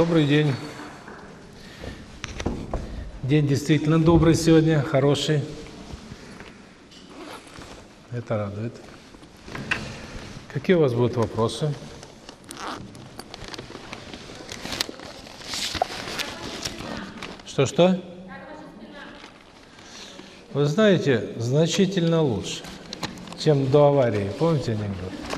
Добрый день. День действительно добрый сегодня, хороший. Это радует. Какие у вас будут вопросы? Что-что? Вы знаете, значительно лучше, чем до аварии. Помните анекдот?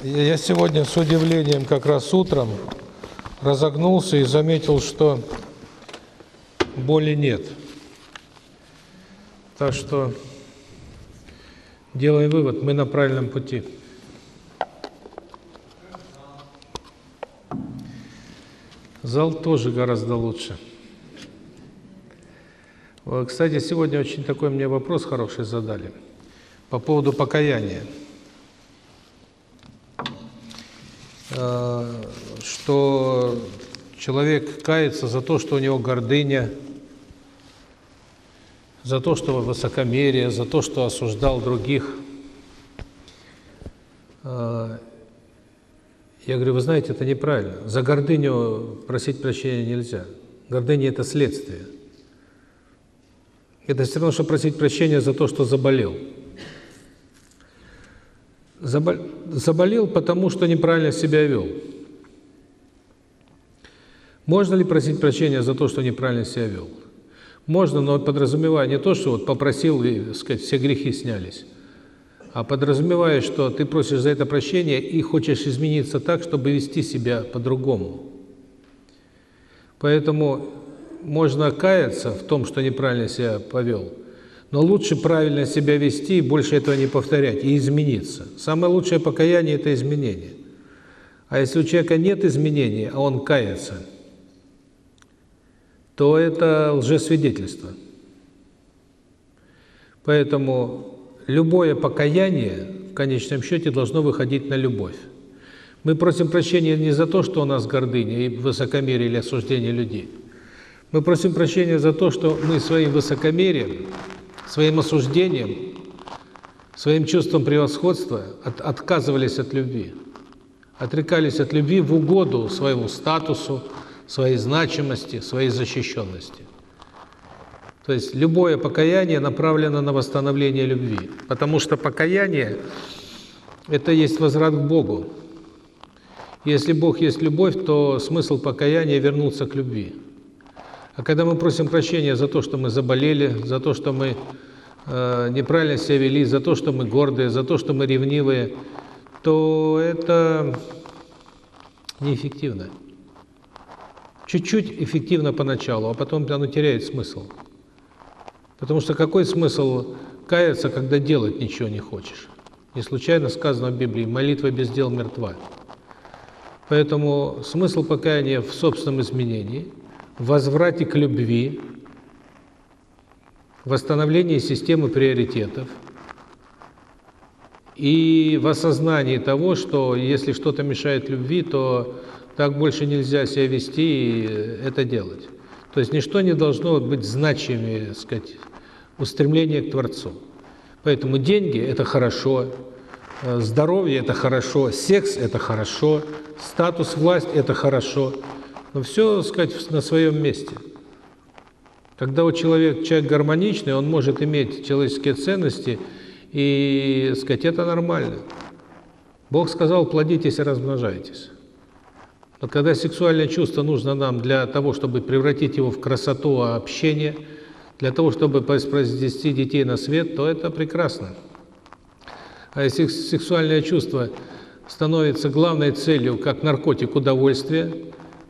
Я сегодня с удивлением как раз утром разогнулся и заметил, что боли нет. Так что делаем вывод, мы на правильном пути. Зал тоже гораздо лучше. Кстати, сегодня очень такой мне вопрос хороший задали по поводу покаяния. Что человек кается за то, что у него гордыня, за то, что высокомерие, за то, что осуждал других. Я говорю, вы знаете, это неправильно. За гордыню просить прощения нельзя. Гордыня – это следствие. Это все равно, что просить прощения за то, что заболел. Заболел, потому что неправильно себя вел. Можно ли просить прощения за то, что неправильно себя вел? Можно, но подразумевая не то, что вот попросил и, сказать, все грехи снялись, а подразумевая, что ты просишь за это прощения и хочешь измениться так, чтобы вести себя по-другому. Поэтому можно каяться в том, что неправильно себя повел, но лучше правильно себя вести и больше этого не повторять, и измениться. Самое лучшее покаяние – это изменение. А если у человека нет изменений, а он кается, то это лжесвидетельство. Поэтому любое покаяние в конечном счете должно выходить на любовь. Мы просим прощения не за то, что у нас гордыня и высокомерие или осуждение людей. Мы просим прощения за то, что мы своим высокомерием, своим осуждением, своим чувством превосходства от, отказывались от любви. Отрекались от любви в угоду своему статусу, своей значимости, своей защищенности. То есть любое покаяние направлено на восстановление любви, потому что покаяние – это есть возврат к Богу. Если Бог есть любовь, то смысл покаяния – вернуться к любви. А когда мы просим прощения за то, что мы заболели, за то, что мы э, неправильно себя вели, за то, что мы гордые, за то, что мы ревнивые, то это неэффективно. Чуть-чуть эффективно поначалу, а потом оно теряет смысл. Потому что какой смысл каяться, когда делать ничего не хочешь? Не случайно сказано в Библии, молитва без дел мертва. Поэтому смысл покаяния в собственном изменении, возврате к любви, восстановлении системы приоритетов и в осознании того, что если что-то мешает любви, то так больше нельзя себя вести и это делать. То есть ничто не должно быть значимее, сказать, устремление к Творцу. Поэтому деньги – это хорошо, здоровье – это хорошо, секс – это хорошо, статус, власть – это хорошо. Но все, сказать, на своем месте. Когда у человека человек гармоничный, он может иметь человеческие ценности, и, сказать, это нормально. Бог сказал, плодитесь и размножайтесь. Но когда сексуальное чувство нужно нам для того, чтобы превратить его в красоту общения, для того, чтобы произвести детей на свет, то это прекрасно. А если сексуальное чувство становится главной целью, как наркотик удовольствия,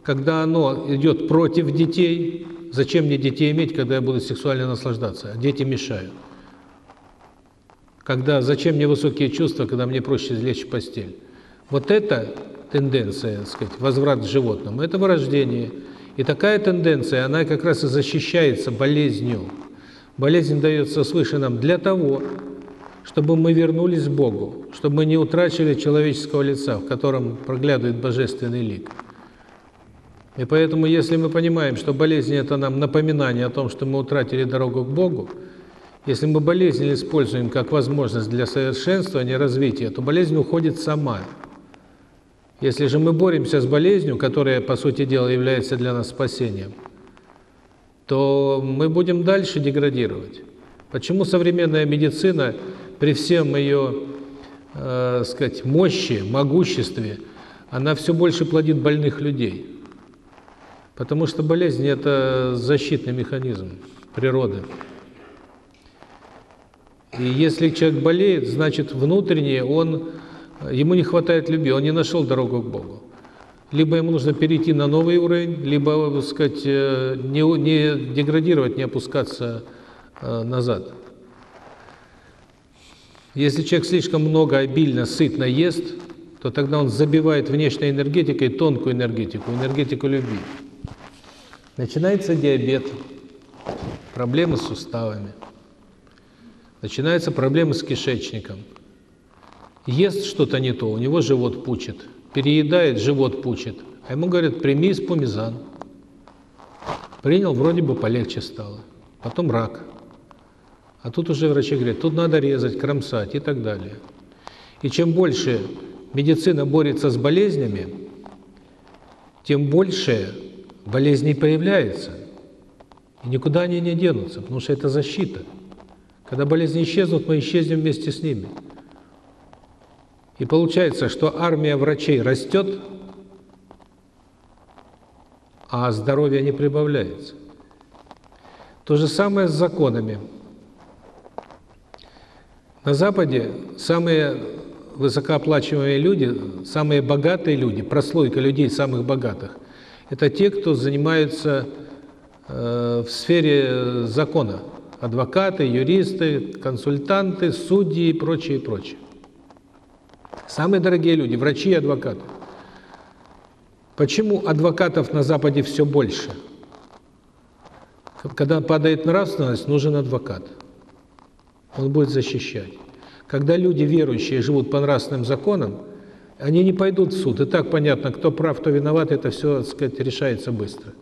когда оно идет против детей, зачем мне детей иметь, когда я буду сексуально наслаждаться, а дети мешают. Когда зачем мне высокие чувства, когда мне проще лечь в постель. Вот это тенденция, так сказать, возврат к животному, это вырождение. И такая тенденция, она как раз и защищается болезнью. Болезнь дается свыше нам для того, чтобы мы вернулись к Богу, чтобы мы не утрачивали человеческого лица, в котором проглядывает божественный лик. И поэтому, если мы понимаем, что болезнь – это нам напоминание о том, что мы утратили дорогу к Богу, если мы болезнь используем как возможность для совершенствования, развития, то болезнь уходит сама. Если же мы боремся с болезнью, которая, по сути дела, является для нас спасением, то мы будем дальше деградировать. Почему современная медицина при всем ее, э, сказать, мощи, могуществе, она все больше плодит больных людей? Потому что болезнь – это защитный механизм природы. И если человек болеет, значит, внутренне он, ему не хватает любви, он не нашел дорогу к Богу. Либо ему нужно перейти на новый уровень, либо, так сказать, э, не, не деградировать, не опускаться э, назад. Если человек слишком много, обильно, сытно ест, то тогда он забивает внешней энергетикой тонкую энергетику, энергетику любви. Начинается диабет, проблемы с суставами, начинаются проблемы с кишечником. Ест что-то не то, у него живот пучит, переедает, живот пучит. А ему говорят, прими спумизан. Принял, вроде бы полегче стало. Потом рак. А тут уже врачи говорят, тут надо резать, кромсать и так далее. И чем больше медицина борется с болезнями, тем больше болезней появляется. И никуда они не денутся, потому что это защита. Когда болезни исчезнут, мы исчезнем вместе с ними. И получается, что армия врачей растет, а здоровье не прибавляется. То же самое с законами. На Западе самые высокооплачиваемые люди, самые богатые люди, прослойка людей самых богатых – это те, кто занимаются э, в сфере закона. Адвокаты, юристы, консультанты, судьи и прочее, прочее. Самые дорогие люди – врачи и адвокаты. Почему адвокатов на Западе все больше? Когда падает нравственность, нужен адвокат. Он будет защищать. Когда люди верующие живут по нравственным законам, они не пойдут в суд. И так понятно, кто прав, кто виноват, это все, так сказать, решается быстро.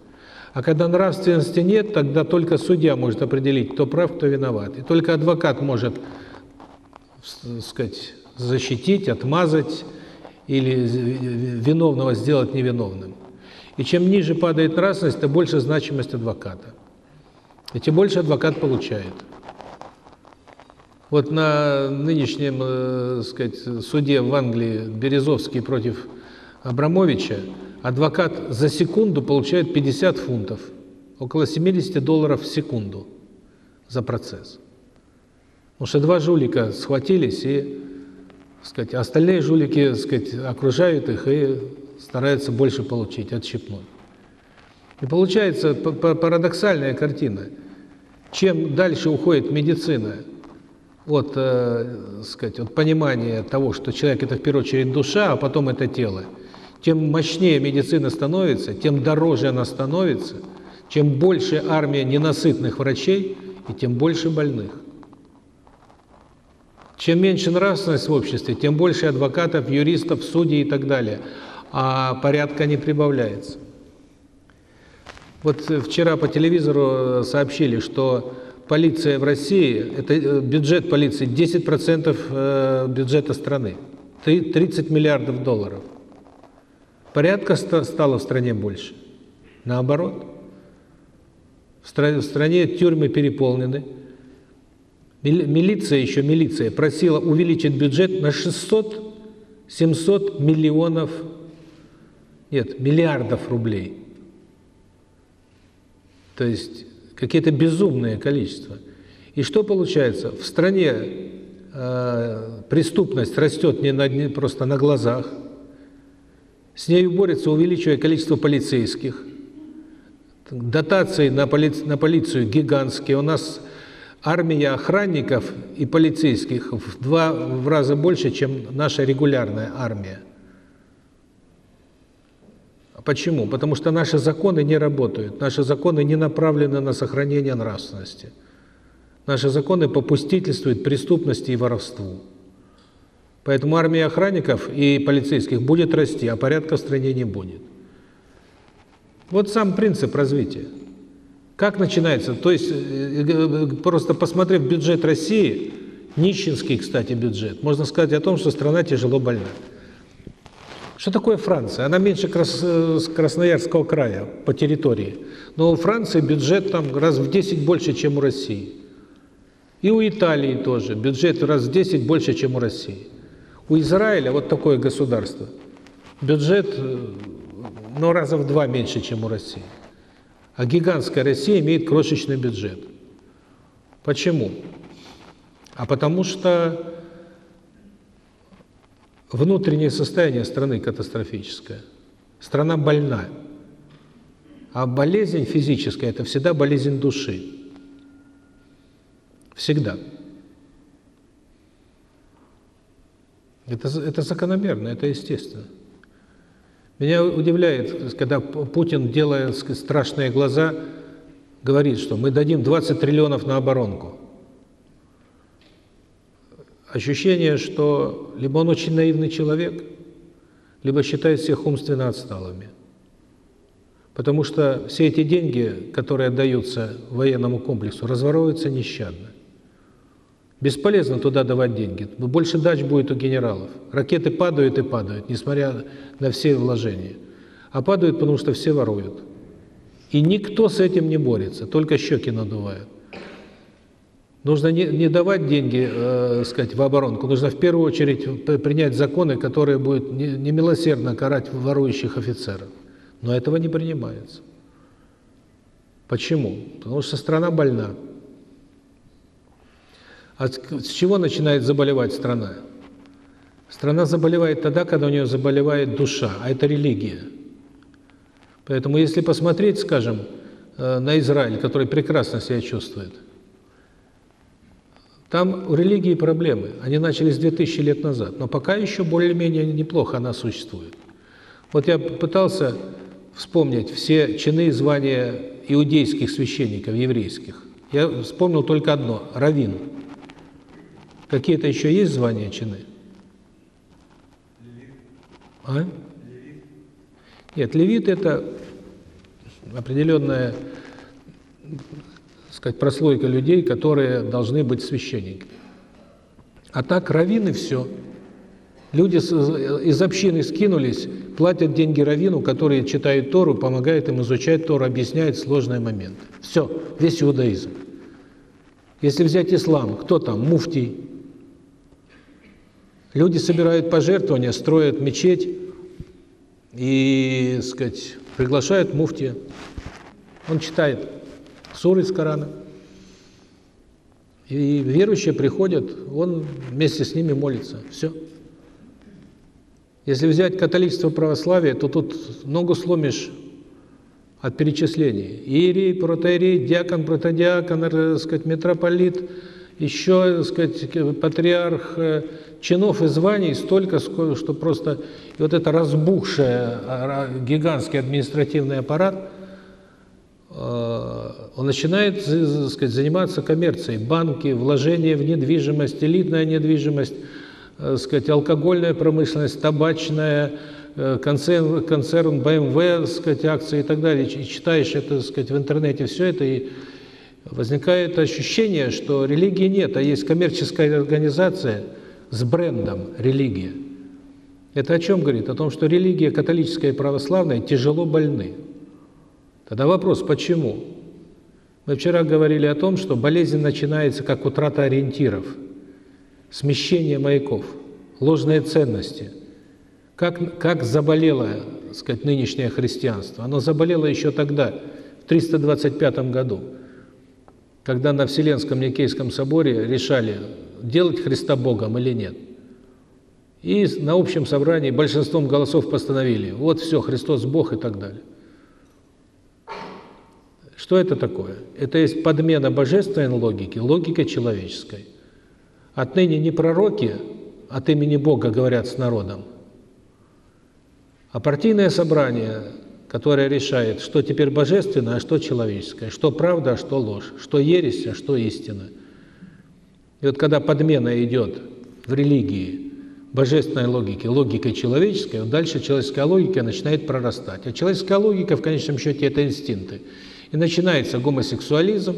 А когда нравственности нет, тогда только судья может определить, кто прав, кто виноват. И только адвокат может, так сказать, защитить, отмазать или виновного сделать невиновным. И чем ниже падает нравственность, тем больше значимость адвоката. И тем больше адвокат получает. Вот на нынешнем, э, сказать, суде в Англии Березовский против Абрамовича адвокат за секунду получает 50 фунтов, около 70 долларов в секунду за процесс. Потому что два жулика схватились и, сказать, остальные жулики, сказать, окружают их и стараются больше получить, отщипнуть. И получается парадоксальная картина. Чем дальше уходит медицина от, э, сказать, от понимания того, что человек это в первую очередь душа, а потом это тело, тем мощнее медицина становится, тем дороже она становится, чем больше армия ненасытных врачей и тем больше больных. Чем меньше нравственность в обществе, тем больше адвокатов, юристов, судей и так далее, а порядка не прибавляется. Вот вчера по телевизору сообщили, что полиция в России, это э, бюджет полиции 10% э, бюджета страны, 30 миллиардов долларов. Порядка стало в стране больше. Наоборот. В стране тюрьмы переполнены. Милиция, еще милиция, просила увеличить бюджет на 600-700 миллионов, нет, миллиардов рублей. То есть какие-то безумные количества. И что получается? В стране э, преступность растет не, на, не просто на глазах, с нею борется, увеличивая количество полицейских, дотации на, поли, на полицию гигантские. У нас армия охранников и полицейских в два в раза больше, чем наша регулярная армия. Почему? Потому что наши законы не работают, наши законы не направлены на сохранение нравственности. Наши законы попустительствуют преступности и воровству. Поэтому армия охранников и полицейских будет расти, а порядка в стране не будет. Вот сам принцип развития. Как начинается? То есть, э, э, просто посмотрев бюджет России, нищенский, кстати, бюджет, можно сказать о том, что страна тяжело больна. Что такое Франция? Она меньше Крас... Красноярского края по территории. Но у Франции бюджет там раз в 10 больше, чем у России. И у Италии тоже бюджет раз в 10 больше, чем у России. У Израиля вот такое государство. Бюджет ну, раза в два меньше, чем у России. А гигантская Россия имеет крошечный бюджет. Почему? А потому что внутреннее состояние страны катастрофическое. Страна больна. А болезнь физическая – это всегда болезнь души. Всегда. Это, это закономерно, это естественно. Меня удивляет, когда Путин, делая страшные глаза, говорит, что мы дадим 20 триллионов на оборонку. Ощущение, что либо он очень наивный человек, либо считает всех умственно отсталыми. Потому что все эти деньги, которые отдаются военному комплексу, разворовываются нещадно. Бесполезно туда давать деньги. Больше дач будет у генералов. Ракеты падают и падают, несмотря на все вложения. А падают, потому что все воруют. И никто с этим не борется, только щеки надувают. Нужно не, не давать деньги, э, сказать, в оборонку. Нужно в первую очередь принять законы, которые будут немилосердно не карать ворующих офицеров. Но этого не принимается. Почему? Потому что страна больна. А с чего начинает заболевать страна? Страна заболевает тогда, когда у нее заболевает душа, а это религия. Поэтому если посмотреть, скажем, э, на Израиль, который прекрасно себя чувствует, там у религии проблемы. Они начались 2000 лет назад, но пока еще более-менее неплохо она существует. Вот я пытался вспомнить все чины и звания иудейских священников, еврейских. Я вспомнил только одно – раввин. Какие-то еще есть звания, чины? А? Нет, левит – это определенная, сказать, прослойка людей, которые должны быть священниками. А так раввины – все. Люди из общины скинулись, платят деньги раввину, который читает Тору, помогает им изучать Тору, объясняет сложные моменты. Все, весь иудаизм. Если взять ислам, кто там? Муфтий, Люди собирают пожертвования, строят мечеть и, сказать, приглашают муфтия. Он читает суры из Корана. И верующие приходят, он вместе с ними молится. Все. Если взять католичество православие, то тут ногу сломишь от перечислений. Иерей, протоиерей, диакон, протодиакон, сказать, митрополит, еще, сказать, патриарх, э, чинов и званий столько, что просто и вот это разбухшее а, гигантский административный аппарат, он начинает сказать, заниматься коммерцией. Банки, вложения в недвижимость, элитная недвижимость, э, сказать, алкогольная промышленность, табачная, э, концерн, концерн BMW, сказать, акции и так далее. И читаешь это сказать, в интернете все это, и возникает ощущение, что религии нет, а есть коммерческая организация – с брендом религия. Это о чем говорит? О том, что религия католическая и православная тяжело больны. Тогда вопрос, почему? Мы вчера говорили о том, что болезнь начинается как утрата ориентиров, смещение маяков, ложные ценности. Как, как заболело, так сказать, нынешнее христианство? Оно заболело еще тогда, в 325 году, когда на Вселенском Никейском соборе решали, делать Христа Богом или нет. И на общем собрании большинством голосов постановили, вот все, Христос Бог и так далее. Что это такое? Это есть подмена божественной логики, логика человеческой. Отныне не пророки от имени Бога говорят с народом, а партийное собрание, которое решает, что теперь божественное, а что человеческое, что правда, а что ложь, что ересь, а что истина – и вот когда подмена идет в религии божественной логики, логикой человеческой, дальше человеческая логика начинает прорастать. А человеческая логика, в конечном счете, это инстинкты. И начинается гомосексуализм,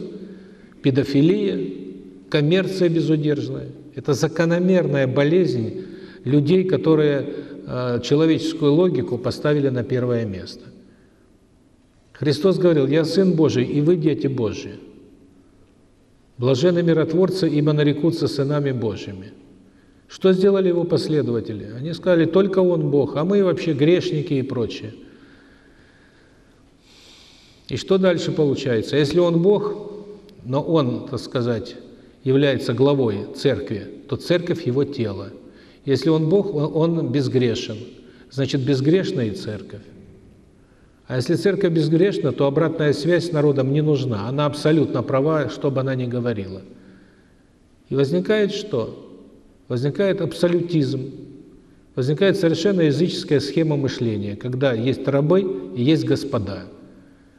педофилия, коммерция безудержная. Это закономерная болезнь людей, которые э, человеческую логику поставили на первое место. Христос говорил, «Я Сын Божий, и вы дети Божьи». Блаженны миротворцы, ибо нарекутся сынами Божьими. Что сделали его последователи? Они сказали, только он Бог, а мы вообще грешники и прочее. И что дальше получается? Если он Бог, но он, так сказать, является главой церкви, то церковь его тело. Если он Бог, он безгрешен. Значит, безгрешна и церковь. А если церковь безгрешна, то обратная связь с народом не нужна. Она абсолютно права, что бы она ни говорила. И возникает что? Возникает абсолютизм. Возникает совершенно языческая схема мышления, когда есть рабы и есть господа.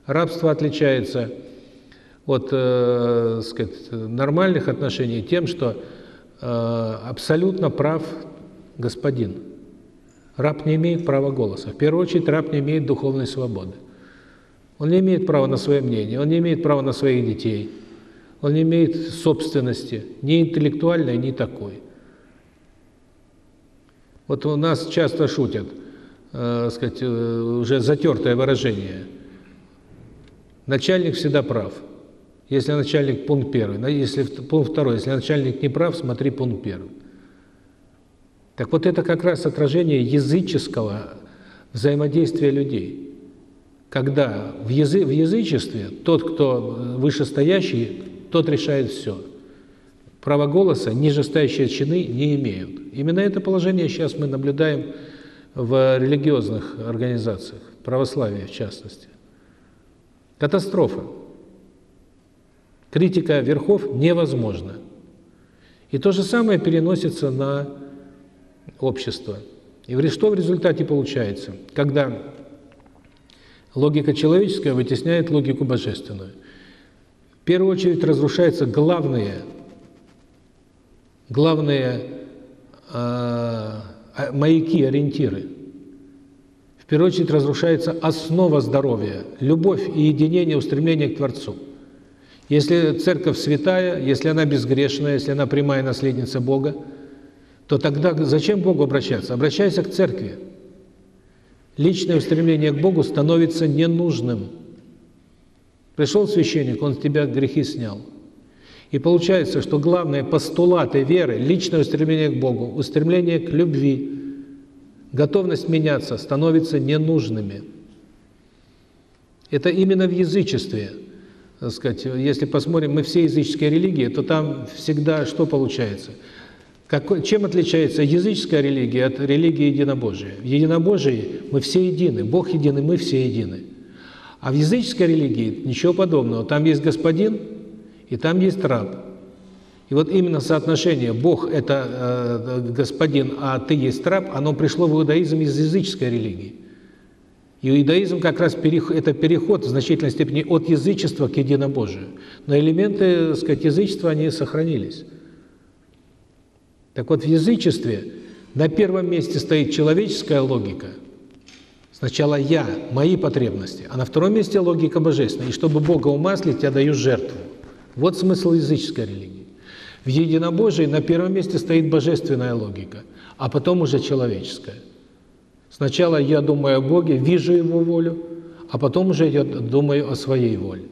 Рабство отличается от э, сказать, нормальных отношений тем, что э, абсолютно прав господин. Раб не имеет права голоса. В первую очередь, раб не имеет духовной свободы. Он не имеет права на свое мнение, он не имеет права на своих детей, он не имеет собственности, ни интеллектуальной, ни такой. Вот у нас часто шутят, э, сказать, э, уже затертое выражение. Начальник всегда прав. Если начальник пункт первый, если пункт второй, если начальник не прав, смотри пункт первый. Так вот это как раз отражение языческого взаимодействия людей. Когда в, язы, в язычестве тот, кто вышестоящий, тот решает все. Право голоса нижестоящие чины не имеют. Именно это положение сейчас мы наблюдаем в религиозных организациях, православии в частности. Катастрофа. Критика верхов невозможна. И то же самое переносится на общества. И что в результате получается? Когда логика человеческая вытесняет логику божественную. В первую очередь разрушаются главные, главные э, маяки, ориентиры. Первую очередь разрушается основа здоровья, любовь и единение, устремление к Творцу. Если церковь святая, если она безгрешная, если она прямая наследница Бога, то тогда зачем Богу обращаться? Обращайся к церкви. Личное устремление к Богу становится ненужным. Пришел священник, он с тебя грехи снял. И получается, что главные постулаты веры, личное устремление к Богу, устремление к любви, готовность меняться становятся ненужными. Это именно в язычестве, так сказать, если посмотрим мы все языческие религии, то там всегда что получается – какой, чем отличается языческая религия от религии единобожия? В единобожии мы все едины, Бог единый, мы все едины. А в языческой религии ничего подобного. Там есть господин, и там есть раб. И вот именно соотношение Бог – это э, господин, а ты есть раб, оно пришло в иудаизм из языческой религии. Иудаизм как раз переход, это переход в значительной степени от язычества к единобожию. Но элементы, так сказать, язычества, они сохранились. Так вот, в язычестве на первом месте стоит человеческая логика. Сначала я, мои потребности, а на втором месте логика божественная. И чтобы Бога умаслить, я даю жертву. Вот смысл языческой религии. В единобожии на первом месте стоит божественная логика, а потом уже человеческая. Сначала я думаю о Боге, вижу Его волю, а потом уже я думаю о своей воле.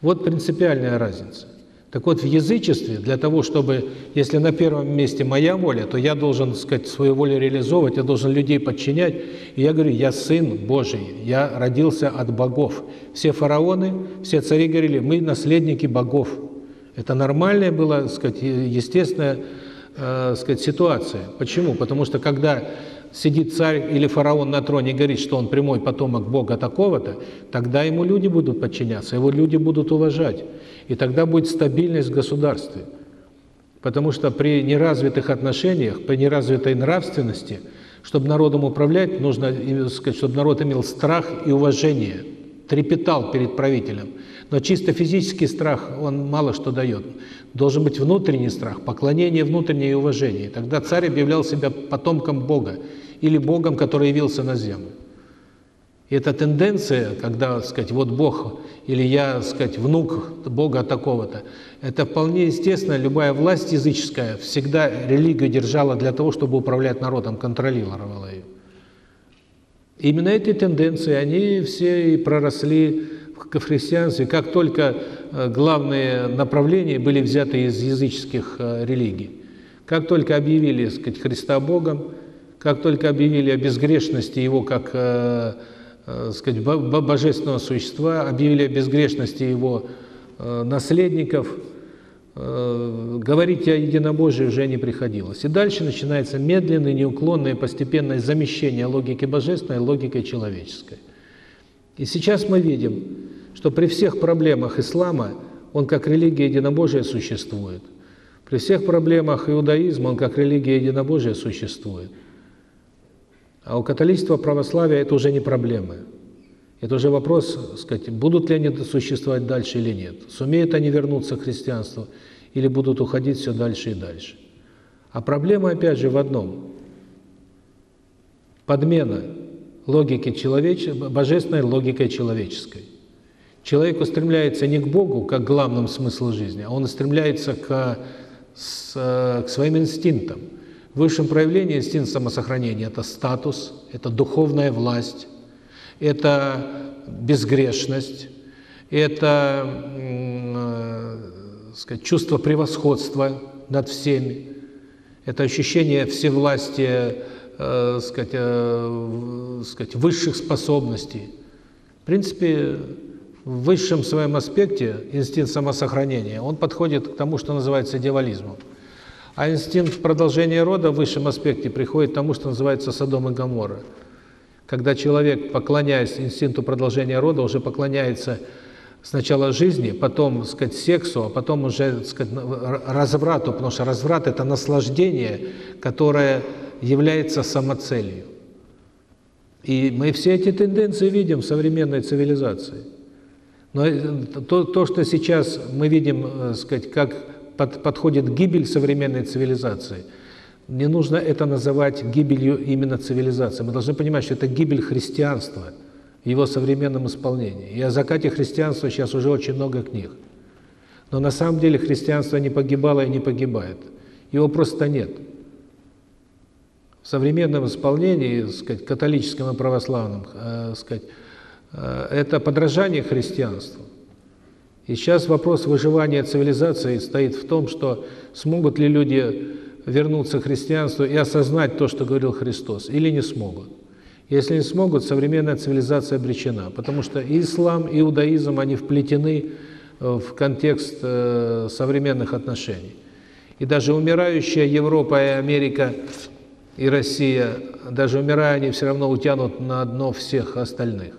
Вот принципиальная разница. Так вот, в язычестве, для того, чтобы, если на первом месте моя воля, то я должен, сказать, свою волю реализовывать, я должен людей подчинять. И я говорю, я сын Божий, я родился от богов. Все фараоны, все цари говорили, мы наследники богов. Это нормальная была, сказать, естественная, э, сказать, ситуация. Почему? Потому что когда сидит царь или фараон на троне и говорит, что он прямой потомок Бога такого-то, тогда ему люди будут подчиняться, его люди будут уважать. И тогда будет стабильность в государстве. Потому что при неразвитых отношениях, при неразвитой нравственности, чтобы народом управлять, нужно, сказать, чтобы народ имел страх и уважение, трепетал перед правителем. Но чисто физический страх, он мало что дает. Должен быть внутренний страх, поклонение внутреннее и уважение. Тогда царь объявлял себя потомком Бога или Богом, который явился на землю. И эта тенденция, когда, сказать, вот Бог или я, сказать, внук Бога такого-то, это вполне естественно. Любая власть языческая всегда религию держала для того, чтобы управлять народом, контролировала ее. Именно эти тенденции, они все и проросли в христианстве, как только э, главные направления были взяты из языческих э, религий. Как только объявили, сказать, Христа Богом, как только объявили о безгрешности Его как э, э, сказать, божественного существа, объявили о безгрешности Его наследников, говорить о единобожии уже не приходилось. И дальше начинается медленное, неуклонное, постепенное замещение логики божественной логикой человеческой. И сейчас мы видим, что при всех проблемах ислама он как религия единобожия существует – при всех проблемах иудаизма он как религия единобожия существует. А у католичества, православия это уже не проблемы. Это уже вопрос, сказать, будут ли они существовать дальше или нет. Сумеют они вернуться к христианству или будут уходить все дальше и дальше. А проблема опять же в одном. Подмена логики человеческой, божественной логикой человеческой. Человек устремляется не к Богу, как к главному смыслу жизни, а он устремляется к с, э, к своим инстинктам. Высшим проявлением инстинкта самосохранения – это статус, это духовная власть, это безгрешность, это э, сказать, чувство превосходства над всеми, это ощущение всевластия, э, сказать, э, сказать, высших способностей. В принципе, в высшем своем аспекте инстинкт самосохранения, он подходит к тому, что называется дьяволизмом. А инстинкт продолжения рода в высшем аспекте приходит к тому, что называется Содом и Гоморра. Когда человек, поклоняясь инстинкту продолжения рода, уже поклоняется сначала жизни, потом, так сказать, сексу, а потом уже, так сказать, разврату, потому что разврат – это наслаждение, которое является самоцелью. И мы все эти тенденции видим в современной цивилизации. Но э, то, то что сейчас мы видим, э, сказать, как под, подходит гибель современной цивилизации, не нужно это называть гибелью именно цивилизации. Мы должны понимать, что это гибель христианства в его современном исполнении. И о закате христианства сейчас уже очень много книг. Но на самом деле христианство не погибало и не погибает. Его просто нет. В современном исполнении, сказать, католическом и православном, э, сказать, это подражание христианству. И сейчас вопрос выживания цивилизации стоит в том, что смогут ли люди вернуться к христианству и осознать то, что говорил Христос, или не смогут. Если не смогут, современная цивилизация обречена, потому что и ислам, и иудаизм, они вплетены э, в контекст э, современных отношений. И даже умирающая Европа и Америка и Россия, даже умирая, они все равно утянут на дно всех остальных.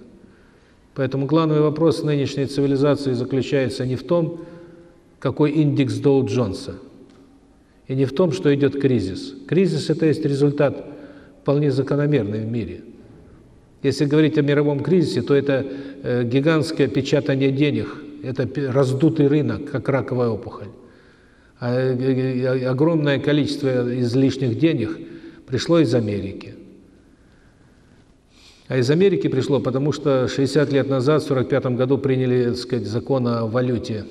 Поэтому главный вопрос нынешней цивилизации заключается не в том, какой индекс Доу-Джонса, и не в том, что идет кризис. Кризис – это есть результат вполне закономерный в мире. Если говорить о мировом кризисе, то это э, гигантское печатание денег, это раздутый рынок, как раковая опухоль. А э, э, огромное количество излишних денег пришло из Америки. А из Америки пришло, потому что 60 лет назад, в 45 году, приняли, так сказать, закон о валюте,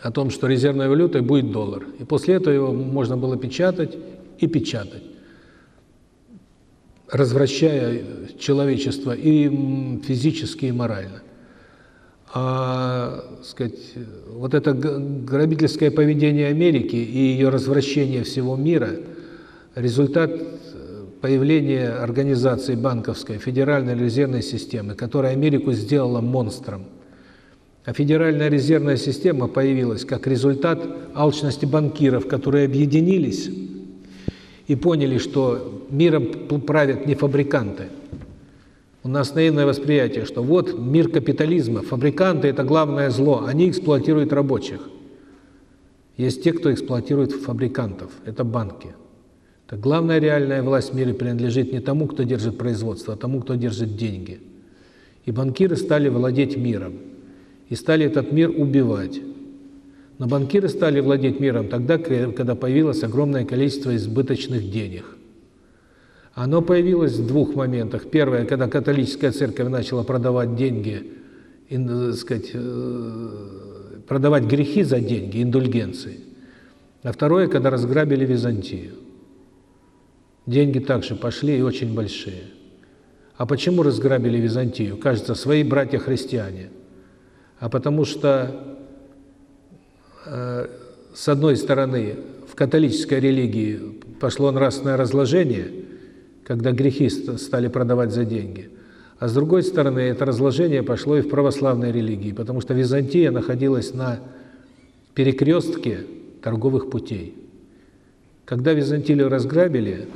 о том, что резервной валютой будет доллар. И после этого его можно было печатать и печатать, развращая человечество и физически, и морально. А, сказать, вот это грабительское поведение Америки и ее развращение всего мира – результат появление организации банковской, Федеральной резервной системы, которая Америку сделала монстром. А Федеральная резервная система появилась как результат алчности банкиров, которые объединились и поняли, что миром правят не фабриканты. У нас наивное восприятие, что вот мир капитализма, фабриканты – это главное зло, они эксплуатируют рабочих. Есть те, кто эксплуатирует фабрикантов, это банки. Так главная реальная власть в мире принадлежит не тому, кто держит производство, а тому, кто держит деньги. И банкиры стали владеть миром. И стали этот мир убивать. Но банкиры стали владеть миром тогда, когда появилось огромное количество избыточных денег. Оно появилось в двух моментах. Первое, когда католическая церковь начала продавать деньги, так сказать, продавать грехи за деньги, индульгенции. А второе, когда разграбили Византию. Деньги также пошли и очень большие. А почему разграбили Византию? Кажется, свои братья-христиане. А потому что, э, с одной стороны, в католической религии пошло нравственное разложение, когда грехи стали продавать за деньги – а с другой стороны, это разложение пошло и в православной религии, потому что Византия находилась на перекрестке торговых путей. Когда Византию разграбили,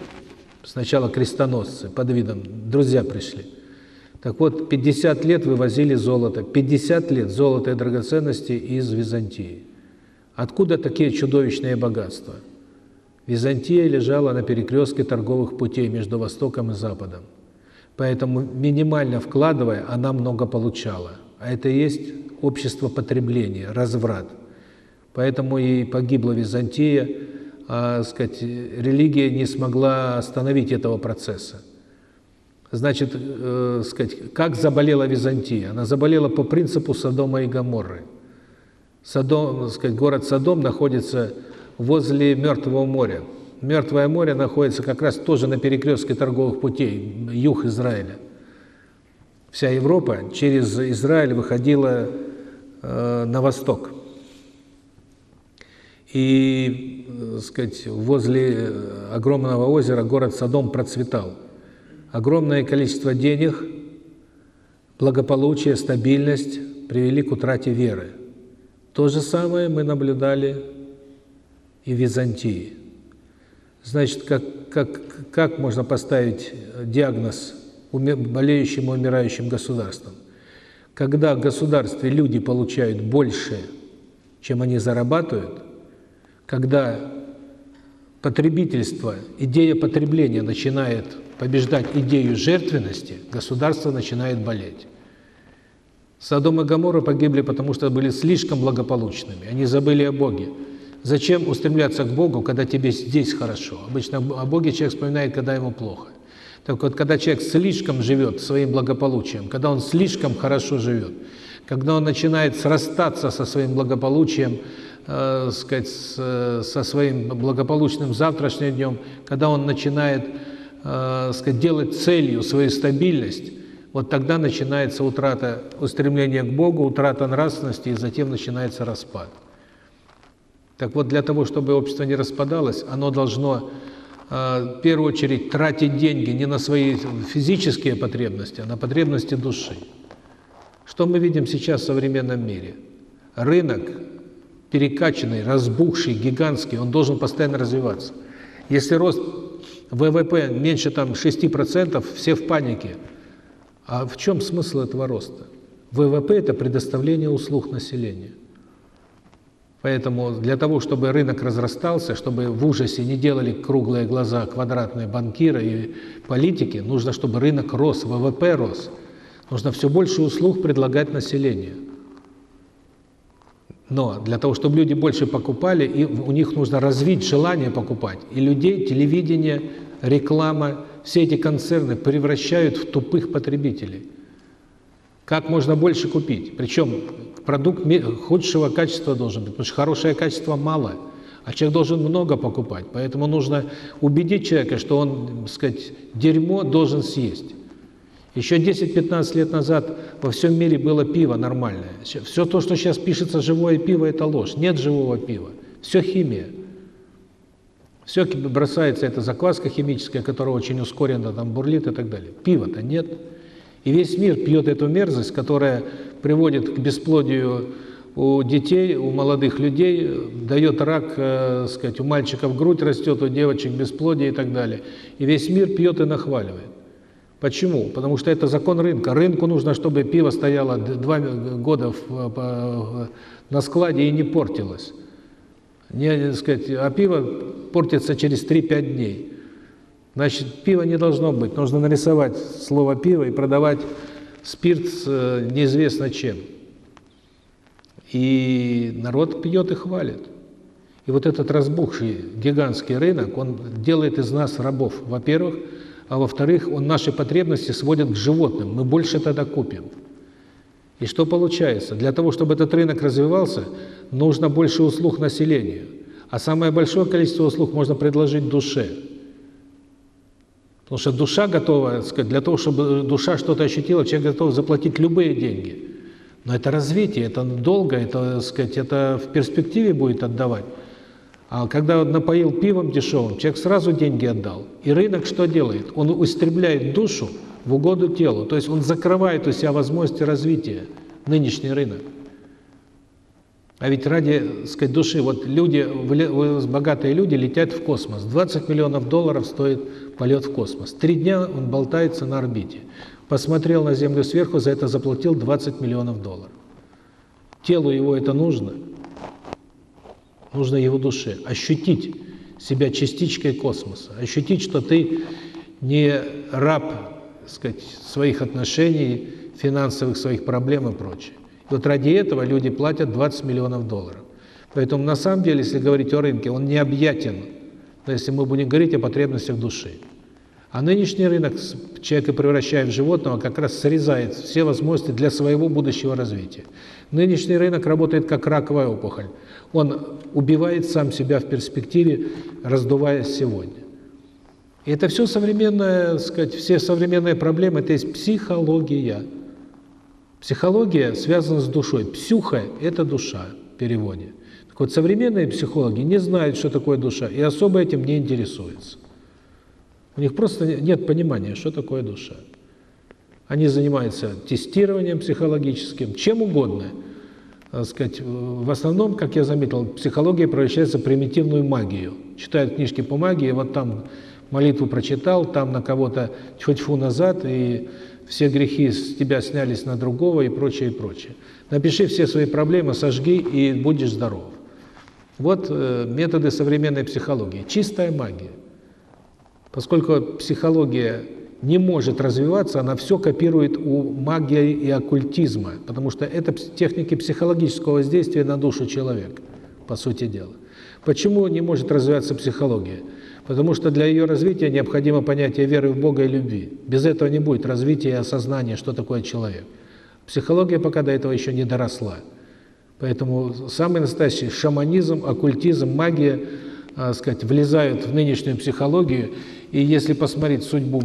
сначала крестоносцы под видом, друзья пришли. Так вот, 50 лет вывозили золото, 50 лет золото и драгоценности из Византии. Откуда такие чудовищные богатства? Византия лежала на перекрестке торговых путей между Востоком и Западом. Поэтому минимально вкладывая, она много получала. А это и есть общество потребления, разврат. Поэтому и погибла Византия, а, сказать, религия не смогла остановить этого процесса. Значит, э, сказать, как заболела Византия? Она заболела по принципу Содома и Гоморры. Содом, сказать, город Содом находится возле Мертвого моря. Мертвое море находится как раз тоже на перекрестке торговых путей, юг Израиля. Вся Европа через Израиль выходила э, на восток. И, э, сказать, возле огромного озера город Содом процветал. Огромное количество денег, благополучие, стабильность привели к утрате веры. То же самое мы наблюдали и в Византии. Значит, как, как, как можно поставить диагноз болеющим и умирающим государствам? Когда в государстве люди получают больше, чем они зарабатывают, когда потребительство, идея потребления начинает побеждать идею жертвенности, государство начинает болеть. Содом и Гоморра погибли, потому что были слишком благополучными, они забыли о Боге. Зачем устремляться к Богу, когда тебе здесь хорошо? Обычно о Боге человек вспоминает, когда ему плохо. Так вот, когда человек слишком живет своим благополучием, когда он слишком хорошо живет, когда он начинает срастаться со своим благополучием, э, сказать, с, со своим благополучным завтрашним днем, когда он начинает э, сказать, делать целью свою стабильность, вот тогда начинается утрата устремления к Богу, утрата нравственности, и затем начинается распад. Так вот, для того, чтобы общество не распадалось, оно должно э, в первую очередь тратить деньги не на свои физические потребности, а на потребности души. Что мы видим сейчас в современном мире? Рынок перекачанный, разбухший, гигантский, он должен постоянно развиваться. Если рост ВВП меньше там 6%, все в панике. А в чем смысл этого роста? ВВП – это предоставление услуг населению. Поэтому для того, чтобы рынок разрастался, чтобы в ужасе не делали круглые глаза квадратные банкиры и политики, нужно, чтобы рынок рос, ВВП рос. Нужно все больше услуг предлагать населению. Но для того, чтобы люди больше покупали, и у них нужно развить желание покупать. И людей телевидение, реклама, все эти концерны превращают в тупых потребителей. Как можно больше купить? Причем продукт худшего качества должен быть, потому что хорошее качество мало, а человек должен много покупать. Поэтому нужно убедить человека, что он, так сказать, дерьмо должен съесть. Еще 10-15 лет назад во всем мире было пиво нормальное. Все то, что сейчас пишется живое пиво, это ложь. Нет живого пива. Все химия. Все бросается, это закваска химическая, которая очень ускоренно там бурлит и так далее. Пива-то нет. И весь мир пьет эту мерзость, которая приводит к бесплодию у детей, у молодых людей, дает рак, э, сказать, у мальчиков грудь растет, у девочек бесплодие и так далее. И весь мир пьет и нахваливает. Почему? Потому что это закон рынка. Рынку нужно, чтобы пиво стояло два года в, на складе и не портилось. Не, сказать, а пиво портится через 3-5 дней. Значит, пива не должно быть. Нужно нарисовать слово «пиво» и продавать спирт с э, неизвестно чем. И народ пьет и хвалит. И вот этот разбухший гигантский рынок, он делает из нас рабов. Во-первых, а во-вторых, он наши потребности сводит к животным. Мы больше тогда купим. И что получается? Для того, чтобы этот рынок развивался, нужно больше услуг населению. А самое большое количество услуг можно предложить душе. Потому что душа готова, сказать, для того, чтобы душа что-то ощутила, человек готов заплатить любые деньги. Но это развитие, это долго, это, сказать, это в перспективе будет отдавать. А когда он напоил пивом дешевым, человек сразу деньги отдал. И рынок что делает? Он истребляет душу в угоду телу. То есть он закрывает у себя возможности развития, нынешний рынок. А ведь ради, сказать, души, вот люди, богатые люди летят в космос. 20 миллионов долларов стоит полет в космос. Три дня он болтается на орбите. Посмотрел на Землю сверху, за это заплатил 20 миллионов долларов. Телу его это нужно. Нужно его душе. Ощутить себя частичкой космоса. Ощутить, что ты не раб сказать, своих отношений, финансовых своих проблем и прочее. И вот ради этого люди платят 20 миллионов долларов. Поэтому на самом деле, если говорить о рынке, он необъятен, если мы будем говорить о потребностях души. А нынешний рынок человека превращая в животного, как раз срезает все возможности для своего будущего развития. Нынешний рынок работает как раковая опухоль. Он убивает сам себя в перспективе, раздуваясь сегодня. И это все современное, сказать, все современные проблемы, это есть психология. Психология связана с душой. Псюха – это душа в переводе. Так вот, современные психологи не знают, что такое душа, и особо этим не интересуются. У них просто нет понимания, что такое душа. Они занимаются тестированием психологическим, чем угодно. Так сказать, в основном, как я заметил, психология превращается в примитивную магию. Читают книжки по магии, вот там молитву прочитал, там на кого-то тьфу-тьфу назад, и все грехи с тебя снялись на другого и прочее, и прочее. Напиши все свои проблемы, сожги, и будешь здоров. Вот э, методы современной психологии. Чистая магия. Поскольку психология не может развиваться, она все копирует у магии и оккультизма, потому что это техники психологического воздействия на душу человека, по сути дела. Почему не может развиваться психология? Потому что для ее развития необходимо понятие веры в Бога и любви. Без этого не будет развития и осознания, что такое человек. Психология пока до этого еще не доросла. Поэтому самый настоящий шаманизм, оккультизм, магия, так сказать, влезают в нынешнюю психологию. И если посмотреть судьбу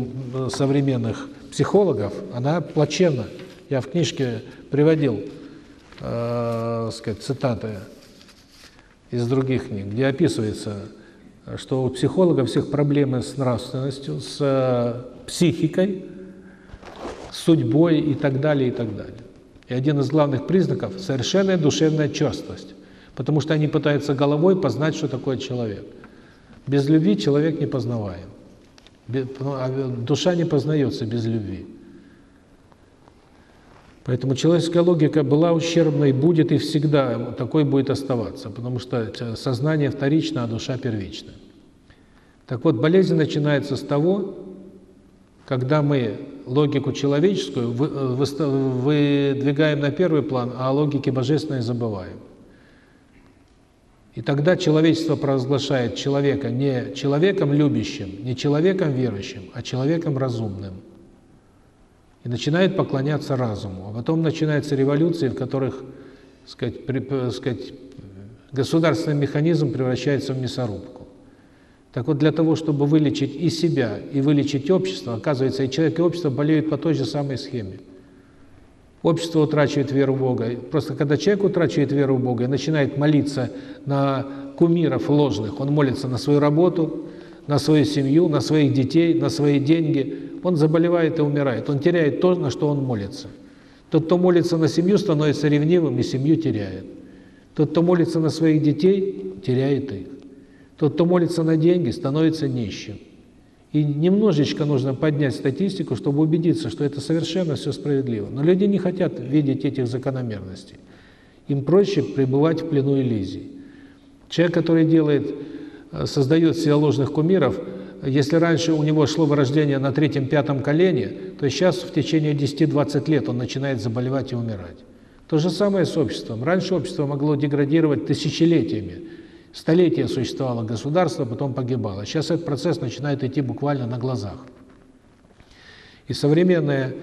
современных психологов, она плачевна. Я в книжке приводил, э, сказать, цитаты из других книг, где описывается что у психологов всех проблемы с нравственностью, с э, психикой, судьбой и так далее, и так далее. И один из главных признаков – совершенная душевная черствость, потому что они пытаются головой познать, что такое человек. Без любви человек не познаваем. Ну, а душа не познается без любви. Поэтому человеческая логика была ущербной, будет и всегда такой будет оставаться, потому что сознание вторично, а душа первична. Так вот, болезнь начинается с того, когда мы логику человеческую выдвигаем на первый план, а о логике божественной забываем. И тогда человечество провозглашает человека не человеком любящим, не человеком верующим, а человеком разумным – и начинает поклоняться разуму. А потом начинаются революции, в которых сказать, при, сказать, государственный механизм превращается в мясорубку. Так вот, для того, чтобы вылечить и себя, и вылечить общество, оказывается, и человек, и общество болеют по той же самой схеме. Общество утрачивает веру в Бога. Просто когда человек утрачивает веру в Бога и начинает молиться на кумиров ложных, он молится на свою работу, на свою семью, на своих детей, на свои деньги – он заболевает и умирает. Он теряет то, на что он молится. Тот, кто молится на семью, становится ревнивым и семью теряет. Тот, кто молится на своих детей, теряет их. Тот, кто молится на деньги, становится нищим. И немножечко нужно поднять статистику, чтобы убедиться, что это совершенно все справедливо. Но люди не хотят видеть этих закономерностей. Им проще пребывать в плену иллюзий. Человек, который делает, э, создает себе ложных кумиров – если раньше у него шло вырождение на третьем-пятом колене, то сейчас в течение 10-20 лет он начинает заболевать и умирать. То же самое с обществом. Раньше общество могло деградировать тысячелетиями. Столетия существовало государство, потом погибало. Сейчас этот процесс начинает идти буквально на глазах. И современное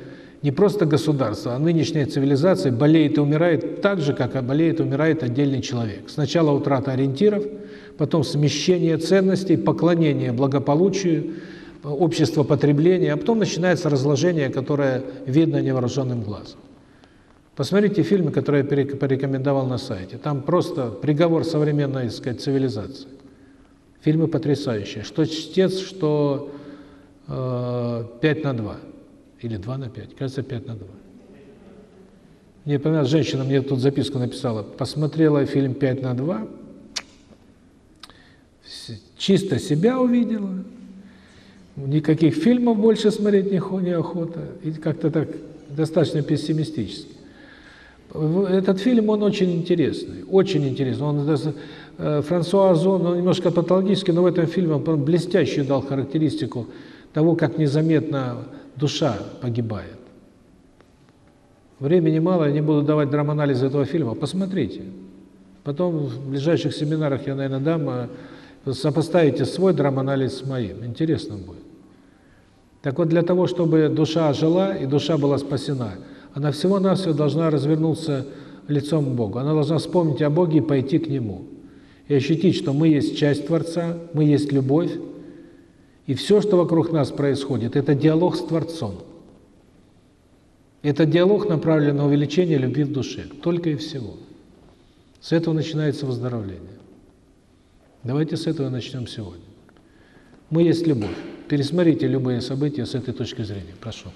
не просто государство, а нынешняя цивилизация болеет и умирает так же, как болеет и умирает отдельный человек. Сначала утрата ориентиров, потом смещение ценностей, поклонение благополучию, общество потребления, а потом начинается разложение, которое видно невооруженным глазом. Посмотрите фильмы, которые я порекомендовал на сайте. Там просто приговор современной, так сказать, цивилизации. Фильмы потрясающие. Что «Чтец», что э, «Пять на два». Или 2 на 5, кажется, 5 на 2. Мне понравилась женщина, мне тут записку написала, посмотрела фильм 5 на 2, чисто себя увидела, никаких фильмов больше смотреть не охота, и как-то так достаточно пессимистически. Этот фильм, он очень интересный, очень интересный. Он, э, Франсуа Озон, он немножко патологический, но в этом фильме он блестящую дал характеристику того, как незаметно душа погибает. Времени мало, я не буду давать драманализ этого фильма. Посмотрите. Потом в ближайших семинарах я, наверное, дам, а, сопоставите свой драманализ с моим. Интересно будет. Так вот, для того, чтобы душа жила и душа была спасена, она всего-навсего должна развернуться лицом к Богу. Она должна вспомнить о Боге и пойти к Нему. И ощутить, что мы есть часть Творца, мы есть любовь, и все, что вокруг нас происходит, это диалог с Творцом. Это диалог направлен на увеличение любви в душе. Только и всего. С этого начинается выздоровление. Давайте с этого начнем сегодня. Мы есть любовь. Пересмотрите любые события с этой точки зрения. Прошу.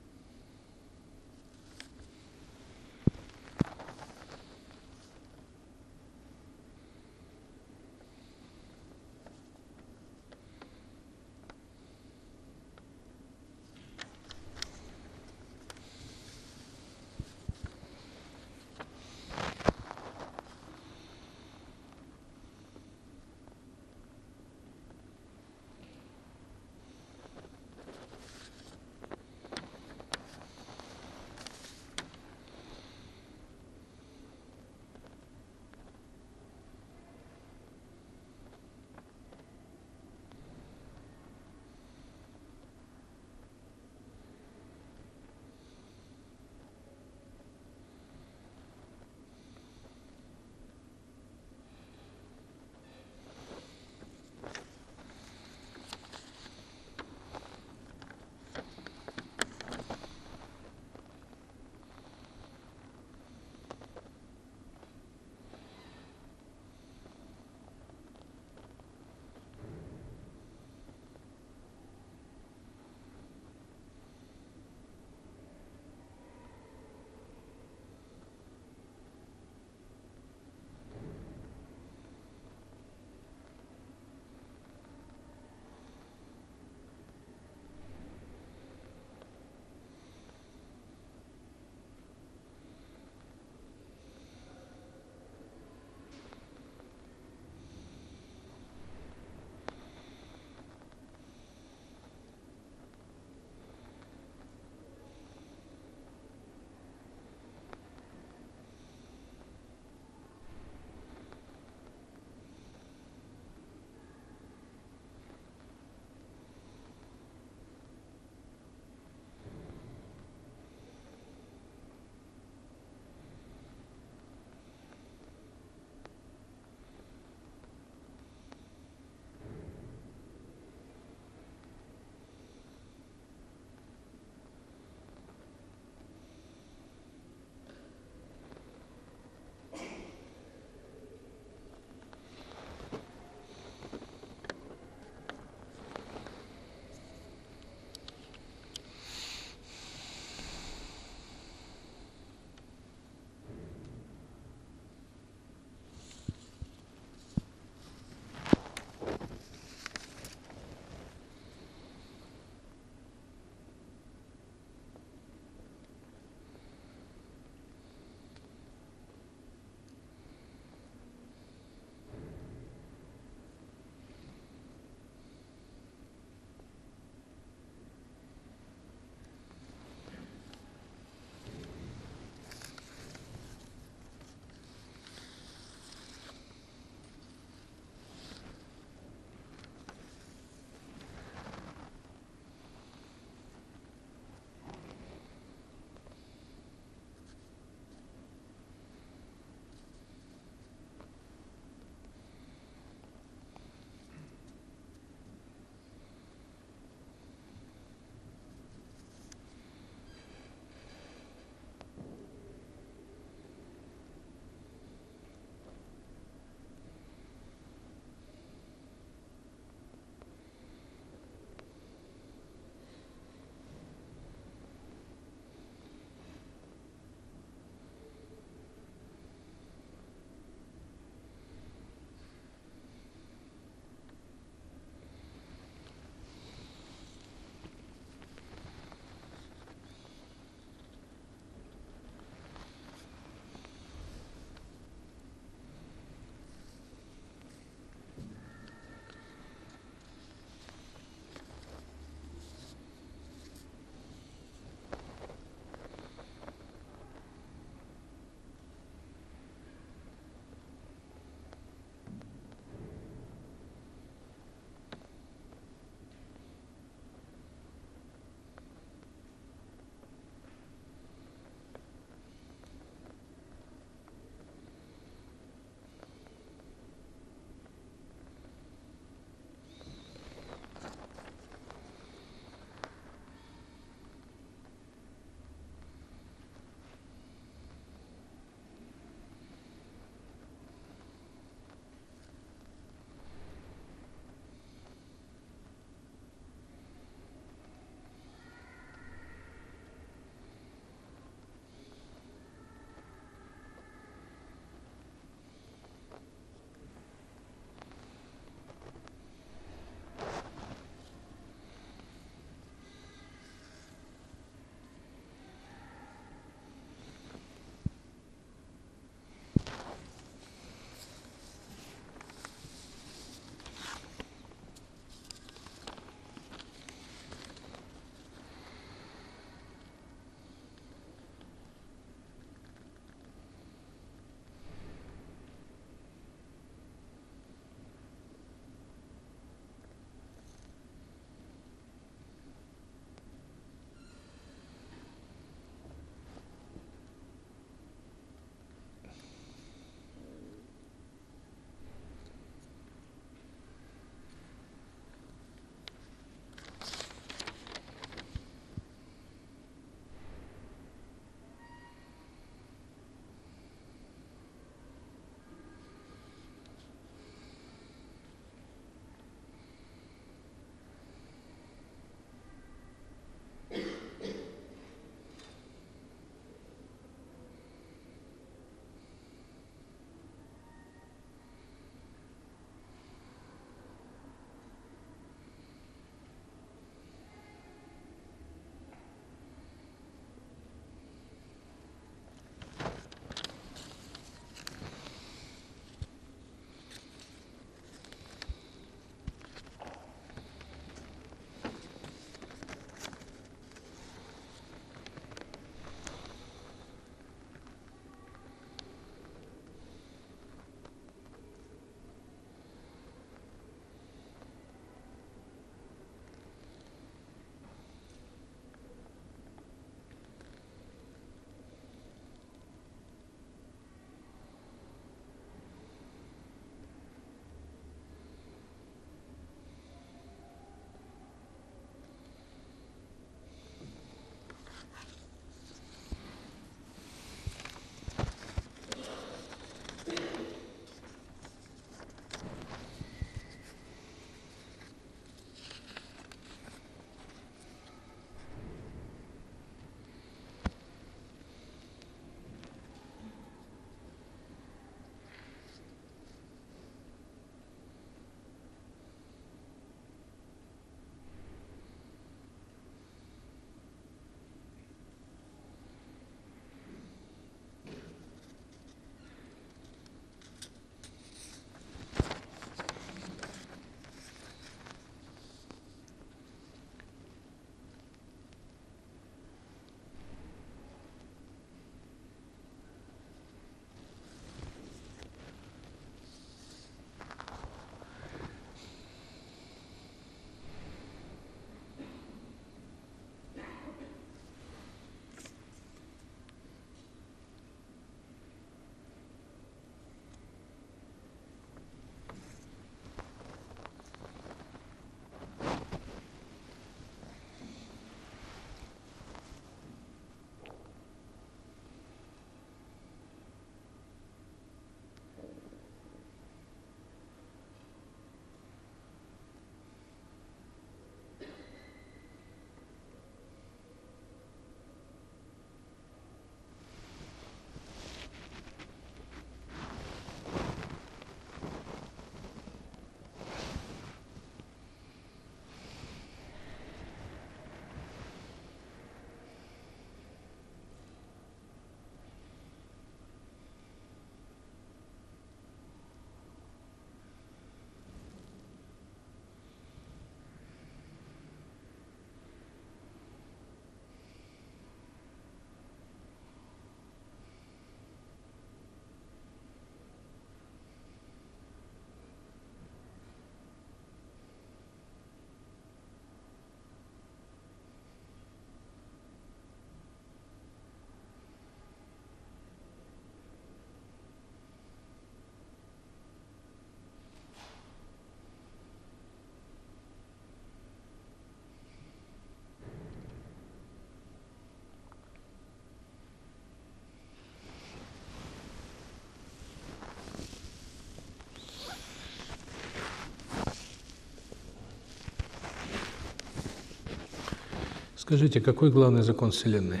Скажите, какой главный закон Вселенной?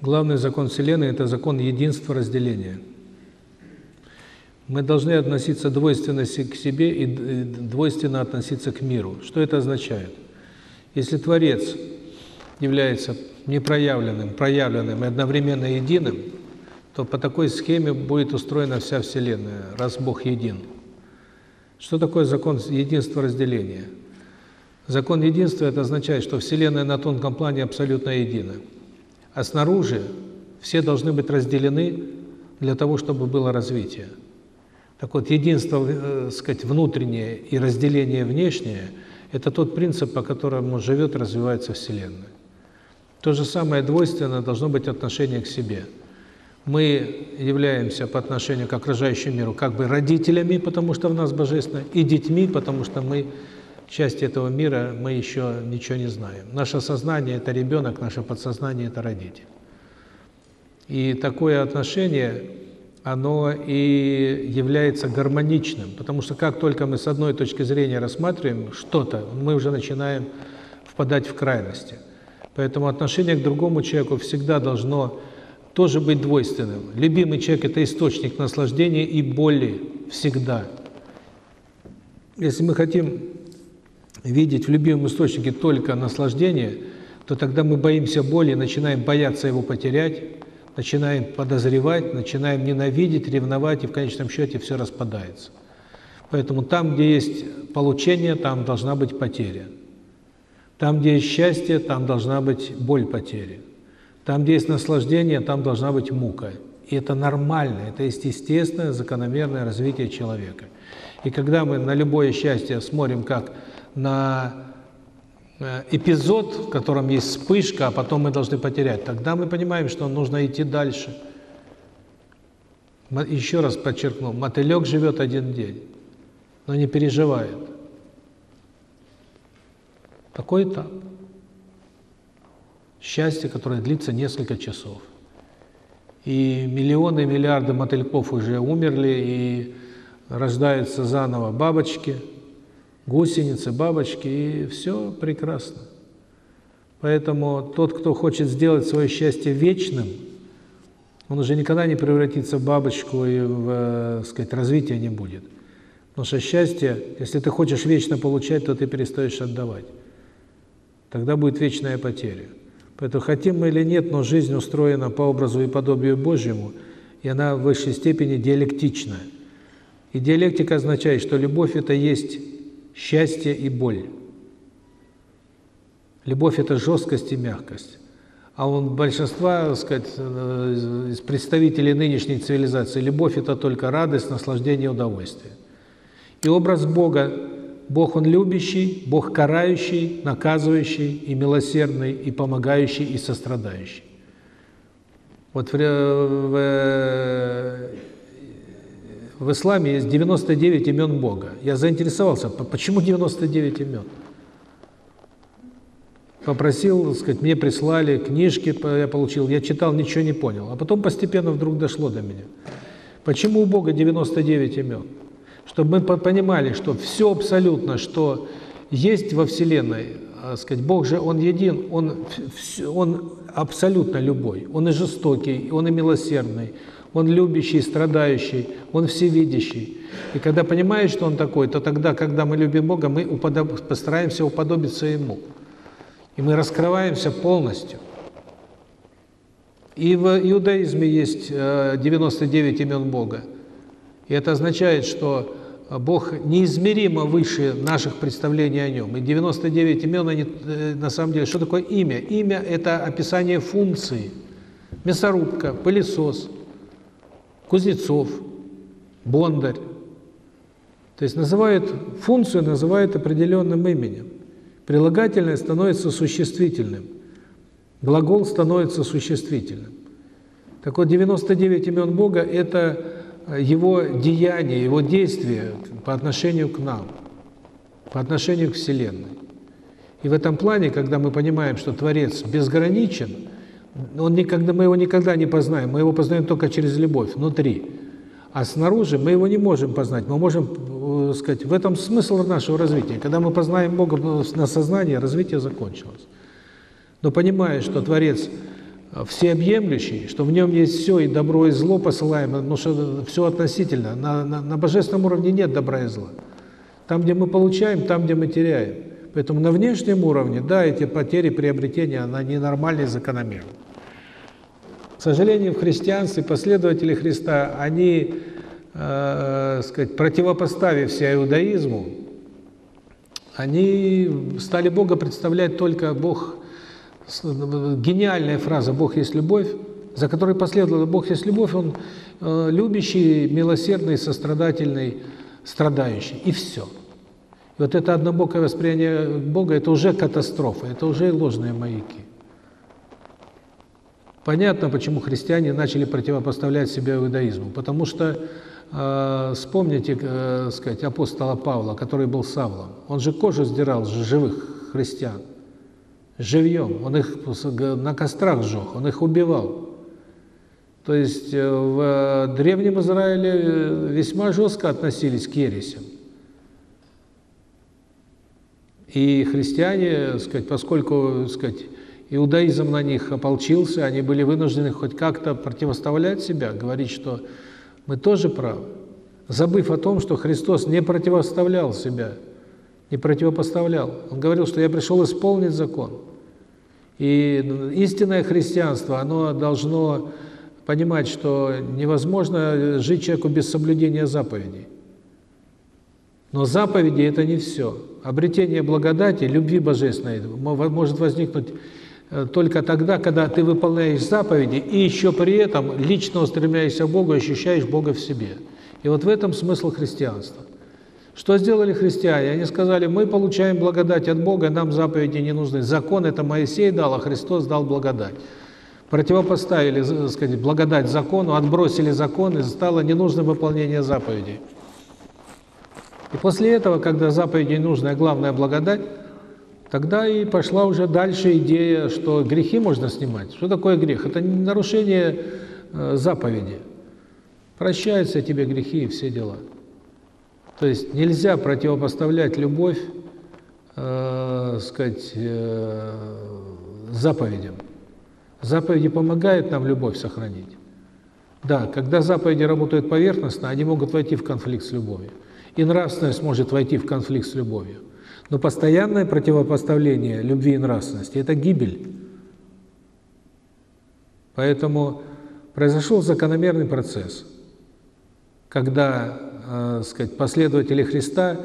Главный закон Вселенной – это закон единства разделения. Мы должны относиться двойственно к себе и двойственно относиться к миру. Что это означает? Если Творец является непроявленным, проявленным и одновременно единым, то по такой схеме будет устроена вся Вселенная, раз Бог един. Что такое закон единства разделения? Закон единства – это означает, что Вселенная на тонком плане абсолютно едина. А снаружи все должны быть разделены для того, чтобы было развитие. Так вот, единство, э, сказать, внутреннее и разделение внешнее – это тот принцип, по которому живет развивается Вселенная. То же самое двойственно должно быть отношение к себе. Мы являемся по отношению к окружающему миру как бы родителями, потому что в нас божественно, и детьми, потому что мы часть этого мира, мы еще ничего не знаем. Наше сознание – это ребенок, наше подсознание – это родитель. И такое отношение, оно и является гармоничным, потому что как только мы с одной точки зрения рассматриваем что-то, мы уже начинаем впадать в крайности. Поэтому отношение к другому человеку всегда должно тоже быть двойственным. Любимый человек – это источник наслаждения и боли всегда. Если мы хотим видеть в любимом источнике только наслаждение, то тогда мы боимся боли, начинаем бояться его потерять, начинаем подозревать, начинаем ненавидеть, ревновать, и в конечном счете все распадается. Поэтому там, где есть получение, там должна быть потеря. Там, где есть счастье, там должна быть боль потери. Там, где есть наслаждение, там должна быть мука. И это нормально, это есть естественное, закономерное развитие человека. И когда мы на любое счастье смотрим как на э, эпизод, в котором есть вспышка, а потом мы должны потерять, тогда мы понимаем, что нужно идти дальше. Еще раз подчеркну, мотылек живет один день, но не переживает. Такой этап. Счастье, которое длится несколько часов. И миллионы, миллиарды мотыльков уже умерли, и рождаются заново бабочки – гусеницы, бабочки, и все прекрасно. Поэтому тот, кто хочет сделать свое счастье вечным, он уже никогда не превратится в бабочку и, в, э, сказать, развития не будет. Потому что счастье, если ты хочешь вечно получать, то ты перестаешь отдавать. Тогда будет вечная потеря. Поэтому хотим мы или нет, но жизнь устроена по образу и подобию Божьему, и она в высшей степени диалектична. И диалектика означает, что любовь – это есть счастье и боль. Любовь – это жесткость и мягкость. А у большинства, так сказать, представителей нынешней цивилизации, любовь – это только радость, наслаждение, удовольствие. И образ Бога – Бог Он любящий, Бог карающий, наказывающий и милосердный, и помогающий, и сострадающий. Вот в, в в исламе есть 99 имен Бога. Я заинтересовался, почему 99 имен? Попросил, так сказать, мне прислали книжки, я получил, я читал, ничего не понял. А потом постепенно вдруг дошло до меня. Почему у Бога 99 имен? Чтобы мы понимали, что все абсолютно, что есть во Вселенной, так сказать, Бог же, Он един, Он, он абсолютно любой. Он и жестокий, Он и милосердный, он любящий, страдающий, Он всевидящий. И когда понимаешь, что Он такой, то тогда, когда мы любим Бога, мы уподоб... постараемся уподобиться Ему. И мы раскрываемся полностью. И в иудаизме есть 99 э, имен Бога. И это означает, что Бог неизмеримо выше наших представлений о Нем. И 99 имен, они, э, на самом деле, что такое имя? Имя – это описание функции. Мясорубка, пылесос – Кузнецов, Бондарь. То есть называют функцию, называют определенным именем. Прилагательное становится существительным. Глагол становится существительным. Так вот, 99 имен Бога – это Его деяние, Его действия по отношению к нам, по отношению к Вселенной. И в этом плане, когда мы понимаем, что Творец безграничен – он никогда, мы его никогда не познаем, мы его познаем только через любовь, внутри. А снаружи мы его не можем познать, мы можем э, сказать, в этом смысл нашего развития. Когда мы познаем Бога на сознании, развитие закончилось. Но понимая, что Творец всеобъемлющий, что в нем есть все, и добро, и зло посылаемое, потому что все относительно. На, на, на божественном уровне нет добра и зла. Там, где мы получаем, там, где мы теряем. Поэтому на внешнем уровне, да, эти потери, приобретения, она ненормальная и закономерна. К сожалению, в христианстве последователи Христа, они, э, сказать, противопоставив себя иудаизму, они стали Бога представлять только Бог, гениальная фраза «Бог есть любовь», за которой последовало «Бог есть любовь», Он э, любящий, милосердный, сострадательный, страдающий, и все. И вот это однобокое восприятие Бога – это уже катастрофа, это уже ложные маяки. Понятно, почему христиане начали противопоставлять себя иудаизму. Потому что, э, вспомните, э, сказать, апостола Павла, который был Савлом. Он же кожу сдирал с живых христиан. Живьем. Он их на кострах сжег, он их убивал. То есть э, в Древнем Израиле э, весьма жестко относились к ересям. И христиане, сказать, поскольку, сказать, Иудаизм на них ополчился, они были вынуждены хоть как-то противоставлять себя, говорить, что мы тоже правы, забыв о том, что Христос не противоставлял себя, не противопоставлял. Он говорил, что я пришел исполнить закон. И истинное христианство, оно должно понимать, что невозможно жить человеку без соблюдения заповедей. Но заповеди – это не все. Обретение благодати, любви божественной может возникнуть Э, только тогда, когда ты выполняешь заповеди и еще при этом лично устремляешься к Богу, ощущаешь Бога в себе. И вот в этом смысл христианства. Что сделали христиане? Они сказали, мы получаем благодать от Бога, нам заповеди не нужны. Закон это Моисей дал, а Христос дал благодать. Противопоставили, так сказать, благодать закону, отбросили закон, и стало ненужным выполнение заповедей. И после этого, когда заповеди нужны, а главное благодать, Тогда и пошла уже дальше идея, что грехи можно снимать. Что такое грех? Это нарушение э, заповеди. Прощаются тебе грехи и все дела. То есть нельзя противопоставлять любовь, э, сказать, э, заповедям. Заповеди помогают нам любовь сохранить. Да, когда заповеди работают поверхностно, они могут войти в конфликт с любовью. И нравственность может войти в конфликт с любовью. Но постоянное противопоставление любви и нравственности – это гибель. Поэтому произошел закономерный процесс, когда, э, сказать, последователи Христа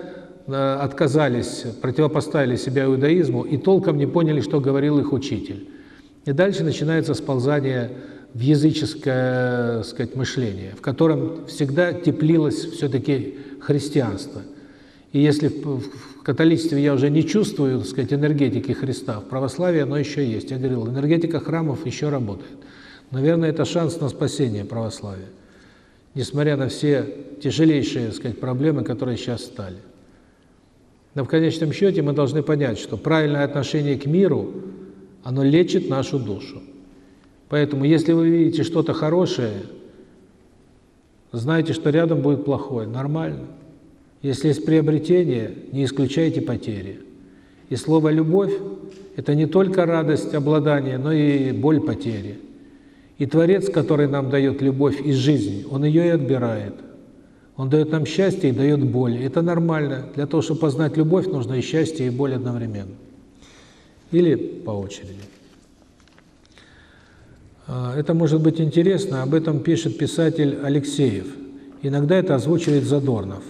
э, отказались, противопоставили себя иудаизму и толком не поняли, что говорил их учитель. И дальше начинается сползание в языческое, сказать, мышление, в котором всегда теплилось все-таки христианство. И если в католичестве я уже не чувствую, так сказать, энергетики Христа, в православии оно еще есть. Я говорил, энергетика храмов еще работает. Наверное, это шанс на спасение православия, несмотря на все тяжелейшие, так сказать, проблемы, которые сейчас стали. Но в конечном счете мы должны понять, что правильное отношение к миру, оно лечит нашу душу. Поэтому, если вы видите что-то хорошее, знайте, что рядом будет плохое. Нормально. Если есть приобретение, не исключайте потери. И слово «любовь» – это не только радость обладания, но и боль потери. И Творец, который нам дает любовь из жизни, Он ее и отбирает. Он дает нам счастье и дает боль. Это нормально. Для того, чтобы познать любовь, нужно и счастье, и боль одновременно. Или по очереди. А, это может быть интересно, об этом пишет писатель Алексеев. Иногда это озвучивает Задорнов.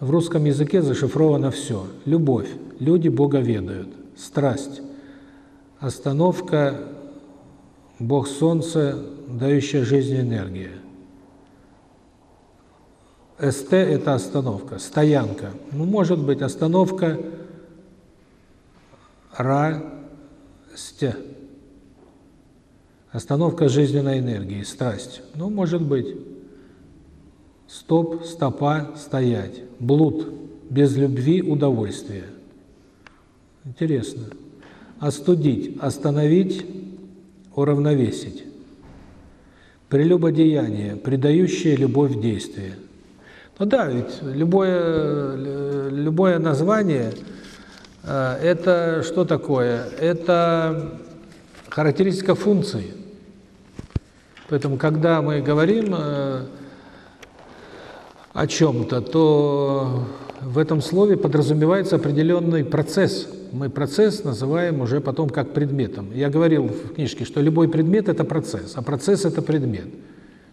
В русском языке зашифровано все. Любовь. Люди Бога ведают. Страсть. Остановка. Бог Солнца, дающая жизнь энергия. СТ – это остановка, стоянка. Ну, может быть, остановка Ра, Сте. Остановка жизненной энергии, страсть. Ну, может быть. Стоп, стопа, стоять. Блуд. Без любви удовольствие. Интересно. Остудить, остановить, уравновесить. Прелюбодеяние, придающее любовь в действие. Ну да, ведь любое, любое название э, – это что такое? Это характеристика функции. Поэтому, когда мы говорим э, о чем-то, то в этом слове подразумевается определенный процесс. Мы процесс называем уже потом как предметом. Я говорил в книжке, что любой предмет – это процесс, а процесс – это предмет.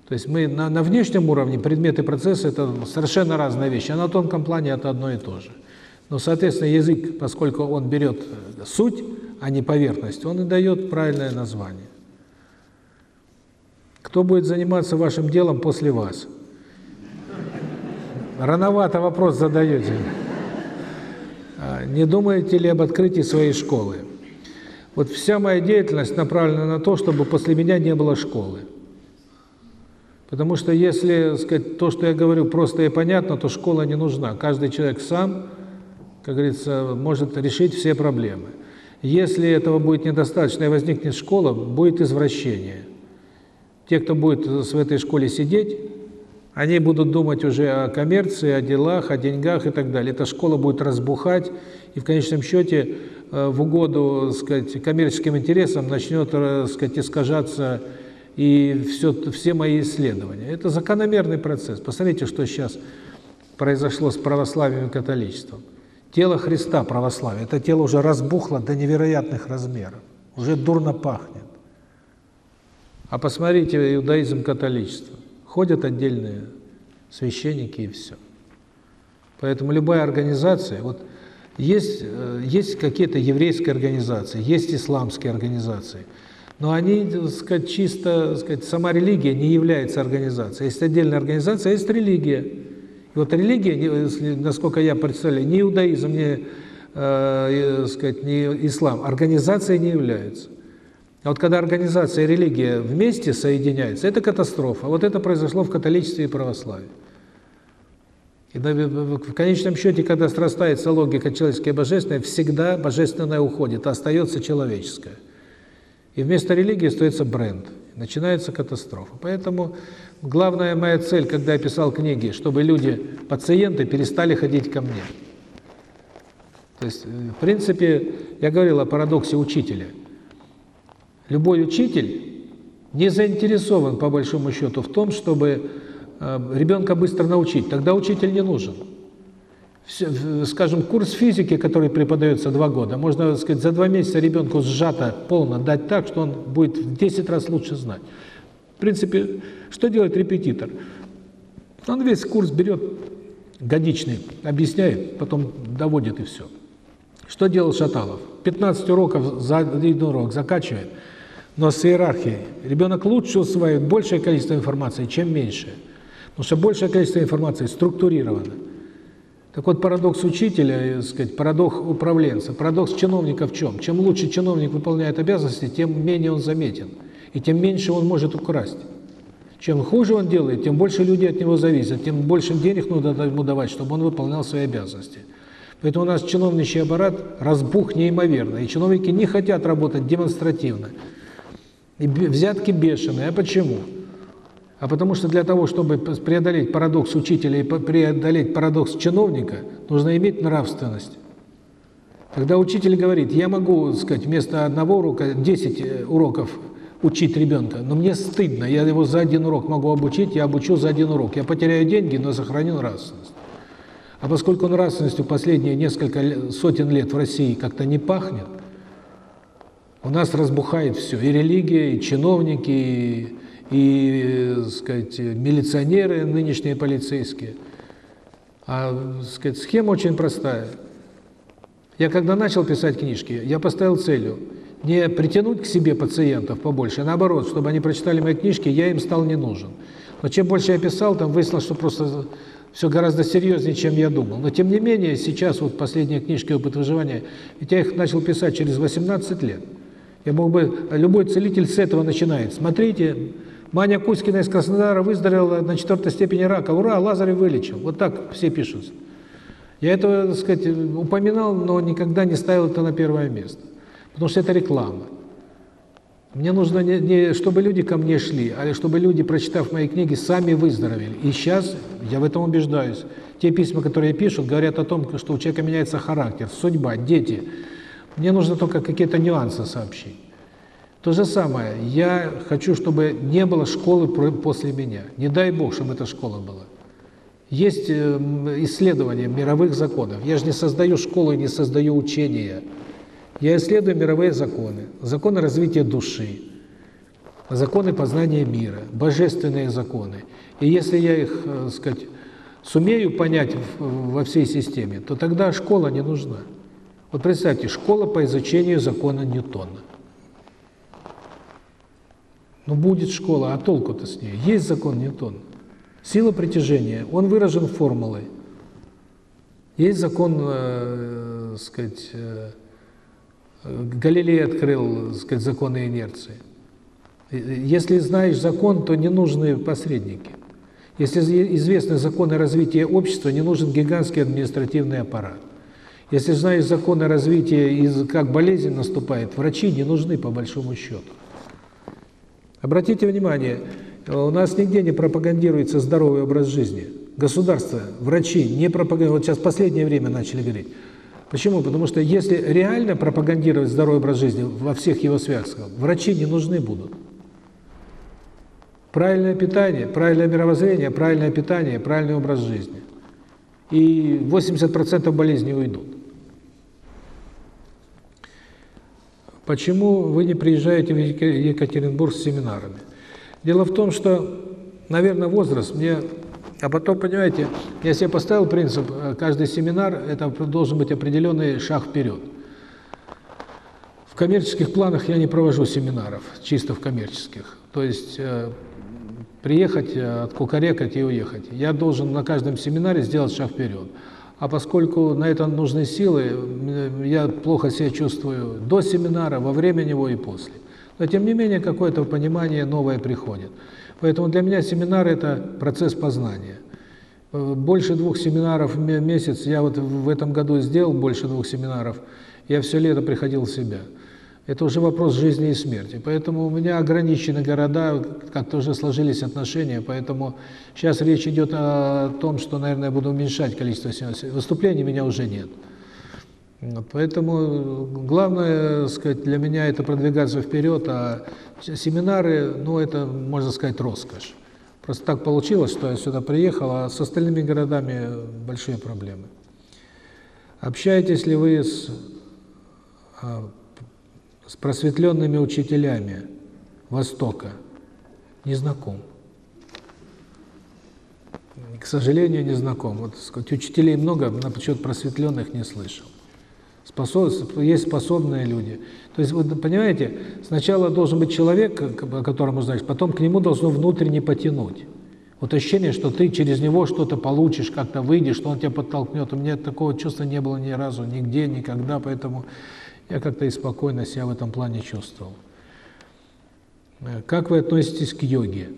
То есть мы на, на внешнем уровне предмет и процесс – это совершенно разные вещи, а на тонком плане это одно и то же. Но, соответственно, язык, поскольку он берет суть, а не поверхность, он и дает правильное название. Кто будет заниматься вашим делом после вас? Рановато вопрос задаете. А, не думаете ли об открытии своей школы? Вот вся моя деятельность направлена на то, чтобы после меня не было школы. Потому что если сказать, то, что я говорю, просто и понятно, то школа не нужна. Каждый человек сам, как говорится, может решить все проблемы. Если этого будет недостаточно и возникнет школа, будет извращение. Те, кто будет в этой школе сидеть, они будут думать уже о коммерции, о делах, о деньгах и так далее. Эта школа будет разбухать, и в конечном счете э, в угоду сказать, коммерческим интересам начнет э, сказать, искажаться и все, все мои исследования. Это закономерный процесс. Посмотрите, что сейчас произошло с православием и католичеством. Тело Христа, православие, это тело уже разбухло до невероятных размеров, уже дурно пахнет. А посмотрите иудаизм, католичество. Ходят отдельные священники и все. Поэтому любая организация, вот есть, э, есть какие-то еврейские организации, есть исламские организации – но они, так сказать, чисто, так сказать, сама религия не является организацией. Есть отдельная организация, есть религия. И вот религия, насколько я представляю, ни иудаизм, ни, э, сказать, ни ислам, организацией не являются. А вот когда организация и религия вместе соединяются, это катастрофа. Вот это произошло в католичестве и православии. И в конечном счете, когда срастается логика человеческая и божественная, всегда божественное уходит, а остается человеческое. И вместо религии остается бренд. Начинается катастрофа. Поэтому главная моя цель, когда я писал книги, чтобы люди, пациенты, перестали ходить ко мне. То есть, в принципе, я говорил о парадоксе учителя. Любой учитель не заинтересован, по большому счету, в том, чтобы э, ребенка быстро научить. Тогда учитель не нужен скажем, курс физики, который преподается два года, можно сказать, за два месяца ребенку сжато, полно дать так, что он будет в 10 раз лучше знать. В принципе, что делает репетитор? Он весь курс берет годичный, объясняет, потом доводит и все. Что делал Шаталов? 15 уроков за один урок закачивает, но с иерархией. Ребенок лучше усваивает большее количество информации, чем меньшее. Потому что большее количество информации структурировано. Так вот, парадокс учителя, так сказать, парадокс управленца, парадокс чиновника в чем? Чем лучше чиновник выполняет обязанности, тем менее он заметен, и тем меньше он может украсть. Чем хуже он делает, тем больше людей от него зависят, тем больше денег нужно ему давать, чтобы он выполнял свои обязанности. Поэтому у нас чиновничий аппарат разбух неимоверно, и чиновники не хотят работать демонстративно. И взятки бешеные. А почему? а потому что для того, чтобы преодолеть парадокс учителя и преодолеть парадокс чиновника, нужно иметь нравственность. Когда учитель говорит, я могу, сказать, вместо одного урока 10 э, уроков учить ребенка, но мне стыдно, я его за один урок могу обучить, я обучу за один урок. Я потеряю деньги, но сохраню нравственность. А поскольку нравственностью последние несколько сотен лет в России как-то не пахнет, у нас разбухает все, и религия, и чиновники, и и, так сказать, милиционеры, нынешние полицейские. А, сказать, схема очень простая. Я когда начал писать книжки, я поставил целью не притянуть к себе пациентов побольше, а наоборот, чтобы они прочитали мои книжки, я им стал не нужен. Но чем больше я писал, там выяснилось, что просто все гораздо серьезнее, чем я думал. Но тем не менее, сейчас вот последние книжки «Опыт выживания», ведь я их начал писать через 18 лет. Я мог бы, любой целитель с этого начинает. Смотрите, Маня Кузькина из Краснодара выздоровела на четвертой степени рака. Ура, Лазарев вылечил. Вот так все пишут. Я это, так сказать, упоминал, но никогда не ставил это на первое место. Потому что это реклама. Мне нужно не, не чтобы люди ко мне шли, а чтобы люди, прочитав мои книги, сами выздоровели. И сейчас я в этом убеждаюсь. Те письма, которые пишут, говорят о том, что у человека меняется характер, судьба, дети. Мне нужно только какие-то нюансы сообщить. То же самое, я хочу, чтобы не было школы после меня. Не дай Бог, чтобы эта школа была. Есть эм, исследования мировых законов. Я же не создаю школу не создаю учения. Я исследую мировые законы, законы развития души, законы познания мира, божественные законы. И если я их, так э, сказать, сумею понять во всей системе, то тогда школа не нужна. Вот представьте, школа по изучению закона Ньютона. Ну, будет школа, а толку-то с ней? Есть закон Ньютона. Сила притяжения, он выражен формулой. Есть закон, э, сказать, э, Галилей открыл, сказать, законы инерции. Если знаешь закон, то не нужны посредники. Если известны законы развития общества, не нужен гигантский административный аппарат. Если знаешь законы развития и как болезнь наступает, врачи не нужны по большому счету. Обратите внимание, у нас нигде не пропагандируется здоровый образ жизни. Государство, врачи не пропагандируют. Вот сейчас последнее время начали говорить. Почему? Потому что если реально пропагандировать здоровый образ жизни во всех его связках, врачи не нужны будут. Правильное питание, правильное мировоззрение, правильное питание, правильный образ жизни. И 80% болезней уйдут. Почему вы не приезжаете в Екатеринбург с семинарами? Дело в том, что, наверное, возраст мне а потом, понимаете, я себе поставил принцип, э, каждый семинар – это должен быть определенный шаг вперед. В коммерческих планах я не провожу семинаров, чисто в коммерческих. То есть э, приехать, э, откукарекать и уехать. Я должен на каждом семинаре сделать шаг вперед. А поскольку на это нужны силы, я плохо себя чувствую до семинара, во время него и после. Но тем не менее какое-то понимание новое приходит. Поэтому для меня семинар – это процесс познания. Больше двух семинаров в месяц, я вот в этом году сделал больше двух семинаров, я все лето приходил в себя. Это уже вопрос жизни и смерти. Поэтому у меня ограничены города, как-то уже сложились отношения, поэтому сейчас речь идет о том, что, наверное, я буду уменьшать количество семинаров. Выступлений меня уже нет. Поэтому главное, сказать, для меня это продвигаться вперед, а семинары, ну, это, можно сказать, роскошь. Просто так получилось, что я сюда приехал, а с остальными городами большие проблемы. Общаетесь ли вы с, а, с просветленными учителями Востока? Не знаком. К сожалению, не знаком. Вот, сказать, учителей много, но почему-то просветленных не слышал. Способ, есть способные люди. То есть, вы понимаете, сначала должен быть человек, о котором знаешь, потом к нему должно внутренне потянуть. Вот ощущение, что ты через него что-то получишь, как-то выйдешь, что он тебя подтолкнет. У меня такого чувства не было ни разу, нигде, никогда, поэтому я как-то и спокойно себя в этом плане чувствовал. Э, как вы относитесь к йоге?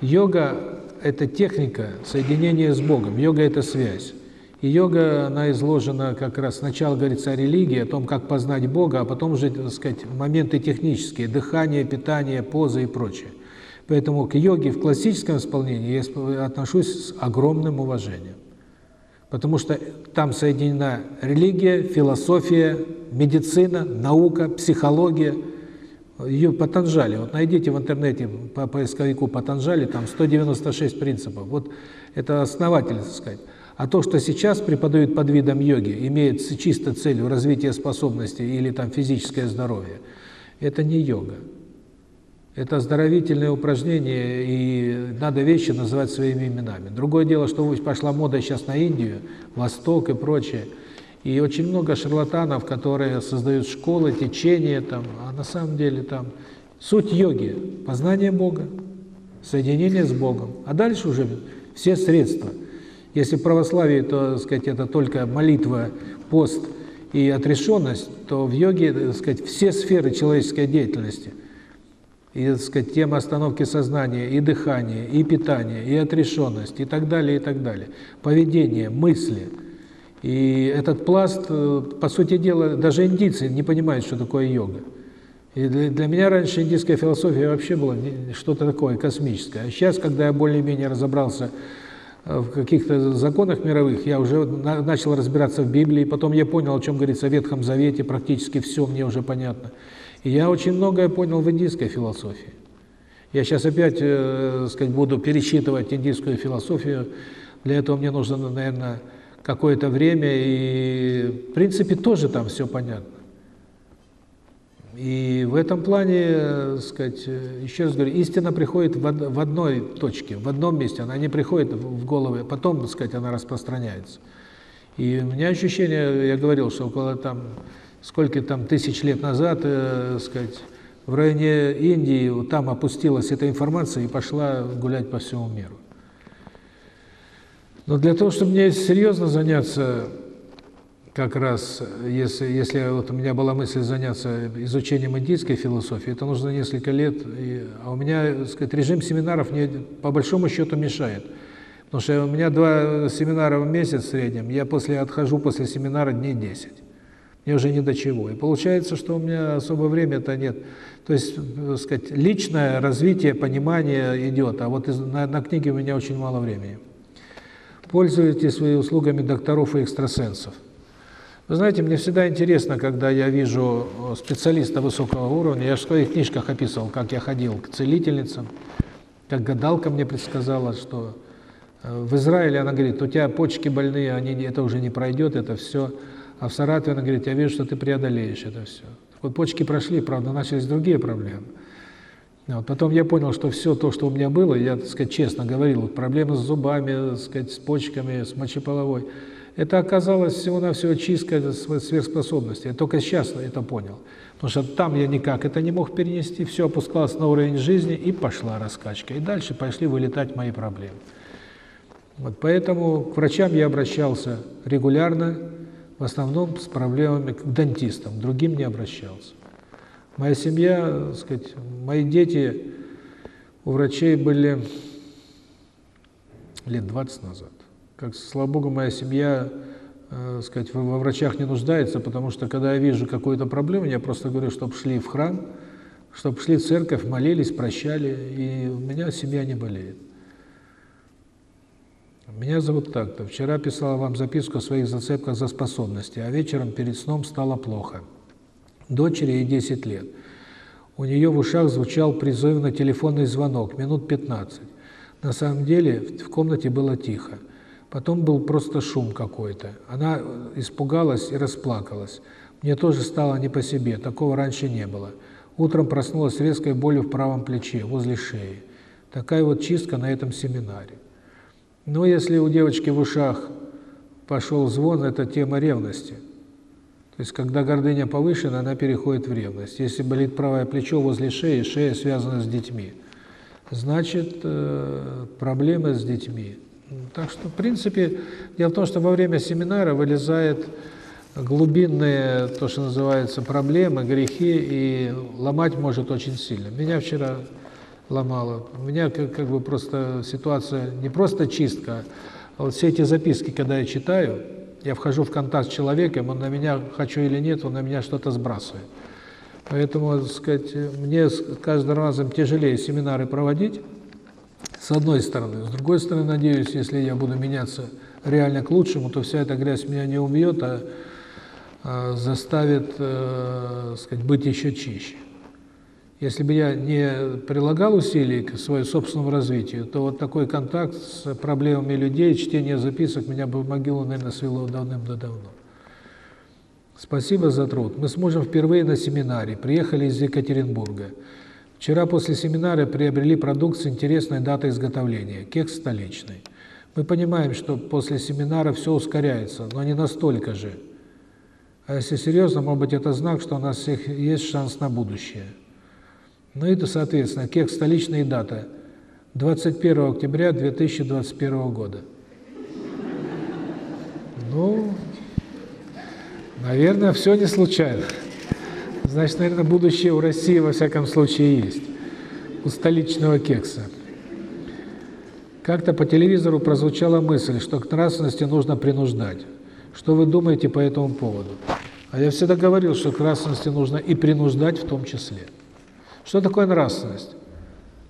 Йога – это техника соединения с Богом, йога – это связь. И йога, она изложена как раз, сначала говорится о религии, о том, как познать Бога, а потом уже, так сказать, моменты технические, дыхание, питание, позы и прочее. Поэтому к йоге в классическом исполнении я отношусь с огромным уважением. Потому что там соединена религия, философия, медицина, наука, психология. Ее Патанжали, вот найдите в интернете по поисковику Патанжали, там 196 принципов. Вот это основатель, так сказать. А то, что сейчас преподают под видом йоги, имеет чисто целью развития способностей или там физическое здоровье, это не йога. Это оздоровительное упражнение, и надо вещи называть своими именами. Другое дело, что пошла мода сейчас на Индию, Восток и прочее. И очень много шарлатанов, которые создают школы, течения, там, а на самом деле там суть йоги – познание Бога, соединение с Богом. А дальше уже все средства – если в православии, то, так сказать, это только молитва, пост и отрешенность, то в йоге, так сказать, все сферы человеческой деятельности, и, так сказать, тема остановки сознания, и дыхание, и питание, и отрешенность, и так далее, и так далее. Поведение, мысли. И этот пласт, э, по сути дела, даже индийцы не понимают, что такое йога. И для, для меня раньше индийская философия вообще была что-то такое космическое. А сейчас, когда я более-менее разобрался э, в каких-то законах мировых, я уже на, начал разбираться в Библии, потом я понял, о чем говорится в Ветхом Завете, практически все мне уже понятно. И я очень многое понял в индийской философии. Я сейчас опять, э, сказать, буду пересчитывать индийскую философию. Для этого мне нужно, наверное, какое-то время, и в принципе тоже там все понятно. И в этом плане, э, сказать, э, еще раз говорю, истина приходит в, одной точке, в одном месте, она не приходит в голову, потом, так сказать, она распространяется. И у меня ощущение, я говорил, что около там, сколько там тысяч лет назад, э, сказать, в районе Индии, там опустилась эта информация и пошла гулять по всему миру. Но для того, чтобы мне серьезно заняться как раз, если, если вот у меня была мысль заняться изучением индийской философии, это нужно несколько лет, и, а у меня, сказать, режим семинаров мне по большому счету мешает. Потому что у меня два семинара в месяц в среднем, я после отхожу после семинара дней 10. Мне уже ни до чего. И получается, что у меня особо времени-то нет. То есть, сказать, личное развитие, понимание идет, а вот на, на книге у меня очень мало времени. Пользуйтесь своими услугами докторов и экстрасенсов. Вы знаете, мне всегда интересно, когда я вижу э, специалиста высокого уровня, я в своих книжках описывал, как я ходил к целительницам, как гадалка мне предсказала, что э, в Израиле она говорит, у тебя почки больные, они, это уже не пройдет, это все. А в Саратове она говорит, я вижу, что ты преодолеешь это все. Вот почки прошли, правда, начались другие проблемы. Вот. Потом я понял, что все то, что у меня было, я, так сказать, честно говорил, проблемы с зубами, так сказать, с почками, с мочеполовой – это оказалось всего-навсего чистка сверхспособности. Я только сейчас это понял. Потому что там я никак это не мог перенести, все опускалось на уровень жизни, и пошла раскачка. И дальше пошли вылетать мои проблемы. Вот поэтому к врачам я обращался регулярно, в основном с проблемами к дантистам, другим не обращался. Моя семья, сказать, мои дети у врачей были лет 20 назад как, слава Богу, моя семья, э, сказать, во врачах не нуждается, потому что, когда я вижу какую-то проблему, я просто говорю, чтобы шли в храм, чтобы шли в церковь, молились, прощали, и у меня семья не болеет. Меня зовут так-то. Вчера писала вам записку о своих зацепках за способности, а вечером перед сном стало плохо. Дочери ей 10 лет. У нее в ушах звучал призывно телефонный звонок, минут 15. На самом деле в комнате было тихо. Потом был просто шум какой-то. Она э, испугалась и расплакалась. Мне тоже стало не по себе, такого раньше не было. Утром проснулась с резкой болью в правом плече, возле шеи. Такая вот чистка на этом семинаре. Но если у девочки в ушах пошел звон, это тема ревности. То есть, когда гордыня повышена, она переходит в ревность. Если болит правое плечо возле шеи, шея связана с детьми. Значит, э, проблемы с детьми. Так что, в принципе, дело в том, что во время семинара вылезают глубинные, то, что называется, проблемы, грехи, и ломать может очень сильно. Меня вчера ломало. У меня как, как бы просто ситуация, не просто чистка, а вот все эти записки, когда я читаю, я вхожу в контакт с человеком, он на меня, хочу или нет, он на меня что-то сбрасывает. Поэтому, так сказать, мне с каждым разом тяжелее семинары проводить, с одной стороны. С другой стороны, надеюсь, если я буду меняться реально к лучшему, то вся эта грязь меня не убьет, а, а заставит, э, сказать, быть еще чище. Если бы я не прилагал усилий к своему собственному развитию, то вот такой контакт с проблемами людей, чтение записок меня бы в могилу, наверное, свело давным-давно. Спасибо за труд. Мы с мужем впервые на семинаре, приехали из Екатеринбурга. Вчера после семинара приобрели продукт с интересной датой изготовления – кекс столичный. Мы понимаем, что после семинара все ускоряется, но не настолько же. А если серьезно, может быть, это знак, что у нас всех есть шанс на будущее. Ну и, соответственно, кекс столичный дата – 21 октября 2021 года. Ну, наверное, все не случайно. Значит, наверное, будущее у России во всяком случае есть. У столичного кекса. Как-то по телевизору прозвучала мысль, что к нравственности нужно принуждать. Что вы думаете по этому поводу? А я всегда говорил, что к нравственности нужно и принуждать в том числе. Что такое нравственность?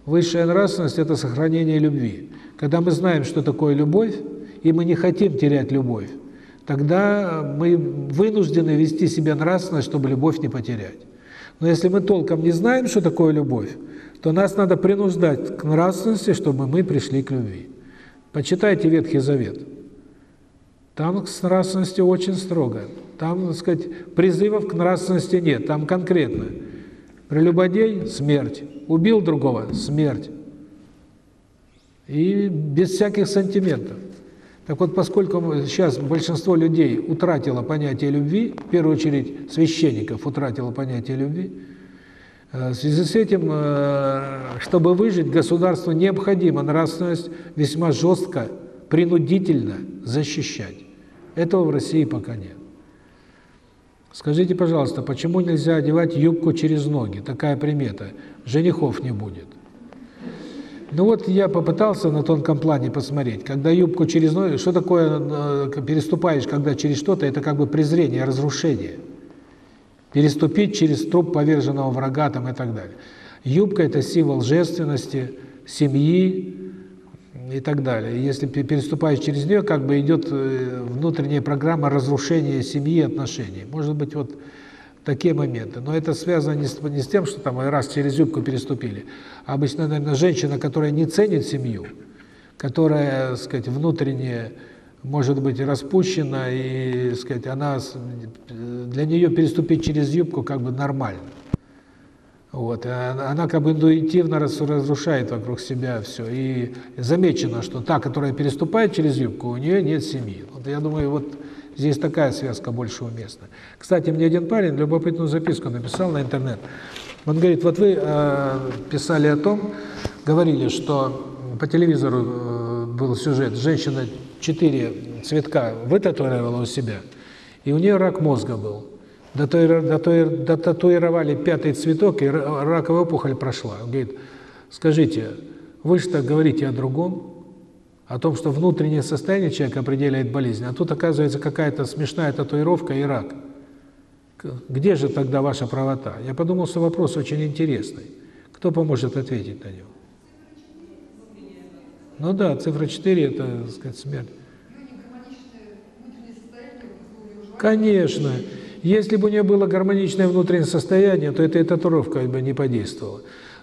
Высшая нравственность – это сохранение любви. Когда мы знаем, что такое любовь, и мы не хотим терять любовь, тогда мы вынуждены вести себя нравственно, чтобы любовь не потерять. Но если мы толком не знаем, что такое любовь, то нас надо принуждать к нравственности, чтобы мы пришли к любви. Почитайте Ветхий Завет. Там с нравственностью очень строго. Там, так сказать, призывов к нравственности нет. Там конкретно. Прелюбодей – смерть. Убил другого – смерть. И без всяких сантиментов. Так вот, поскольку сейчас большинство людей утратило понятие любви, в первую очередь священников утратило понятие любви, э, в связи с этим, э, чтобы выжить, государству необходимо нравственность весьма жестко, принудительно защищать. Этого в России пока нет. Скажите, пожалуйста, почему нельзя одевать юбку через ноги? Такая примета. Женихов не будет. Ну вот я попытался на тонком плане посмотреть, когда юбку через ноги, что такое э, переступаешь, когда через что-то, это как бы презрение, разрушение. Переступить через труп поверженного врага там и так далее. Юбка – это символ женственности, семьи и так далее. Если переступаешь через нее, как бы идет э, внутренняя программа разрушения семьи и отношений. Может быть, вот такие моменты. Но это связано не с, не с тем, что там раз через юбку переступили. А обычно, наверное, женщина, которая не ценит семью, которая, сказать, внутренне может быть распущена, и, сказать, она для нее переступить через юбку как бы нормально. Вот, она, как бы интуитивно разрушает вокруг себя все. И замечено, что та, которая переступает через юбку, у нее нет семьи. Вот я думаю, вот Здесь такая связка больше уместна. Кстати, мне один парень любопытную записку написал на интернет. Он говорит, вот вы э, писали о том, говорили, что по телевизору э, был сюжет, женщина четыре цветка вытатуировала у себя, и у нее рак мозга был. Дотатуировали пятый цветок, и раковая опухоль прошла. Он говорит, скажите, вы же так говорите о другом, о том, что внутреннее состояние человека определяет болезнь, а тут оказывается какая-то смешная татуировка и рак. Где же тогда ваша правота? Я подумал, что вопрос очень интересный. Кто поможет ответить на него? Ну да, цифра 4 – это, так сказать, смерть. Конечно. Если бы у нее было гармоничное внутреннее состояние, то эта татуировка бы не подействовала.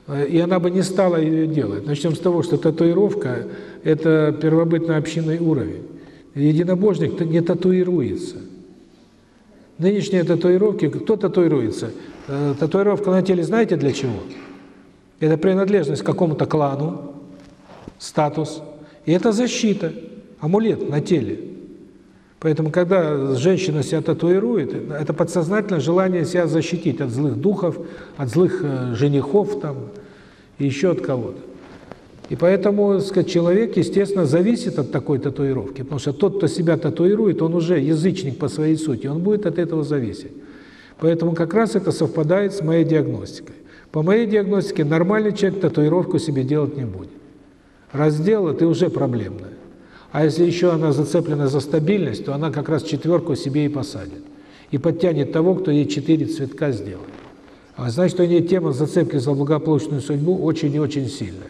Э, и она бы не стала ее делать. Начнем с того, что татуировка – это первобытно-общинный уровень. Единобожник не татуируется. Нынешние татуировки, кто татуируется? Э, татуировка на теле знаете для чего? Это принадлежность к какому-то клану, статус. И это защита, амулет на теле. Поэтому, когда женщина себя татуирует, это подсознательное желание себя защитить от злых духов, от злых э, женихов там, и еще от кого-то. И поэтому, сказать, человек, естественно, зависит от такой татуировки, потому что тот, кто себя татуирует, он уже язычник по своей сути, он будет от этого зависеть. Поэтому как раз это совпадает с моей диагностикой. По моей диагностике нормальный человек татуировку себе делать не будет. Раз сделал, ты уже проблемная. А если еще она зацеплена за стабильность, то она как раз четверку себе и посадит. И подтянет того, кто ей четыре цветка сделает. А значит, у нее тема зацепки за благополучную судьбу очень и очень сильная.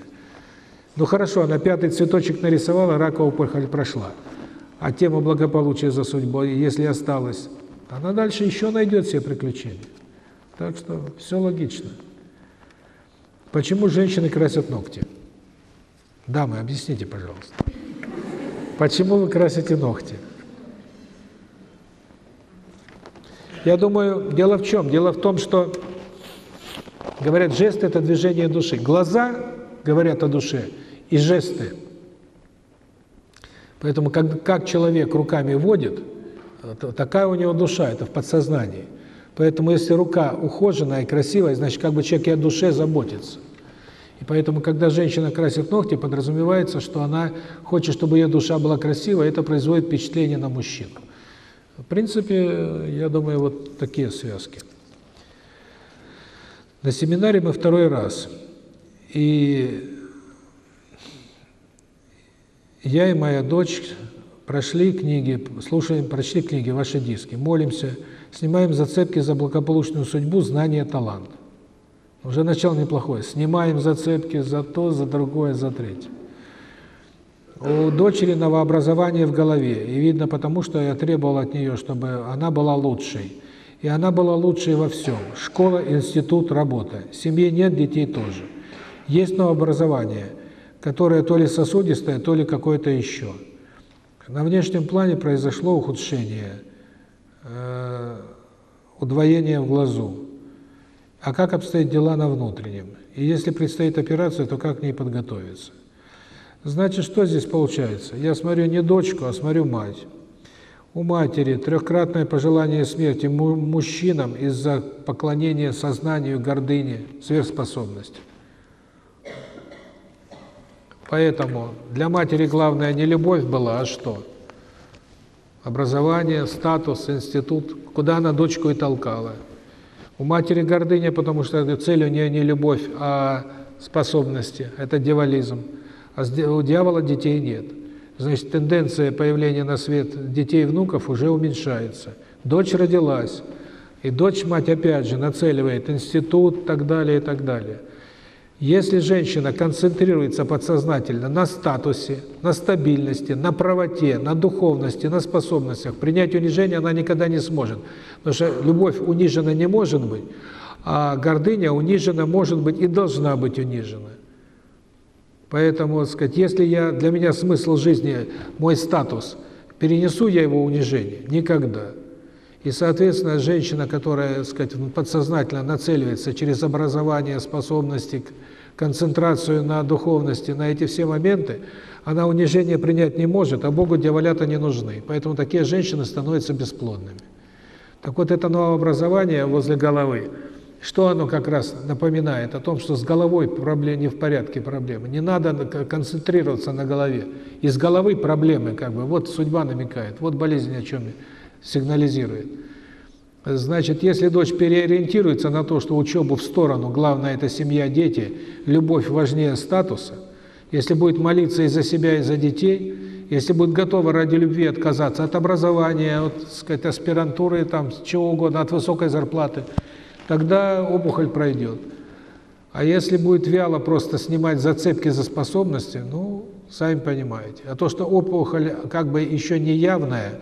Ну хорошо, она пятый цветочек нарисовала, раковая опухоль прошла. А тема благополучия за судьбой, если осталась, она дальше еще найдет себе приключения. Так что все логично. Почему женщины красят ногти? Дамы, объясните, пожалуйста. Почему вы красите ногти? Я думаю, дело в чем? Дело в том, что, говорят, жест – это движение души. Глаза говорят о душе, и жесты. Поэтому, как, как человек руками водит, такая у него душа, это в подсознании. Поэтому, если рука ухоженная и красивая, значит, как бы человек и о душе заботится. И поэтому, когда женщина красит ногти, подразумевается, что она хочет, чтобы ее душа была красивой, это производит впечатление на мужчину. В принципе, я думаю, вот такие связки. На семинаре мы второй раз. И я и моя дочь прошли книги, слушаем, прочли книги, ваши диски, молимся, снимаем зацепки за благополучную судьбу, знание, талант. Уже начало неплохое. Снимаем зацепки за то, за другое, за третье. У дочери новообразование в голове, и видно потому, что я требовал от нее, чтобы она была лучшей. И она была лучшей во всем. Школа, институт, работа. Семьи нет, детей тоже. Есть новообразование, которое то ли сосудистое, то ли какое-то еще. На внешнем плане произошло ухудшение, э, удвоение в глазу. А как обстоят дела на внутреннем? И если предстоит операция, то как к ней подготовиться? Значит, что здесь получается? Я смотрю не дочку, а смотрю мать. У матери трехкратное пожелание смерти мужчинам из-за поклонения сознанию, гордыне, сверхспособности. Поэтому для матери главное не любовь была, а что? Образование, статус, институт, куда она дочку и толкала. У матери гордыня, потому что цель у нее не любовь, а способности, это дьяволизм. А у дьявола детей нет. Значит, тенденция появления на свет детей и внуков уже уменьшается. Дочь родилась, и дочь-мать опять же нацеливает институт, так далее, и так далее. Если женщина концентрируется подсознательно на статусе, на стабильности, на правоте, на духовности, на способностях, принять унижение она никогда не сможет. Потому что любовь унижена не может быть, а гордыня унижена может быть и должна быть унижена. Поэтому, сказать, если я для меня смысл жизни мой статус, перенесу я его унижение? Никогда. И, соответственно, женщина, которая, так сказать, подсознательно нацеливается через образование, способности, концентрацию на духовности, на эти все моменты, она унижение принять не может, а Богу дьяволята не нужны. Поэтому такие женщины становятся бесплодными. Так вот, это новообразование возле головы – что оно как раз напоминает? О том, что с головой проблемы не в порядке проблемы. Не надо концентрироваться на голове. Из головы проблемы, как бы, вот судьба намекает, вот болезнь о чем сигнализирует. Значит, если дочь переориентируется на то, что учебу в сторону, главное это семья, дети, любовь важнее статуса, если будет молиться и за себя, и за детей, если будет готова ради любви отказаться от образования, от, сказать, аспирантуры, там, чего угодно, от высокой зарплаты – тогда опухоль пройдет. А если будет вяло просто снимать зацепки за способности, ну, сами понимаете. А то, что опухоль как бы еще не явная,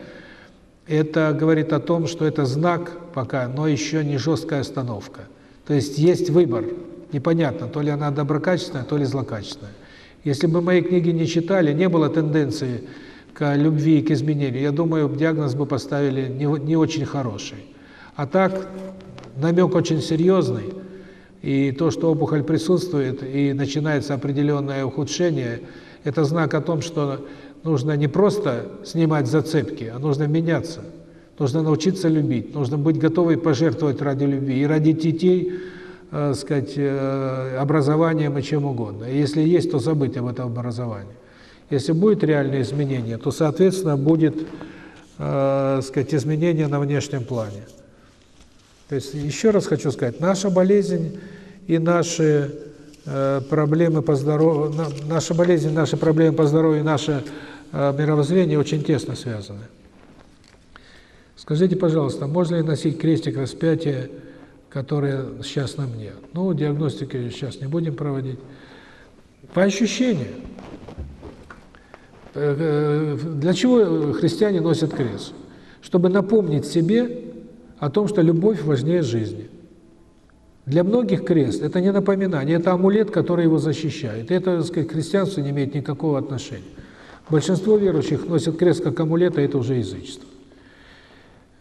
это говорит о том, что это знак пока, но еще не жесткая остановка. То есть есть выбор. Непонятно, то ли она доброкачественная, то ли злокачественная. Если бы мои книги не читали, не было тенденции к любви и к изменению, я думаю, диагноз бы поставили не, не очень хороший. А так, намек очень серьезный, и то, что опухоль присутствует, и начинается определенное ухудшение, это знак о том, что нужно не просто снимать зацепки, а нужно меняться. Нужно научиться любить, нужно быть готовой пожертвовать ради любви и ради детей, э, сказать, э, образованием и чем угодно. Если есть, то забыть об этом образовании. Если будет реальное изменение, то, соответственно, будет, э, сказать, изменение на внешнем плане. То есть, еще раз хочу сказать, наша болезнь и наши э, проблемы по здоровью, наша болезнь, наши проблемы по здоровью, наше э, мировоззрение очень тесно связаны. Скажите, пожалуйста, можно ли носить крестик распятия, который сейчас на мне? Ну, диагностики сейчас не будем проводить. По ощущению. Э, э, для чего христиане носят крест? Чтобы напомнить себе, о том, что любовь важнее жизни. Для многих крест – это не напоминание, это амулет, который его защищает. Это, так сказать, к христианству не имеет никакого отношения. Большинство верующих носят крест как амулет, а это уже язычество.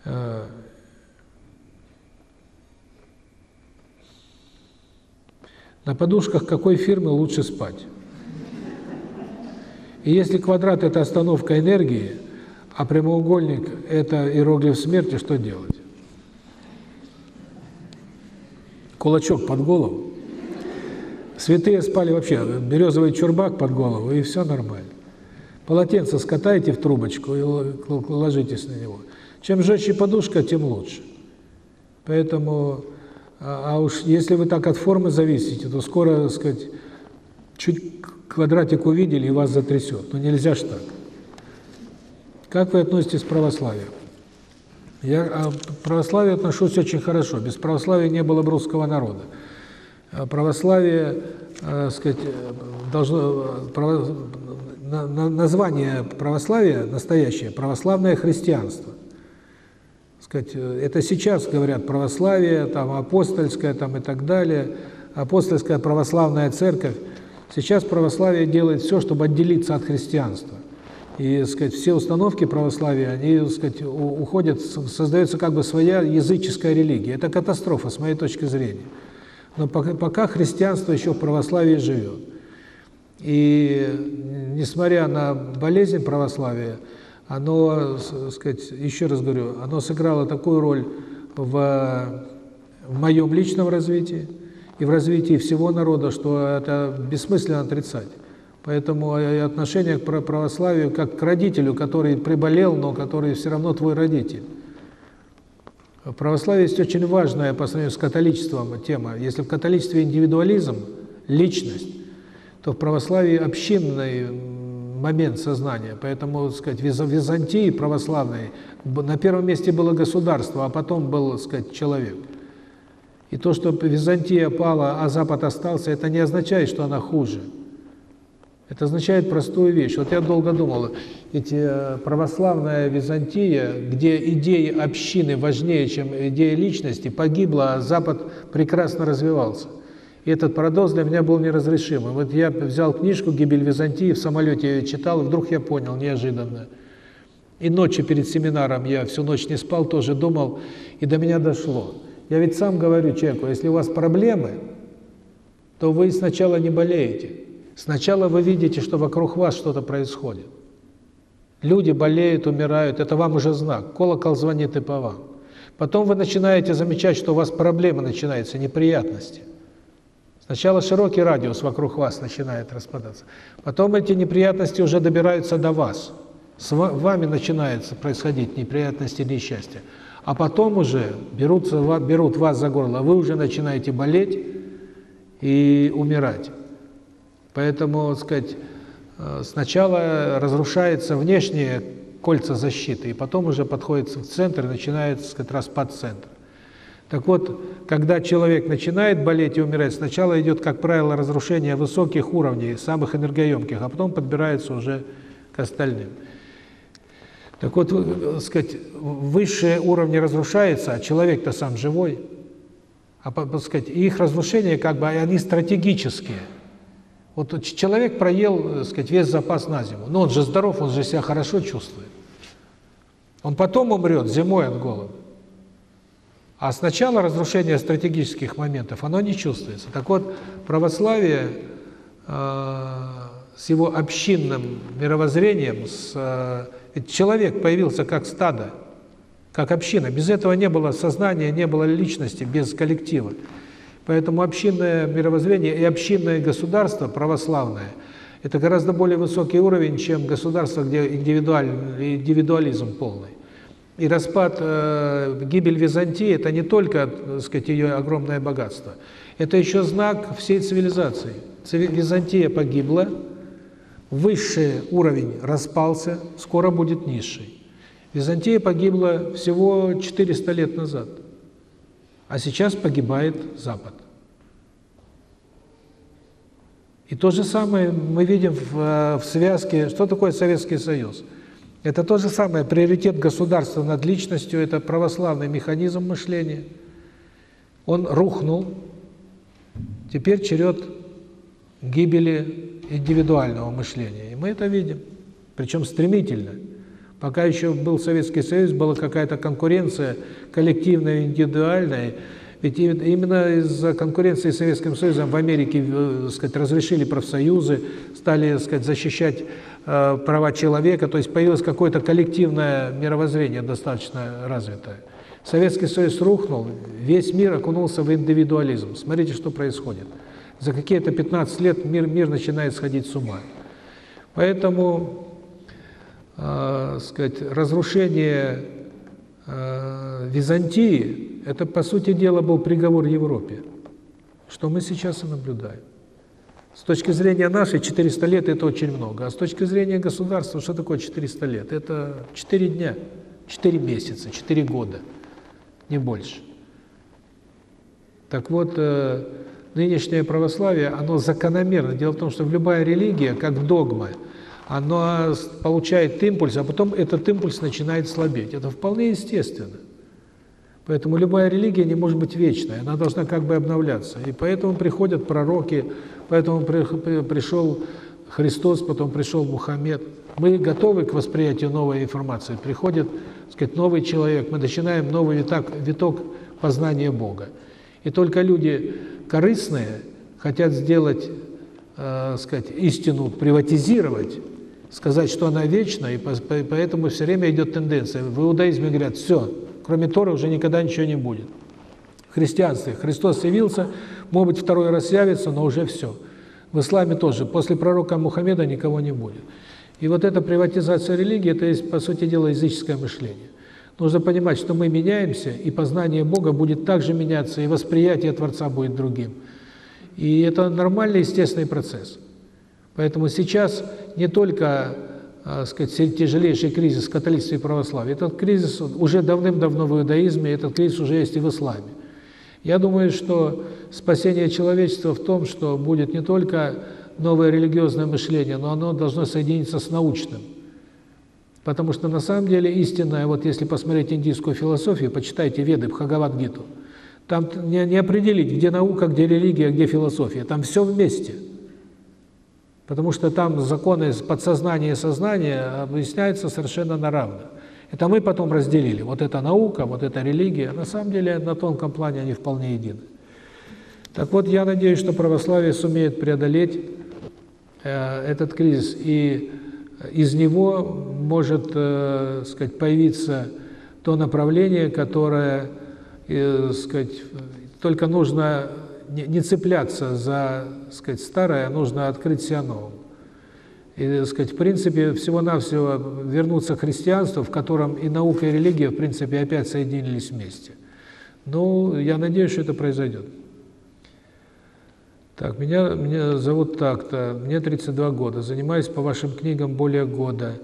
Э, на подушках какой фирмы лучше спать? И если квадрат – это остановка энергии, а прямоугольник – это иероглиф смерти, что делать? кулачок под голову. Святые спали вообще, березовый чурбак под голову, и все нормально. Полотенце скатайте в трубочку и ложитесь на него. Чем жестче подушка, тем лучше. Поэтому, а, а уж если вы так от формы зависите, то скоро, так сказать, чуть квадратик увидели, и вас затрясет. Но нельзя ж так. Как вы относитесь к православию? Я а, к православию отношусь очень хорошо. Без православия не было бы русского народа. А православие, э, сказать, должно право, на, на, название православия настоящее православное христианство. Сказать, э, это сейчас говорят православие, там апостольское, там и так далее, апостольская православная церковь. Сейчас православие делает все, чтобы отделиться от христианства. И, сказать, все установки православия, они, сказать, уходят, создается как бы своя языческая религия. Это катастрофа, с моей точки зрения. Но пока, пока христианство еще в православии живет. И несмотря на болезнь православия, оно, сказать, еще раз говорю, оно сыграло такую роль в, в моем личном развитии и в развитии всего народа, что это бессмысленно отрицать. Поэтому отношение к православию как к родителю, который приболел, но который все равно твой родитель. В православии есть очень важная по сравнению с католичеством тема. Если в католичестве индивидуализм, личность, то в православии общинный момент сознания. Поэтому, так сказать, в Византии православной на первом месте было государство, а потом был, так сказать, человек. И то, что Византия пала, а Запад остался, это не означает, что она хуже. Это означает простую вещь. Вот я долго думал, ведь э, православная Византия, где идеи общины важнее, чем идея личности, погибла, а Запад прекрасно развивался. И этот парадокс для меня был неразрешимым. Вот я взял книжку «Гибель Византии», в самолете ее читал, и вдруг я понял, неожиданно. И ночью перед семинаром я всю ночь не спал, тоже думал, и до меня дошло. Я ведь сам говорю человеку, если у вас проблемы, то вы сначала не болеете. Сначала вы видите, что вокруг вас что-то происходит. Люди болеют, умирают, это вам уже знак. Колокол звонит и по вам. Потом вы начинаете замечать, что у вас проблемы начинаются, неприятности. Сначала широкий радиус вокруг вас начинает распадаться. Потом эти неприятности уже добираются до вас. С вами начинается происходить неприятности или несчастья. А потом уже берутся, берут вас за горло, вы уже начинаете болеть и умирать. Поэтому, так сказать, э, сначала разрушается внешние кольца защиты, и потом уже подходит в центр и начинается, так сказать, распад центра. Так вот, когда человек начинает болеть и умирать, сначала идет, как правило, разрушение высоких уровней, самых энергоемких, а потом подбирается уже к остальным. Так вот, э, сказать, высшие уровни разрушаются, а человек-то сам живой. А, сказать, их разрушения, как бы, они стратегические – вот человек проел, так э, сказать, весь запас на зиму. Но он же здоров, он же себя хорошо чувствует. Он потом умрет зимой от голода. А сначала разрушение стратегических моментов, оно не чувствуется. Так вот, православие э, с его общинным мировоззрением, с, э, ведь человек появился как стадо, как община. Без этого не было сознания, не было личности, без коллектива. Поэтому общинное мировоззрение и общинное государство православное – это гораздо более высокий уровень, чем государство, где индивидуальный, индивидуализм полный. И распад, э, гибель Византии – это не только, так сказать, ее огромное богатство. Это еще знак всей цивилизации. Византия погибла, высший уровень распался, скоро будет низший. Византия погибла всего 400 лет назад – а сейчас погибает Запад. И то же самое мы видим в, э, в связке, что такое Советский Союз. Это то же самое, приоритет государства над личностью, это православный механизм мышления. Он рухнул, теперь черед гибели индивидуального мышления. И мы это видим, причем стремительно. Пока еще был Советский Союз, была какая-то конкуренция коллективная, индивидуальная. Ведь именно из-за конкуренции с Советским Союзом в Америке, э, так сказать, разрешили профсоюзы, стали, так сказать, защищать э, права человека, то есть появилось какое-то коллективное мировоззрение достаточно развитое. Советский Союз рухнул, весь мир окунулся в индивидуализм. Смотрите, что происходит. За какие-то 15 лет мир, мир начинает сходить с ума. Поэтому э, сказать, разрушение э, Византии, это, по сути дела, был приговор Европе, что мы сейчас и наблюдаем. С точки зрения нашей 400 лет – это очень много. А с точки зрения государства, что такое 400 лет? Это 4 дня, 4 месяца, 4 года, не больше. Так вот, э, нынешнее православие, оно закономерно. Дело в том, что в любая религия, как догма, она получает импульс, а потом этот импульс начинает слабеть. Это вполне естественно. Поэтому любая религия не может быть вечной, она должна как бы обновляться. И поэтому приходят пророки, поэтому пришел Христос, потом пришел Мухаммед. Мы готовы к восприятию новой информации. Приходит, так сказать, новый человек, мы начинаем новый виток, виток познания Бога. И только люди корыстные хотят сделать, э, сказать, истину приватизировать, сказать, что она вечна, и поэтому все время идет тенденция. В иудаизме говорят, все, кроме Торы уже никогда ничего не будет. В христианстве Христос явился, может быть, второй раз явится, но уже все. В исламе тоже. После пророка Мухаммеда никого не будет. И вот эта приватизация религии, это есть, по сути дела, языческое мышление. Нужно понимать, что мы меняемся, и познание Бога будет также меняться, и восприятие Творца будет другим. И это нормальный, естественный процесс. Поэтому сейчас не только, э, сказать, тяжелейший кризис католичества и православия, этот кризис уже давным-давно в иудаизме, этот кризис уже есть и в исламе. Я думаю, что спасение человечества в том, что будет не только новое религиозное мышление, но оно должно соединиться с научным. Потому что на самом деле истинная, вот если посмотреть индийскую философию, почитайте Веды, Бхагавад-гиту, там не определить, где наука, где религия, где философия, там все вместе. Потому что там законы подсознания и сознания объясняются совершенно на равных. Это мы потом разделили. Вот это наука, вот это религия. На самом деле на тонком плане они вполне едины. Так вот, я надеюсь, что православие сумеет преодолеть э, этот кризис, и из него может, э, сказать, появиться то направление, которое, э, сказать, только нужно не, цепляться за, сказать, старое, нужно открыть себя новым. И, сказать, в принципе, всего-навсего вернуться к христианству, в котором и наука, и религия, в принципе, опять соединились вместе. Ну, я надеюсь, что это произойдет. Так, меня, меня зовут так-то, мне 32 года, занимаюсь по вашим книгам более года.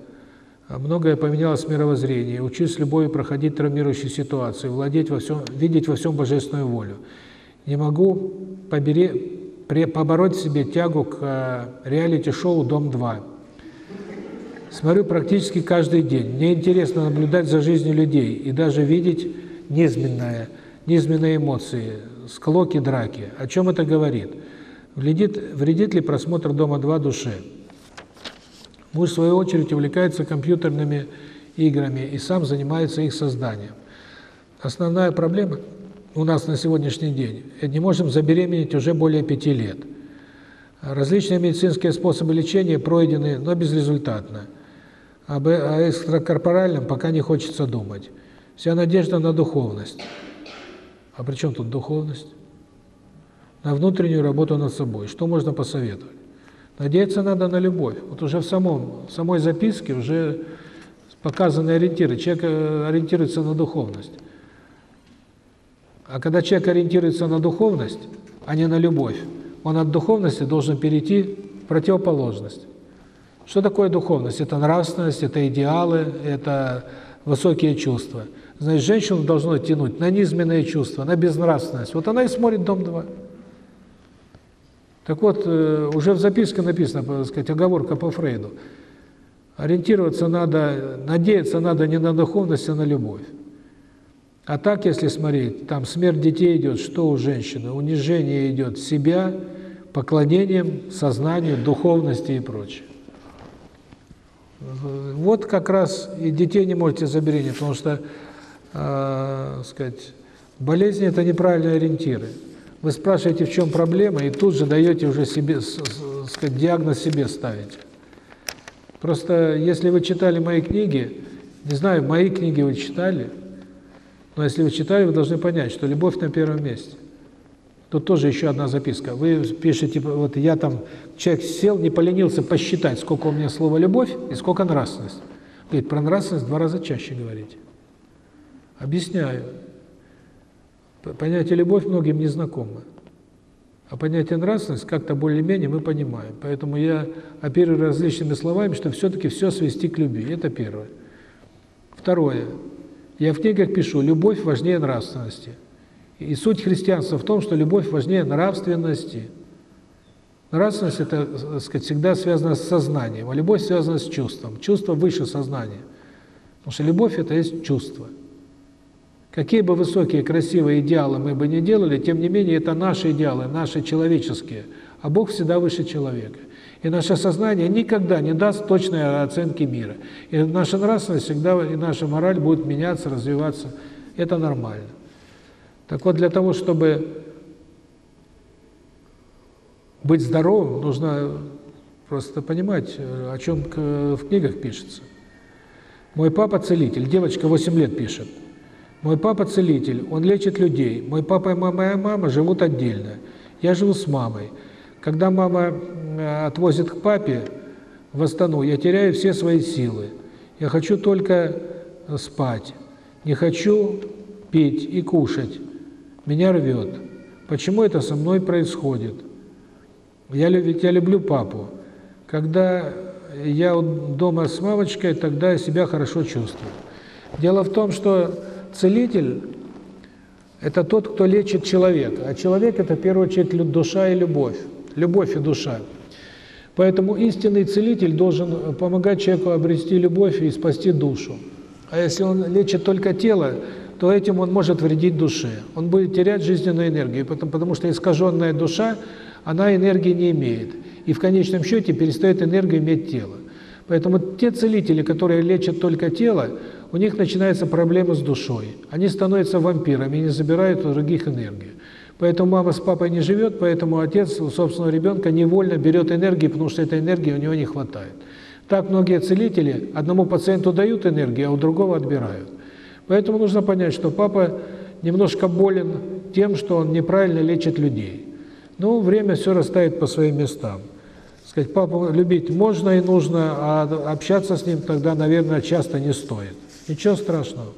Многое поменялось в мировоззрении, учусь любовью проходить травмирующие ситуации, владеть во всем, видеть во всем божественную волю. Не могу побери, при, побороть в себе тягу к э, реалити-шоу «Дом-2». Смотрю практически каждый день. Мне интересно наблюдать за жизнью людей и даже видеть низменное, низменные эмоции, склоки, драки. О чем это говорит? Вредит, вредит ли просмотр «Дома-2» душе? Муж, в свою очередь, увлекается компьютерными играми и сам занимается их созданием. Основная проблема у нас на сегодняшний день – не можем забеременеть уже более пяти лет. Различные медицинские способы лечения пройдены, но безрезультатно. Об экстракорпоральном пока не хочется думать. Вся надежда на духовность. А при чем тут духовность? на внутреннюю работу над собой. Что можно посоветовать? Надеяться надо на любовь. Вот уже в самом в самой записке уже показаны ориентиры. Человек э, ориентируется на духовность. А когда человек ориентируется на духовность, а не на любовь, он от духовности должен перейти в противоположность. Что такое духовность? Это нравственность, это идеалы, это высокие чувства. Значит, женщину должно тянуть на низменные чувства, на безнравственность. Вот она и смотрит «Дом-2». Так вот, э, уже в записке написано, так сказать, оговорка по Фрейду. Ориентироваться надо, надеяться надо не на духовность, а на любовь. А так, если смотреть, там смерть детей идет, что у женщины? Унижение идет себя, поклонением сознанию, духовности и прочее. Вот как раз и детей не можете забеременеть, потому что, э, сказать, болезни – это неправильные ориентиры. Вы спрашиваете, в чем проблема, и тут же даете уже себе, сказать, диагноз себе ставите. Просто если вы читали мои книги, не знаю, мои книги вы читали, но если вы читали, вы должны понять, что любовь на первом месте. Тут тоже еще одна записка. Вы пишете, вот я там, человек сел, не поленился посчитать, сколько у меня слова «любовь» и сколько нравственность. Говорит, про нравственность два раза чаще говорите. Объясняю. Понятие «любовь» многим не знакомо. А понятие нравственность как-то более-менее мы понимаем. Поэтому я оперирую различными словами, что все-таки все свести к любви. Это первое. Второе. Я в книгах пишу, любовь важнее нравственности. И суть христианства в том, что любовь важнее нравственности. Нравственность – это, так сказать, всегда связано с сознанием, а любовь связана с чувством. Чувство выше сознания. Потому что любовь – это есть чувство. Какие бы высокие, красивые идеалы мы бы не делали, тем не менее, это наши идеалы, наши человеческие, а Бог всегда выше человека. И наше сознание никогда не даст точной оценки мира. И наша нравственность всегда, и наша мораль будет меняться, развиваться. Это нормально. Так вот, для того, чтобы быть здоровым, нужно просто понимать, о чем в книгах пишется. Мой папа целитель, девочка 8 лет пишет. Мой папа целитель, он лечит людей. Мой папа и моя мама живут отдельно. Я живу с мамой. Когда мама отвозит к папе в Астану, я теряю все свои силы. Я хочу только спать. Не хочу пить и кушать. Меня рвет. Почему это со мной происходит? Я ведь я люблю папу. Когда я дома с мамочкой, тогда я себя хорошо чувствую. Дело в том, что целитель – это тот, кто лечит человека. А человек – это, в первую очередь, душа и любовь. Любовь и душа. Поэтому истинный целитель должен помогать человеку обрести любовь и спасти душу. А если он лечит только тело, то этим он может вредить душе. Он будет терять жизненную энергию, потому, потому что искаженная душа, она энергии не имеет. И в конечном счете перестает энергию иметь тело. Поэтому те целители, которые лечат только тело, у них начинаются проблемы с душой. Они становятся вампирами и забирают у других энергию. Поэтому мама с папой не живет, поэтому отец у собственного ребенка невольно берет энергию, потому что этой энергии у него не хватает. Так многие целители одному пациенту дают энергию, а у другого отбирают. Поэтому нужно понять, что папа немножко болен тем, что он неправильно лечит людей. Но время все расставит по своим местам. Сказать, папу любить можно и нужно, а общаться с ним тогда, наверное, часто не стоит. Ничего страшного.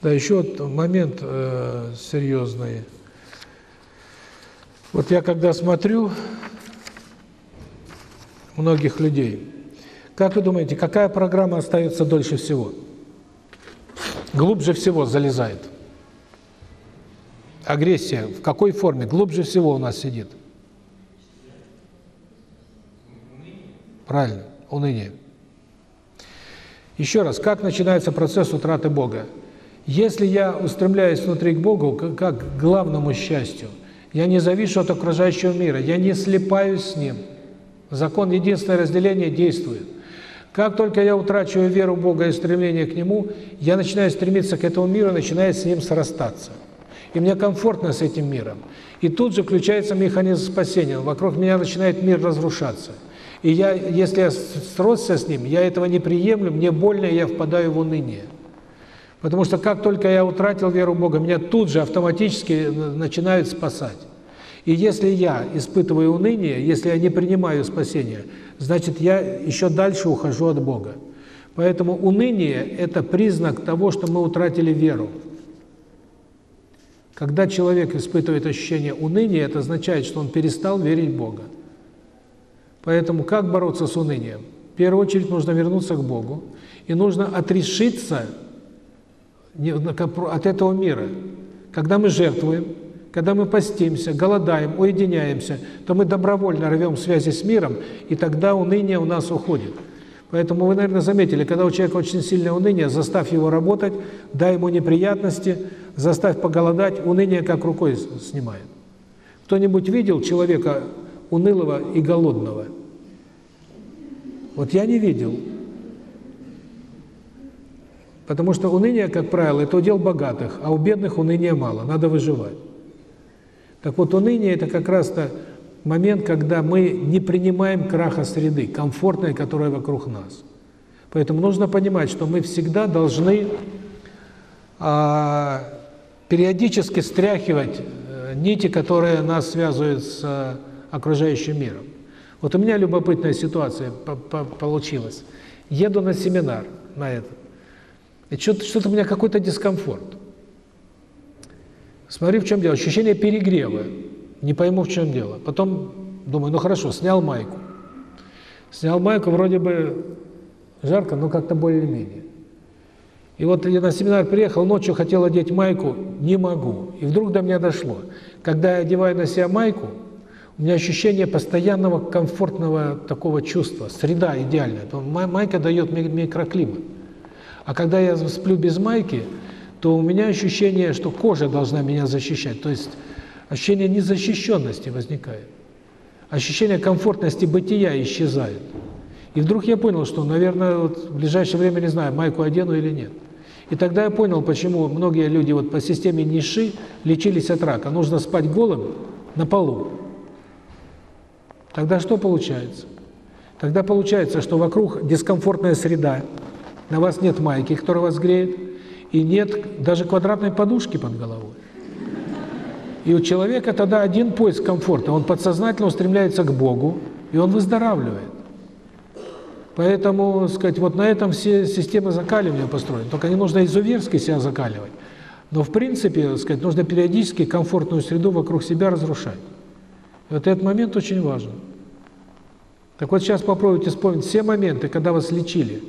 Да, еще момент э, серьезный. Вот я когда смотрю многих людей, как вы думаете, какая программа остается дольше всего? глубже всего залезает. Агрессия в какой форме глубже всего у нас сидит? Правильно, уныние. Еще раз, как начинается процесс утраты Бога? Если я устремляюсь внутри к Богу, как к главному счастью, я не завишу от окружающего мира, я не слепаюсь с Ним. Закон единственное разделение действует. Как только я утрачиваю веру в Бога и стремление к Нему, я начинаю стремиться к этому миру, начинаю с ним срастаться. И мне комфортно с этим миром. И тут же включается механизм спасения. Вокруг меня начинает мир разрушаться. И я, если я сросся с ним, я этого не приемлю, мне больно, я впадаю в уныние. Потому что как только я утратил веру в Бога, меня тут же автоматически начинают спасать. И если я испытываю уныние, если я не принимаю спасения, значит, я еще дальше ухожу от Бога. Поэтому уныние – это признак того, что мы утратили веру. Когда человек испытывает ощущение уныния, это означает, что он перестал верить в Бога. Поэтому как бороться с унынием? В первую очередь нужно вернуться к Богу, и нужно отрешиться от этого мира. Когда мы жертвуем, когда мы постимся, голодаем, уединяемся, то мы добровольно рвем связи с миром, и тогда уныние у нас уходит. Поэтому вы, наверное, заметили, когда у человека очень сильное уныние, заставь его работать, дай ему неприятности, заставь поголодать, уныние как рукой снимает. Кто-нибудь видел человека унылого и голодного? Вот я не видел. Потому что уныние, как правило, это удел богатых, а у бедных уныния мало, надо выживать. Так вот, уныние – это как раз-то момент, когда мы не принимаем краха среды, комфортной, которая вокруг нас. Поэтому нужно понимать, что мы всегда должны а, периодически стряхивать э, нити, которые нас связывают с э, окружающим миром. Вот у меня любопытная ситуация получилась. Еду на семинар на это. Что-то что, -то, у меня какой-то дискомфорт. Смотри, в чем дело. Ощущение перегрева. Не пойму, в чем дело. Потом думаю, ну хорошо, снял майку. Снял майку, вроде бы жарко, но как-то более-менее. И вот я на семинар приехал, ночью хотел одеть майку, не могу. И вдруг до меня дошло. Когда я одеваю на себя майку, у меня ощущение постоянного комфортного такого чувства, среда идеальная. Майка дает микроклимат. А когда я сплю без майки, то у меня ощущение, что кожа должна меня защищать. То есть ощущение незащищенности возникает. Ощущение комфортности бытия исчезает. И вдруг я понял, что, наверное, вот в ближайшее время, не знаю, майку одену или нет. И тогда я понял, почему многие люди вот по системе Ниши лечились от рака. Нужно спать голым на полу. Тогда что получается? Тогда получается, что вокруг дискомфортная среда, на вас нет майки, которая вас греет, и нет даже квадратной подушки под головой. И у человека тогда один поиск комфорта, он подсознательно устремляется к Богу, и он выздоравливает. Поэтому, сказать, вот на этом все системы закаливания построены. Только не нужно изуверски себя закаливать. Но в принципе, сказать, нужно периодически комфортную среду вокруг себя разрушать. И вот этот момент очень важен. Так вот сейчас попробуйте вспомнить все моменты, когда вас лечили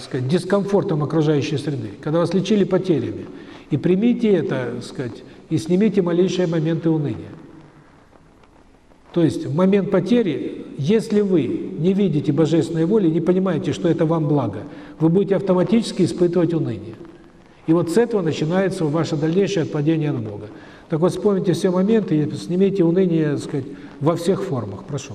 сказать, дискомфортом окружающей среды, когда вас лечили потерями. И примите это, сказать, и снимите малейшие моменты уныния. То есть в момент потери, если вы не видите божественной воли, не понимаете, что это вам благо, вы будете автоматически испытывать уныние. И вот с этого начинается ваше дальнейшее отпадение от Бога. Так вот, вспомните все моменты и снимите уныние, так сказать, во всех формах. Прошу.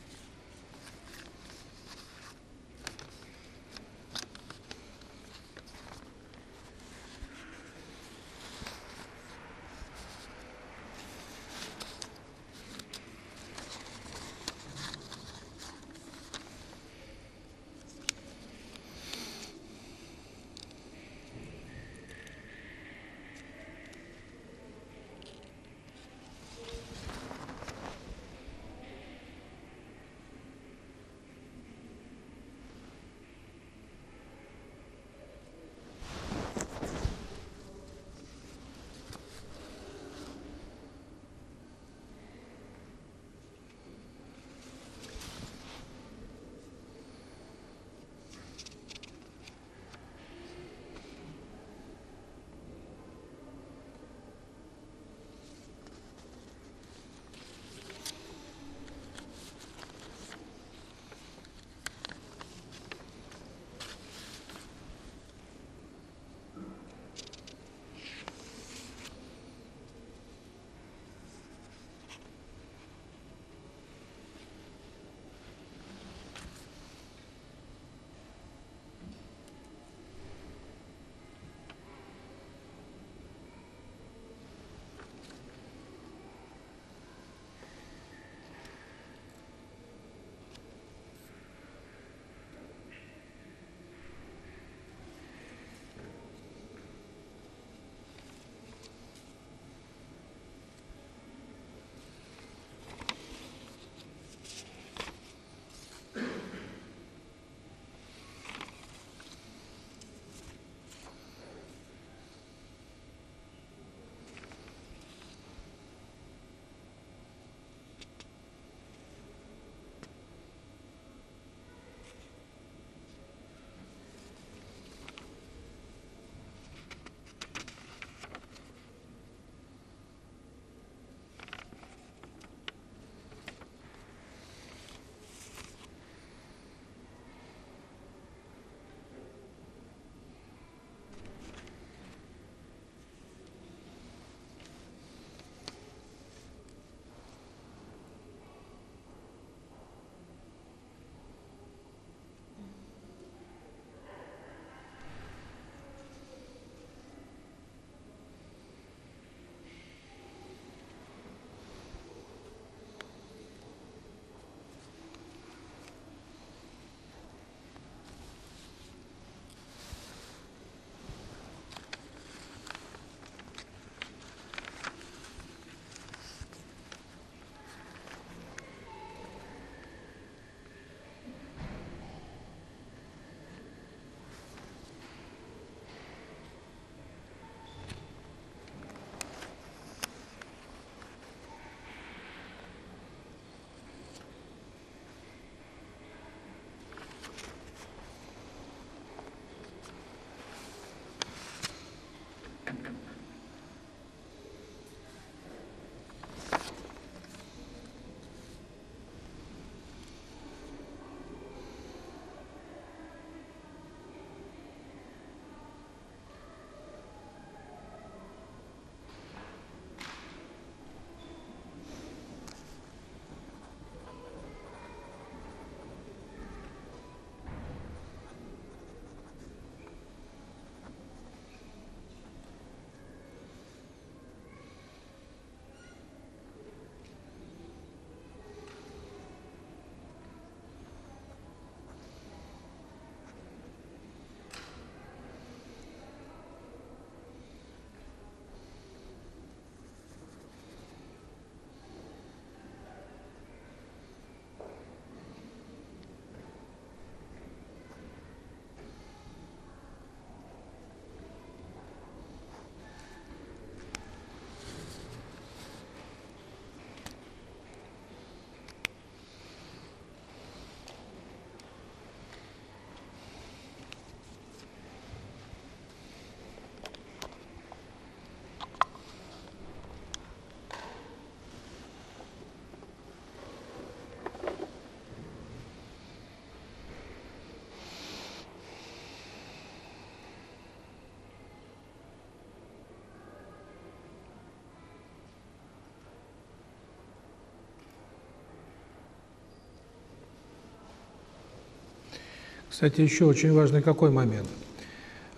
Кстати, еще очень важный какой момент.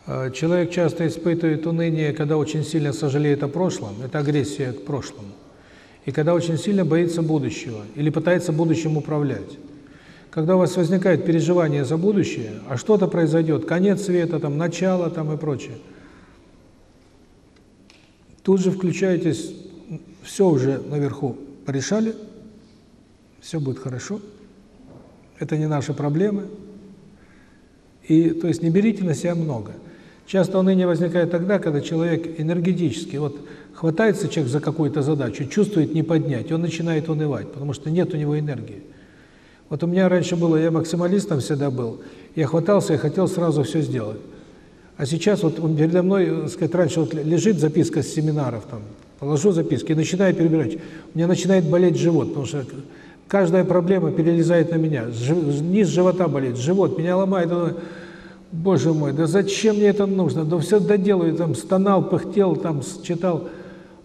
А, человек часто испытывает уныние, когда очень сильно сожалеет о прошлом, это агрессия к прошлому, и когда очень сильно боится будущего или пытается будущим управлять. Когда у вас возникает переживание за будущее, а что-то произойдет, конец света, там, начало там и прочее, тут же включаетесь, все уже наверху порешали, все будет хорошо, это не наши проблемы, и, то есть, не берите на себя много. Часто уныние возникает тогда, когда человек энергетически, вот хватается человек за какую-то задачу, чувствует не поднять, он начинает унывать, потому что нет у него энергии. Вот у меня раньше было, я максималистом всегда был, я хватался и хотел сразу все сделать. А сейчас вот передо мной, так сказать, раньше вот лежит записка с семинаров, там, положу записки и начинаю перебирать. У меня начинает болеть живот, потому что Каждая проблема перелезает на меня. Низ живота болит, живот меня ломает. Боже мой, да зачем мне это нужно? Да все доделаю, там стонал, пыхтел, там читал.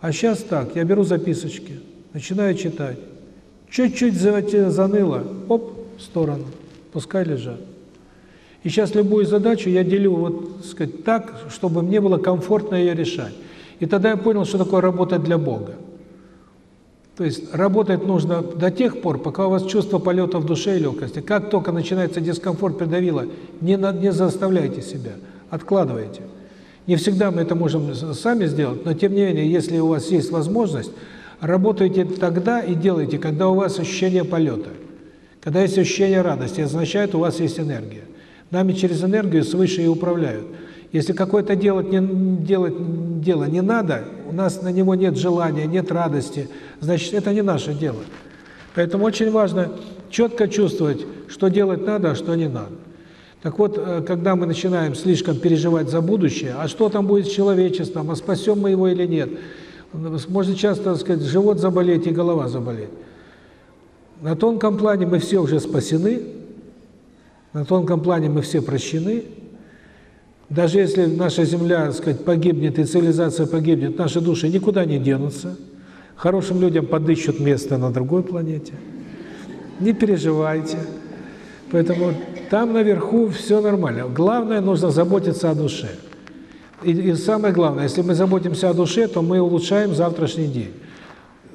А сейчас так, я беру записочки, начинаю читать. Чуть-чуть заныло, оп, в сторону, пускай лежат. И сейчас любую задачу я делю вот, сказать, так, чтобы мне было комфортно ее решать. И тогда я понял, что такое работать для Бога. То есть работать нужно до тех пор, пока у вас чувство полета в душе и легкости. Как только начинается дискомфорт, придавило, не, не заставляйте себя, откладывайте. Не всегда мы это можем сами сделать, но тем не менее, если у вас есть возможность, работайте тогда и делайте, когда у вас ощущение полета. Когда есть ощущение радости, означает, у вас есть энергия. Нами через энергию свыше и управляют. Если какое-то делать не делать дело не надо, у нас на него нет желания, нет радости, значит, это не наше дело. Поэтому очень важно четко чувствовать, что делать надо, а что не надо. Так вот, э, когда мы начинаем слишком переживать за будущее, а что там будет с человечеством, а спасем мы его или нет, может часто, так сказать, живот заболеть и голова заболеть. На тонком плане мы все уже спасены, на тонком плане мы все прощены, даже если наша Земля, так сказать, погибнет и цивилизация погибнет, наши души никуда не денутся. Хорошим людям подыщут место на другой планете. Не переживайте. Поэтому там наверху все нормально. Главное, нужно заботиться о душе. И, и самое главное, если мы заботимся о душе, то мы улучшаем завтрашний день.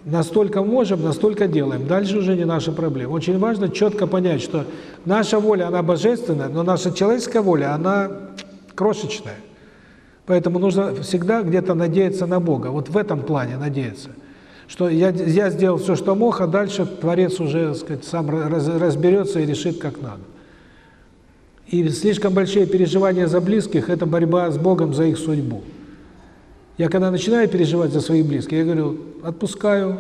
Настолько можем, настолько делаем. Дальше уже не наша проблема. Очень важно четко понять, что наша воля, она божественная, но наша человеческая воля, она крошечная. Поэтому нужно всегда где-то надеяться на Бога. Вот в этом плане надеяться. Что я, я сделал все, что мог, а дальше Творец уже, так сказать, сам раз, разберется и решит, как надо. И слишком большие переживания за близких – это борьба с Богом за их судьбу. Я когда начинаю переживать за своих близких, я говорю, отпускаю,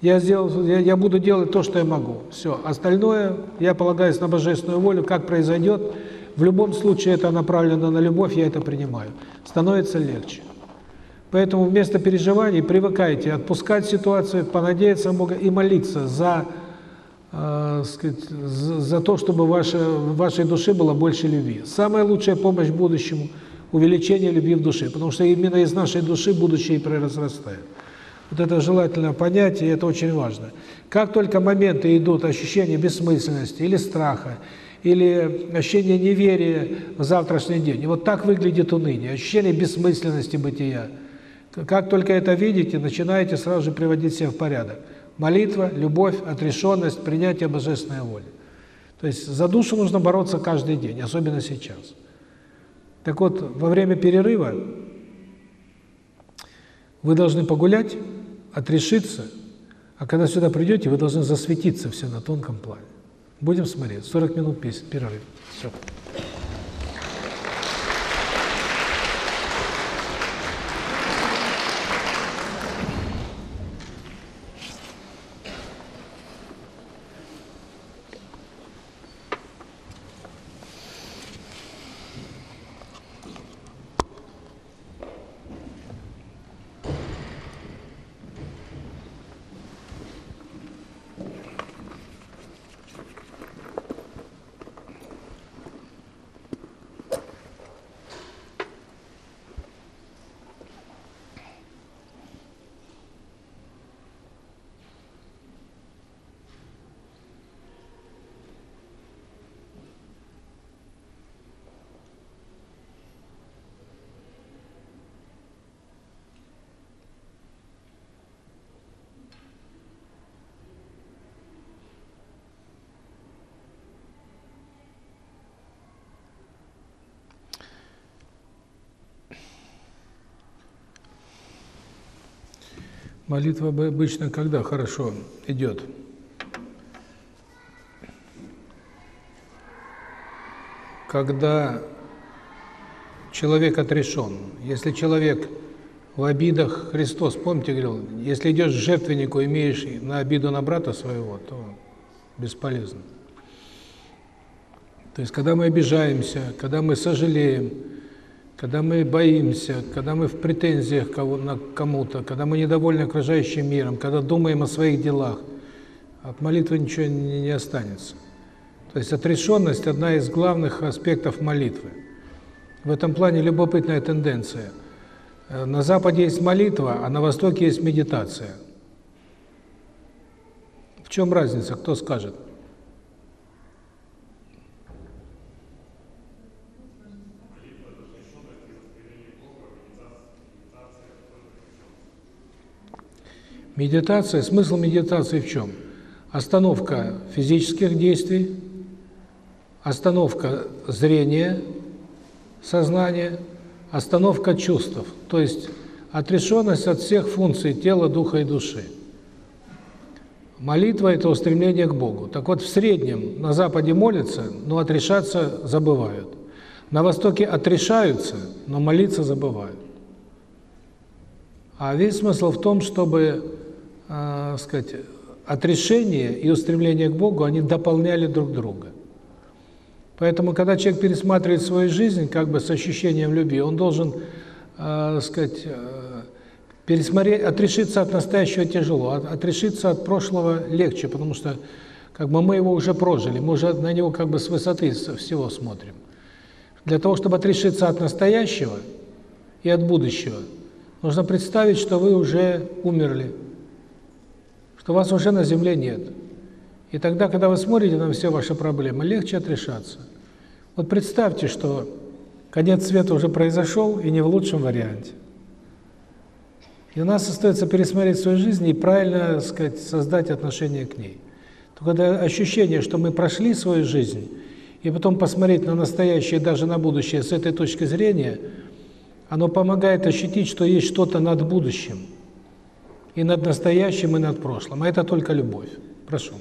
я, сделал, я, я буду делать то, что я могу. Все. Остальное, я полагаюсь на божественную волю, как произойдет – в любом случае это направлено на любовь, я это принимаю. Становится легче. Поэтому вместо переживаний привыкайте отпускать ситуацию, понадеяться на Бога и молиться за, э, сказать, за, за то, чтобы ваше, в вашей душе было больше любви. Самая лучшая помощь будущему – увеличение любви в душе, потому что именно из нашей души будущее и произрастает. Вот это желательно понять, и это очень важно. Как только моменты идут ощущения бессмысленности или страха, или ощущение неверия в завтрашний день. И вот так выглядит уныние, ощущение бессмысленности бытия. Как только это видите, начинаете сразу же приводить себя в порядок. Молитва, любовь, отрешенность, принятие божественной воли. То есть за душу нужно бороться каждый день, особенно сейчас. Так вот, во время перерыва вы должны погулять, отрешиться, а когда сюда придете, вы должны засветиться все на тонком плане. Будем смотреть. 40 минут перерыв. Все. Молитва обычно когда хорошо идет? Когда человек отрешен. Если человек в обидах, Христос, помните, говорил, если идешь к жертвеннику, имеешь на обиду на брата своего, то бесполезно. То есть, когда мы обижаемся, когда мы сожалеем, когда мы боимся, когда мы в претензиях на кому-то, когда мы недовольны окружающим миром, когда думаем о своих делах, от молитвы ничего не, не останется. То есть отрешенность – одна из главных аспектов молитвы. В этом плане любопытная тенденция. Э, на Западе есть молитва, а на Востоке есть медитация. В чем разница, кто скажет? Медитация, смысл медитации в чем? Остановка физических действий, остановка зрения, сознания, остановка чувств, то есть отрешенность от всех функций тела, духа и души. Молитва – это устремление к Богу. Так вот, в среднем на Западе молятся, но отрешаться забывают. На Востоке отрешаются, но молиться забывают. А весь смысл в том, чтобы э, сказать, отрешение и устремление к Богу, они дополняли друг друга. Поэтому, когда человек пересматривает свою жизнь, как бы с ощущением любви, он должен, э, сказать, э, пересмотреть, отрешиться от настоящего тяжело, от, отрешиться от прошлого легче, потому что как бы мы его уже прожили, мы уже на него как бы с высоты всего смотрим. Для того, чтобы отрешиться от настоящего и от будущего, нужно представить, что вы уже умерли, что вас уже на земле нет. И тогда, когда вы смотрите на все ваши проблемы, легче отрешаться. Вот представьте, что конец света уже произошел, и не в лучшем варианте. И у нас остается пересмотреть свою жизнь и правильно, сказать, создать отношение к ней. То когда ощущение, что мы прошли свою жизнь, и потом посмотреть на настоящее, даже на будущее с этой точки зрения, оно помогает ощутить, что есть что-то над будущим – и над настоящим, и над прошлым. А это только любовь. Прошу.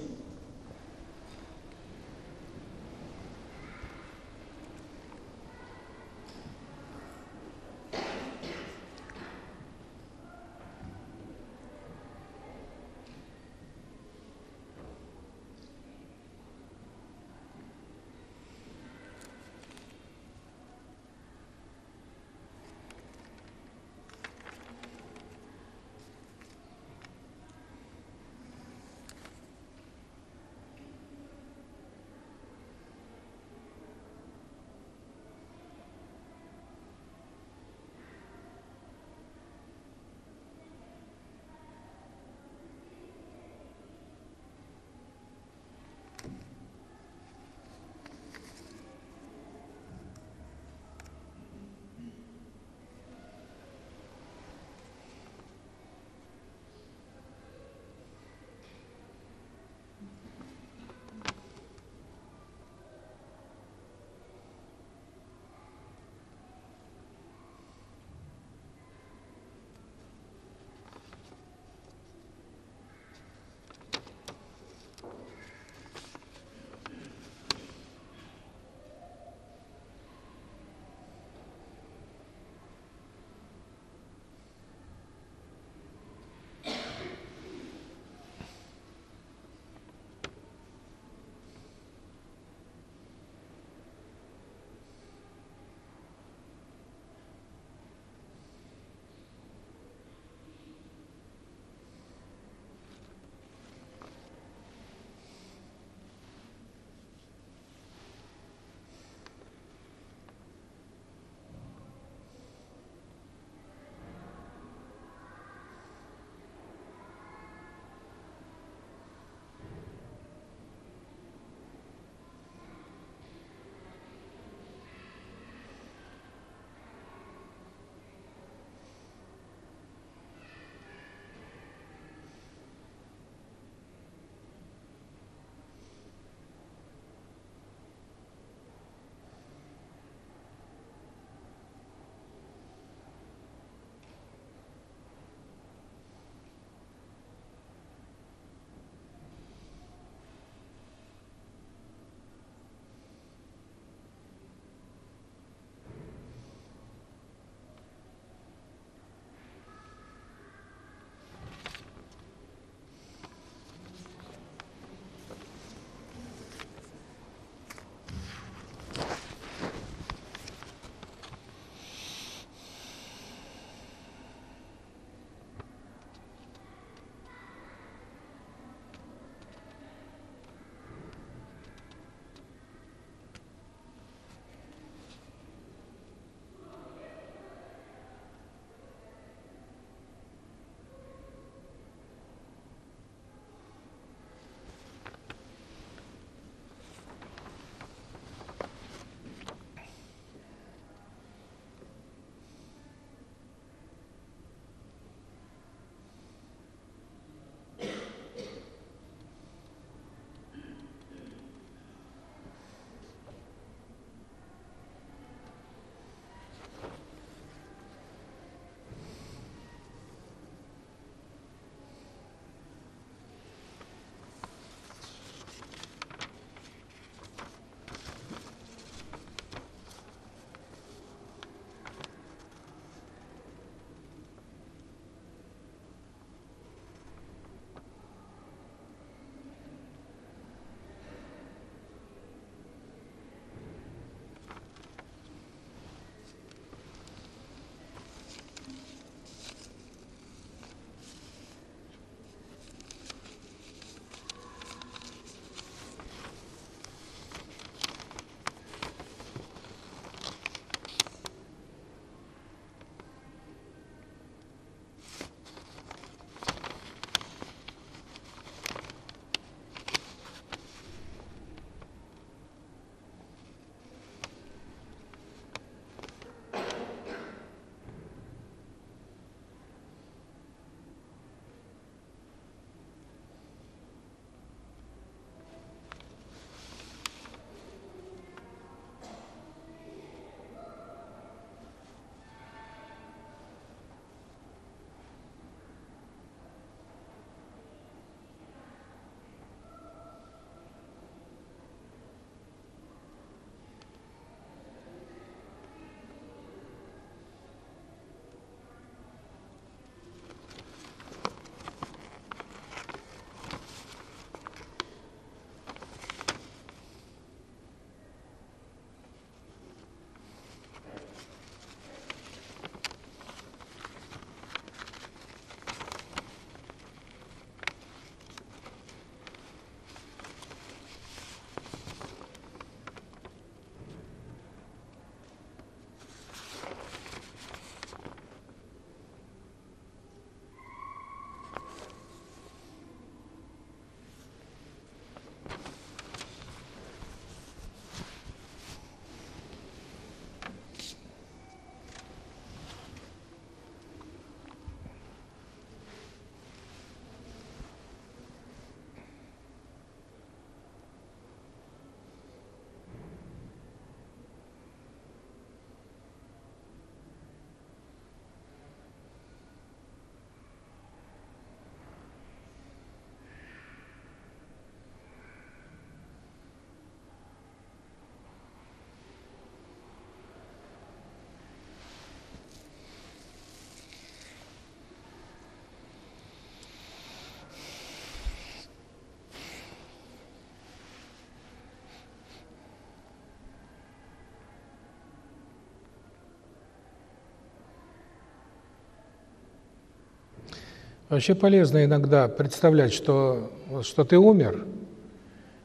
Вообще полезно иногда представлять, что, что ты умер,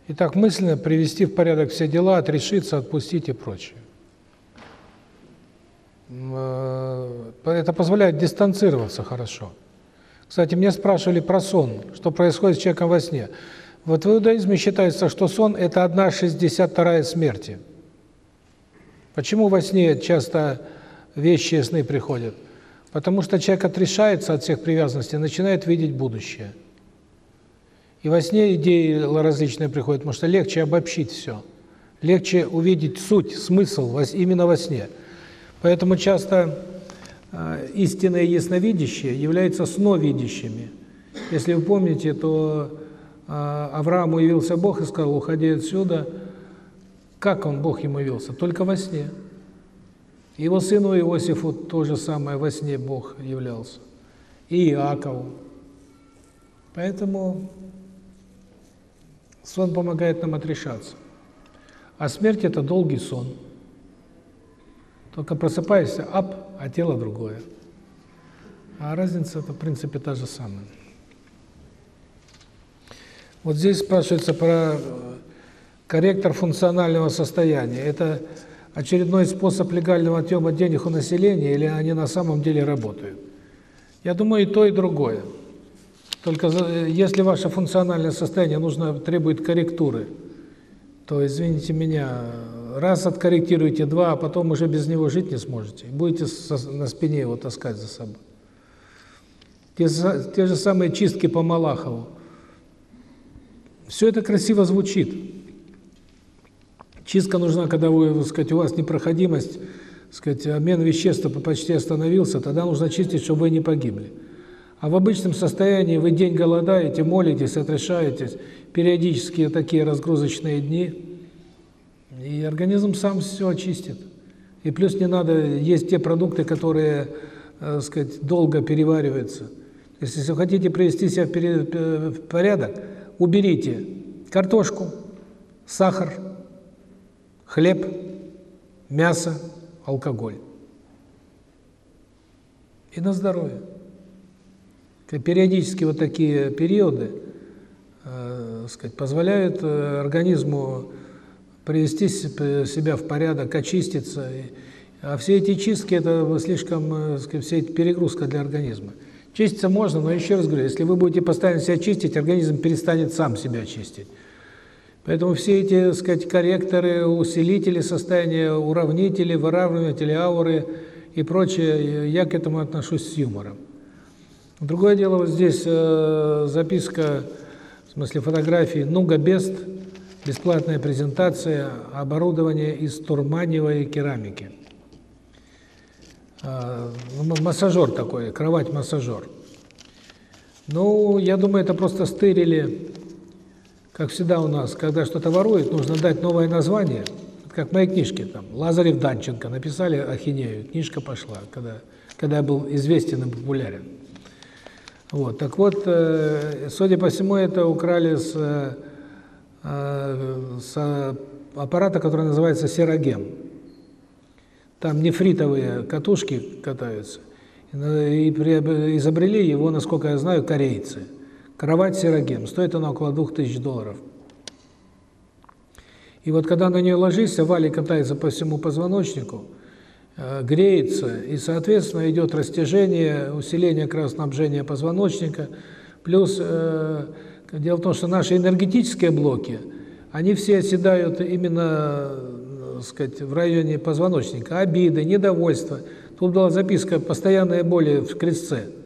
и так мысленно привести в порядок все дела, отрешиться, отпустить и прочее. Э, это позволяет дистанцироваться хорошо. Кстати, меня спрашивали про сон, что происходит с человеком во сне. Вот в иудаизме считается, что сон – это одна шестьдесят вторая смерти. Почему во сне часто вещи сны приходят? Потому что человек отрешается от всех привязанностей, начинает видеть будущее. И во сне идеи различные приходят, потому что легче обобщить все. Легче увидеть суть, смысл именно во сне. Поэтому часто э, истинные ясновидящие являются сновидящими. Если вы помните, то э, Аврааму явился Бог и сказал, уходи отсюда. Как он, Бог ему явился? Только во сне. Его сыну Иосифу то же самое во сне Бог являлся. И Иакову. Поэтому сон помогает нам отрешаться. А смерть – это долгий сон. Только просыпаешься, ап, а тело другое. А разница – это, в принципе, та же самая. Вот здесь спрашивается про корректор функционального состояния. Это очередной способ легального отъема денег у населения или они на самом деле работают? Я думаю, и то, и другое. Только если ваше функциональное состояние нужно требует корректуры, то, извините меня, раз откорректируете, два, а потом уже без него жить не сможете. Будете на спине его таскать за собой. Те, те же самые чистки по Малахову. Все это красиво звучит. Чистка нужна, когда вы, так сказать, у вас непроходимость, так сказать, обмен веществ почти остановился, тогда нужно чистить, чтобы вы не погибли. А в обычном состоянии вы день голодаете, молитесь, отрешаетесь, периодически такие разгрузочные дни, и организм сам все очистит. И плюс не надо есть те продукты, которые, так э, сказать, долго перевариваются. Если вы хотите привести себя в порядок, уберите картошку, сахар, хлеб, мясо, алкоголь. И на здоровье. Периодически вот такие периоды э, сказать, позволяют э, организму привести себя в порядок, очиститься. А все эти чистки – это слишком, э, сказать, все эти перегрузка для организма. Чиститься можно, но еще раз говорю, если вы будете постоянно себя чистить, организм перестанет сам себя чистить. Поэтому все эти, так сказать, корректоры, усилители состояния, уравнители, выравниватели ауры и прочее, я к этому отношусь с юмором. Другое дело, вот здесь э, записка, в смысле фотографии, Нуга Бест, бесплатная презентация оборудования из турманиевой керамики. Э, массажер такой, кровать-массажер. Ну, я думаю, это просто стырили как всегда у нас, когда что-то воруют, нужно дать новое название, как в моей книжке, там, Лазарев Данченко, написали ахинею, книжка пошла, когда, когда я был известен и популярен. Вот, так вот, э, судя по всему, это украли с, э, с аппарата, который называется серогем. Там нефритовые катушки катаются. И изобрели его, насколько я знаю, корейцы. Кровать Серогем, стоит она около 2000 долларов. И вот когда на нее ложишься, вали катается по всему позвоночнику, э, греется, и, соответственно, идет растяжение, усиление кровоснабжения позвоночника. Плюс, э, дело в том, что наши энергетические блоки, они все оседают именно, э, сказать, в районе позвоночника. Обиды, недовольство. Тут была записка «Постоянные боли в крестце».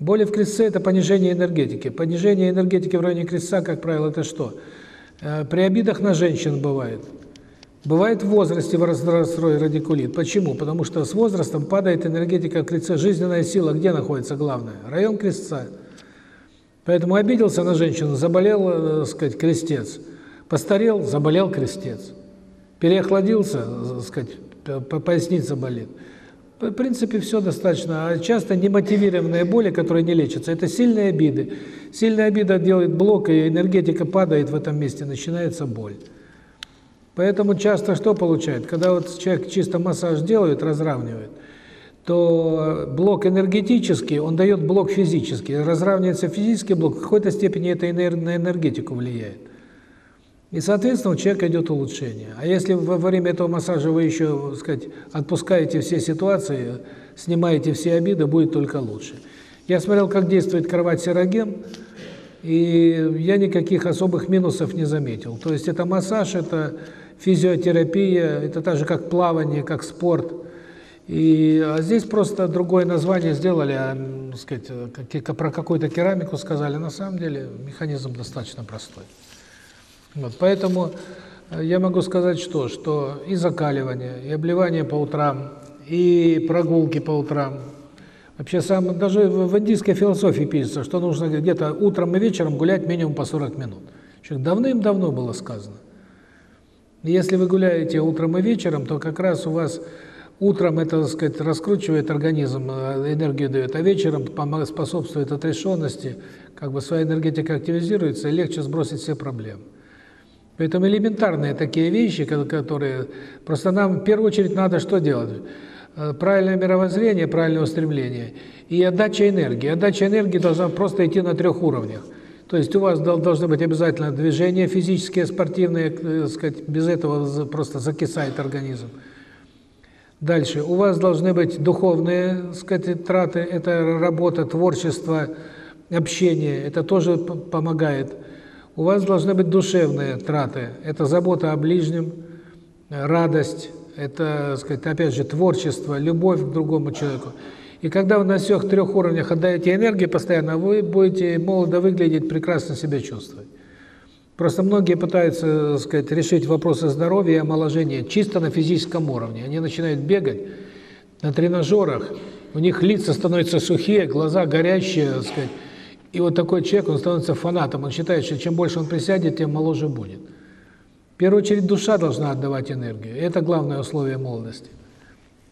Боли в крестце – это понижение энергетики. Понижение энергетики в районе крестца, как правило, это что? Э, при обидах на женщин бывает. Бывает в возрасте расстрой радикулит. Почему? Потому что с возрастом падает энергетика крестца. Жизненная сила где находится главная? Район крестца. Поэтому обиделся на женщину, заболел, э, так сказать, крестец. Постарел, заболел крестец. Переохладился, так э, сказать, поясница болит. В принципе, все достаточно. А часто немотивированные боли, которые не лечатся, это сильные обиды. Сильная обида делает блок, и энергетика падает в этом месте, начинается боль. Поэтому часто что получает? Когда вот человек чисто массаж делает, разравнивает, то блок энергетический, он дает блок физический. Разравнивается физический блок, в какой-то степени это на энергетику влияет. И, соответственно, у человека идет улучшение. А если во время этого массажа вы еще, так сказать, отпускаете все ситуации, снимаете все обиды, будет только лучше. Я смотрел, как действует кровать сероген, и я никаких особых минусов не заметил. То есть это массаж, это физиотерапия, это так же как плавание, как спорт. И а здесь просто другое название сделали, а, сказать, как, про какую-то керамику сказали. На самом деле механизм достаточно простой. Вот, поэтому э, я могу сказать что, что и закаливание, и обливание по утрам, и прогулки по утрам. Вообще сам даже в индийской философии пишется, что нужно где-то утром и вечером гулять минимум по 40 минут. Еще давным-давно было сказано. Если вы гуляете утром и вечером, то как раз у вас утром это, так сказать, раскручивает организм, э, энергию дает, а вечером способствует отрешенности, как бы своя энергетика активизируется, и легче сбросить все проблемы. Поэтому элементарные такие вещи, которые... Просто нам в первую очередь надо что делать? Э, правильное мировоззрение, правильное устремление и отдача энергии. Отдача энергии должна просто идти на трех уровнях. То есть у вас должны быть обязательно движения физические, спортивные, э, сказать, без этого просто закисает организм. Дальше. У вас должны быть духовные, сказать, траты, это работа, творчество, общение, это тоже помогает. У вас должны быть душевные траты. Это забота о ближнем, радость, это, сказать, опять же, творчество, любовь к другому человеку. И когда вы на всех трех уровнях отдаете энергию постоянно, вы будете молодо выглядеть, прекрасно себя чувствовать. Просто многие пытаются, сказать, решить вопросы здоровья и омоложения чисто на физическом уровне. Они начинают бегать на тренажерах, у них лица становятся сухие, глаза горящие, сказать, и вот такой человек, он становится фанатом, он считает, что чем больше он присядет, тем моложе будет. В первую очередь душа должна отдавать энергию, это главное условие молодости.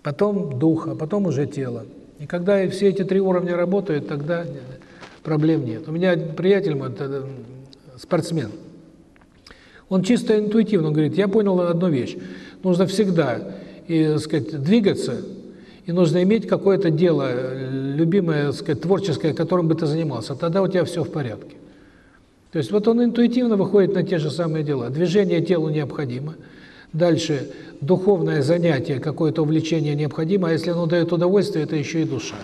Потом дух, а потом уже тело. И когда все эти три уровня работают, тогда проблем нет. У меня приятель мой, спортсмен, он чисто интуитивно говорит, я понял одну вещь, нужно всегда, и, сказать, двигаться, и нужно иметь какое-то дело, любимое, сказать, творческое, которым бы ты занимался. Тогда у тебя все в порядке. То есть вот он интуитивно выходит на те же самые дела. Движение телу необходимо. Дальше духовное занятие, какое-то увлечение необходимо, а если оно дает удовольствие, это еще и душа.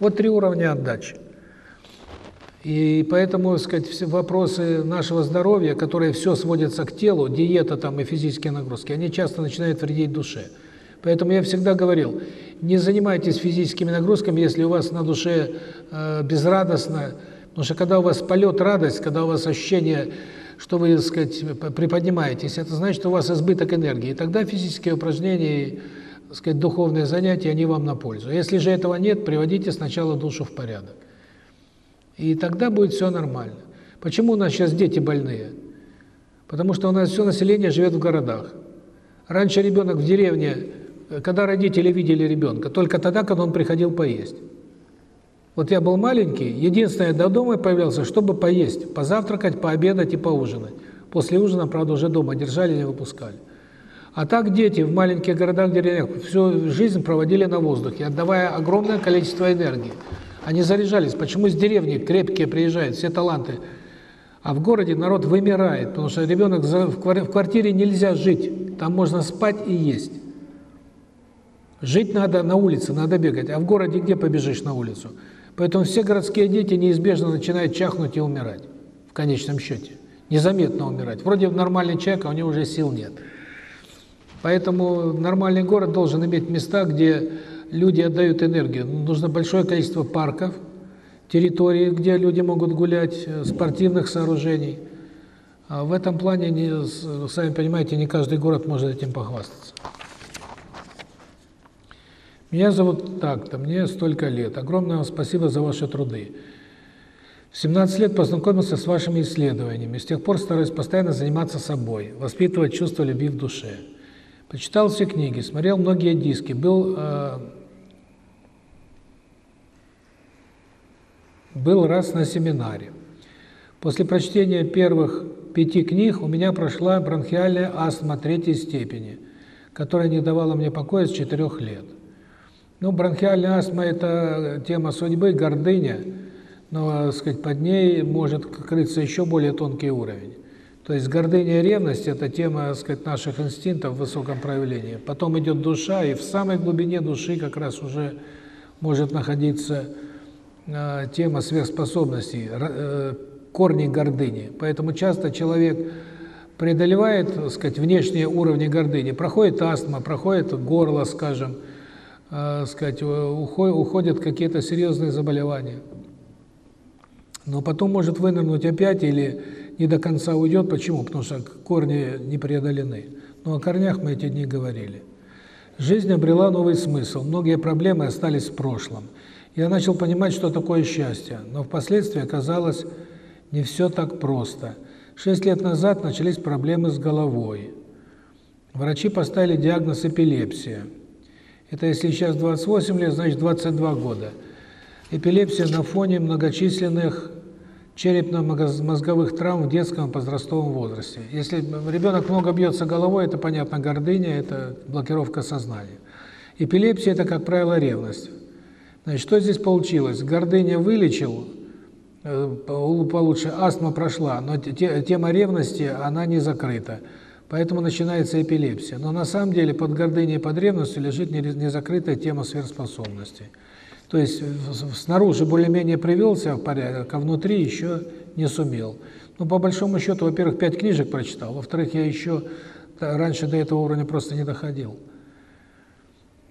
Вот три уровня отдачи. И поэтому, сказать, все вопросы нашего здоровья, которые все сводятся к телу, диета там и физические нагрузки, они часто начинают вредить душе. Поэтому я всегда говорил, не занимайтесь физическими нагрузками, если у вас на душе э, безрадостно, потому что когда у вас полет радость, когда у вас ощущение, что вы, так сказать, приподнимаетесь, это значит, что у вас избыток энергии. И тогда физические упражнения, так сказать, духовные занятия, они вам на пользу. Если же этого нет, приводите сначала душу в порядок. И тогда будет все нормально. Почему у нас сейчас дети больные? Потому что у нас все население живет в городах. Раньше ребенок в деревне когда родители видели ребенка? Только тогда, когда он приходил поесть. Вот я был маленький, единственное, до дома появлялся, чтобы поесть, позавтракать, пообедать и поужинать. После ужина, правда, уже дома держали, не выпускали. А так дети в маленьких городах, деревнях всю жизнь проводили на воздухе, отдавая огромное количество энергии. Они заряжались. Почему из деревни крепкие приезжают, все таланты? А в городе народ вымирает, потому что ребенок в квартире нельзя жить. Там можно спать и есть. Жить надо на улице, надо бегать, а в городе где побежишь на улицу? Поэтому все городские дети неизбежно начинают чахнуть и умирать, в конечном счете. Незаметно умирать. Вроде нормальный человек, а у него уже сил нет. Поэтому нормальный город должен иметь места, где люди отдают энергию. Нужно большое количество парков, территорий, где люди могут гулять, э, спортивных сооружений. А в этом плане, не, сами понимаете, не каждый город может этим похвастаться. Меня зовут так-то, мне столько лет. Огромное вам спасибо за ваши труды. В 17 лет познакомился с вашими исследованиями. С тех пор стараюсь постоянно заниматься собой, воспитывать чувство любви в душе. Почитал все книги, смотрел многие диски, был э, был раз на семинаре. После прочтения первых пяти книг у меня прошла бронхиальная астма третьей степени, которая не давала мне покоя с четырех лет. Ну, бронхиальная астма – это тема судьбы, гордыня, но, сказать, под ней может крыться еще более тонкий уровень. То есть гордыня и ревность – это тема, сказать, наших инстинктов в высоком проявлении. Потом идет душа, и в самой глубине души как раз уже может находиться э, тема сверхспособностей, э, корни гордыни. Поэтому часто человек преодолевает, сказать, внешние уровни гордыни, проходит астма, проходит горло, скажем, э, сказать, уходят, уходят какие-то серьезные заболевания. Но потом может вынырнуть опять или не до конца уйдет. Почему? Потому что корни не преодолены. Но о корнях мы эти дни говорили. Жизнь обрела новый смысл. Многие проблемы остались в прошлом. Я начал понимать, что такое счастье. Но впоследствии оказалось не все так просто. Шесть лет назад начались проблемы с головой. Врачи поставили диагноз эпилепсия. Это если сейчас 28 лет, значит 22 года. Эпилепсия на фоне многочисленных черепно-мозговых травм в детском и подростковом возрасте. Если ребенок много бьется головой, это, понятно, гордыня, это блокировка сознания. Эпилепсия – это, как правило, ревность. Значит, что здесь получилось? Гордыня вылечил, э, получше, астма прошла, но тема ревности, она не закрыта. Поэтому начинается эпилепсия. Но на самом деле под гордыней и под ревностью лежит незакрытая тема сверхспособностей. То есть снаружи более-менее привелся в порядок, а внутри еще не сумел. Ну, по большому счету, во-первых, пять книжек прочитал, во-вторых, я еще раньше до этого уровня просто не доходил.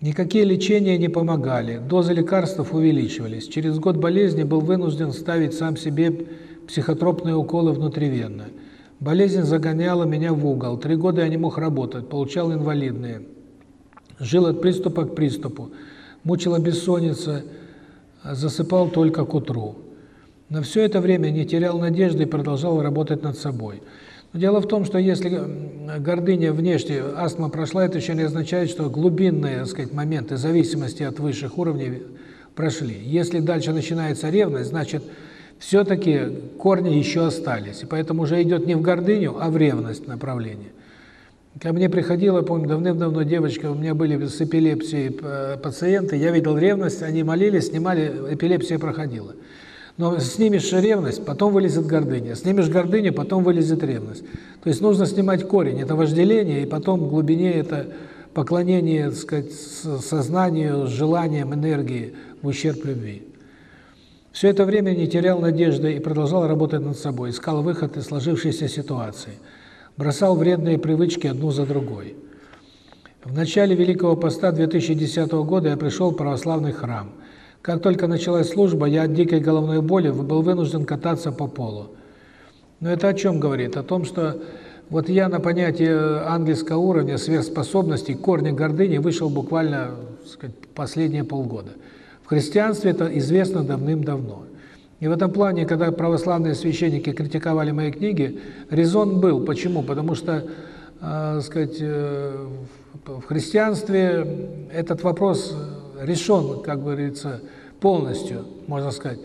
Никакие лечения не помогали, дозы лекарств увеличивались. Через год болезни был вынужден ставить сам себе психотропные уколы внутривенно. Болезнь загоняла меня в угол. Три года я не мог работать, получал инвалидные. Жил от приступа к приступу мучила бессонница, засыпал только к утру. Но все это время не терял надежды и продолжал работать над собой. Но дело в том, что если гордыня внешне, астма прошла, это еще не означает, что глубинные, так сказать, моменты зависимости от высших уровней прошли. Если дальше начинается ревность, значит, все-таки корни еще остались. И поэтому уже идет не в гордыню, а в ревность направление. Ко мне приходила, помню, давным-давно девочка, у меня были с эпилепсией э, пациенты, я видел ревность, они молились, снимали, эпилепсия проходила. Но снимешь ревность, потом вылезет гордыня. Снимешь гордыню, потом вылезет ревность. То есть нужно снимать корень, это вожделение, и потом в глубине это поклонение, так сказать, сознанию, желанием, энергии в ущерб любви. Все это время не терял надежды и продолжал работать над собой, искал выход из сложившейся ситуации – бросал вредные привычки одну за другой. В начале Великого Поста 2010 года я пришел в православный храм. Как только началась служба, я от дикой головной боли был вынужден кататься по полу. Но это о чем говорит? О том, что вот я на понятие ангельского уровня, сверхспособностей, корня гордыни вышел буквально, сказать, последние полгода. В христианстве это известно давным-давно. И в этом плане, когда православные священники критиковали мои книги, резон был. Почему? Потому что, э, сказать, э, в христианстве этот вопрос решен, как говорится, полностью, можно сказать.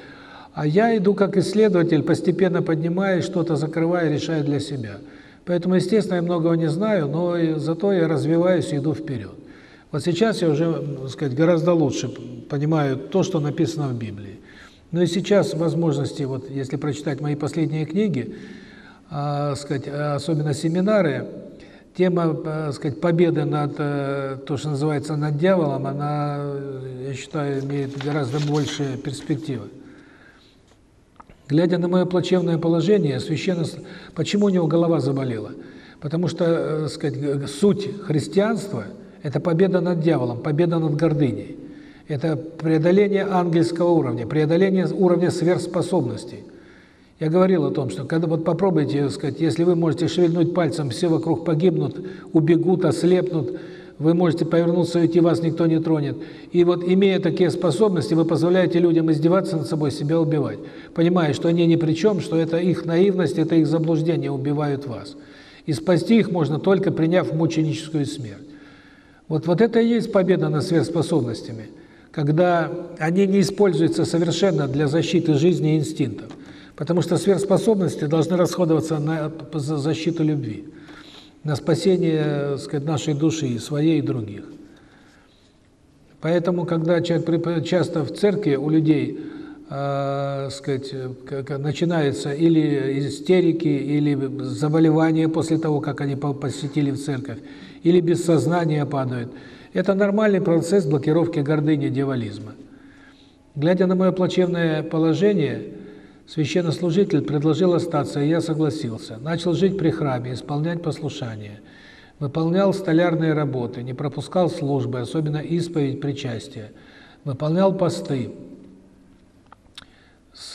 А я иду как исследователь, постепенно поднимаясь, что-то закрывая, решая для себя. Поэтому, естественно, я многого не знаю, но зато я развиваюсь иду вперед. Вот сейчас я уже, так сказать, гораздо лучше понимаю то, что написано в Библии. Но и сейчас возможности, вот если прочитать мои последние книги, э, сказать, особенно семинары, тема, э, сказать, победы над, э, то, что называется, над дьяволом, она, я считаю, имеет гораздо большие перспективы. Глядя на мое плачевное положение, священно... Почему у него голова заболела? Потому что, э, сказать, суть христианства – это победа над дьяволом, победа над гордыней. Это преодоление ангельского уровня, преодоление уровня сверхспособностей. Я говорил о том, что когда вот попробуйте, сказать, если вы можете шевельнуть пальцем, все вокруг погибнут, убегут, ослепнут, вы можете повернуться и уйти, вас никто не тронет. И вот имея такие способности, вы позволяете людям издеваться над собой, себя убивать, понимая, что они ни при чем, что это их наивность, это их заблуждение убивают вас. И спасти их можно только приняв мученическую смерть. Вот, вот это и есть победа над сверхспособностями – когда они не используются совершенно для защиты жизни и инстинктов. Потому что сверхспособности должны расходоваться на защиту любви, на спасение, сказать, нашей души, своей и других. Поэтому, когда человек часто в церкви у людей, э, сказать, как начинается или истерики, или заболевания после того, как они посетили в церковь, или без сознания падают, это нормальный процесс блокировки гордыни, дьяволизма. Глядя на мое плачевное положение, священнослужитель предложил остаться, и я согласился. Начал жить при храме, исполнять послушание. Выполнял столярные работы, не пропускал службы, особенно исповедь, причастие. Выполнял посты. С,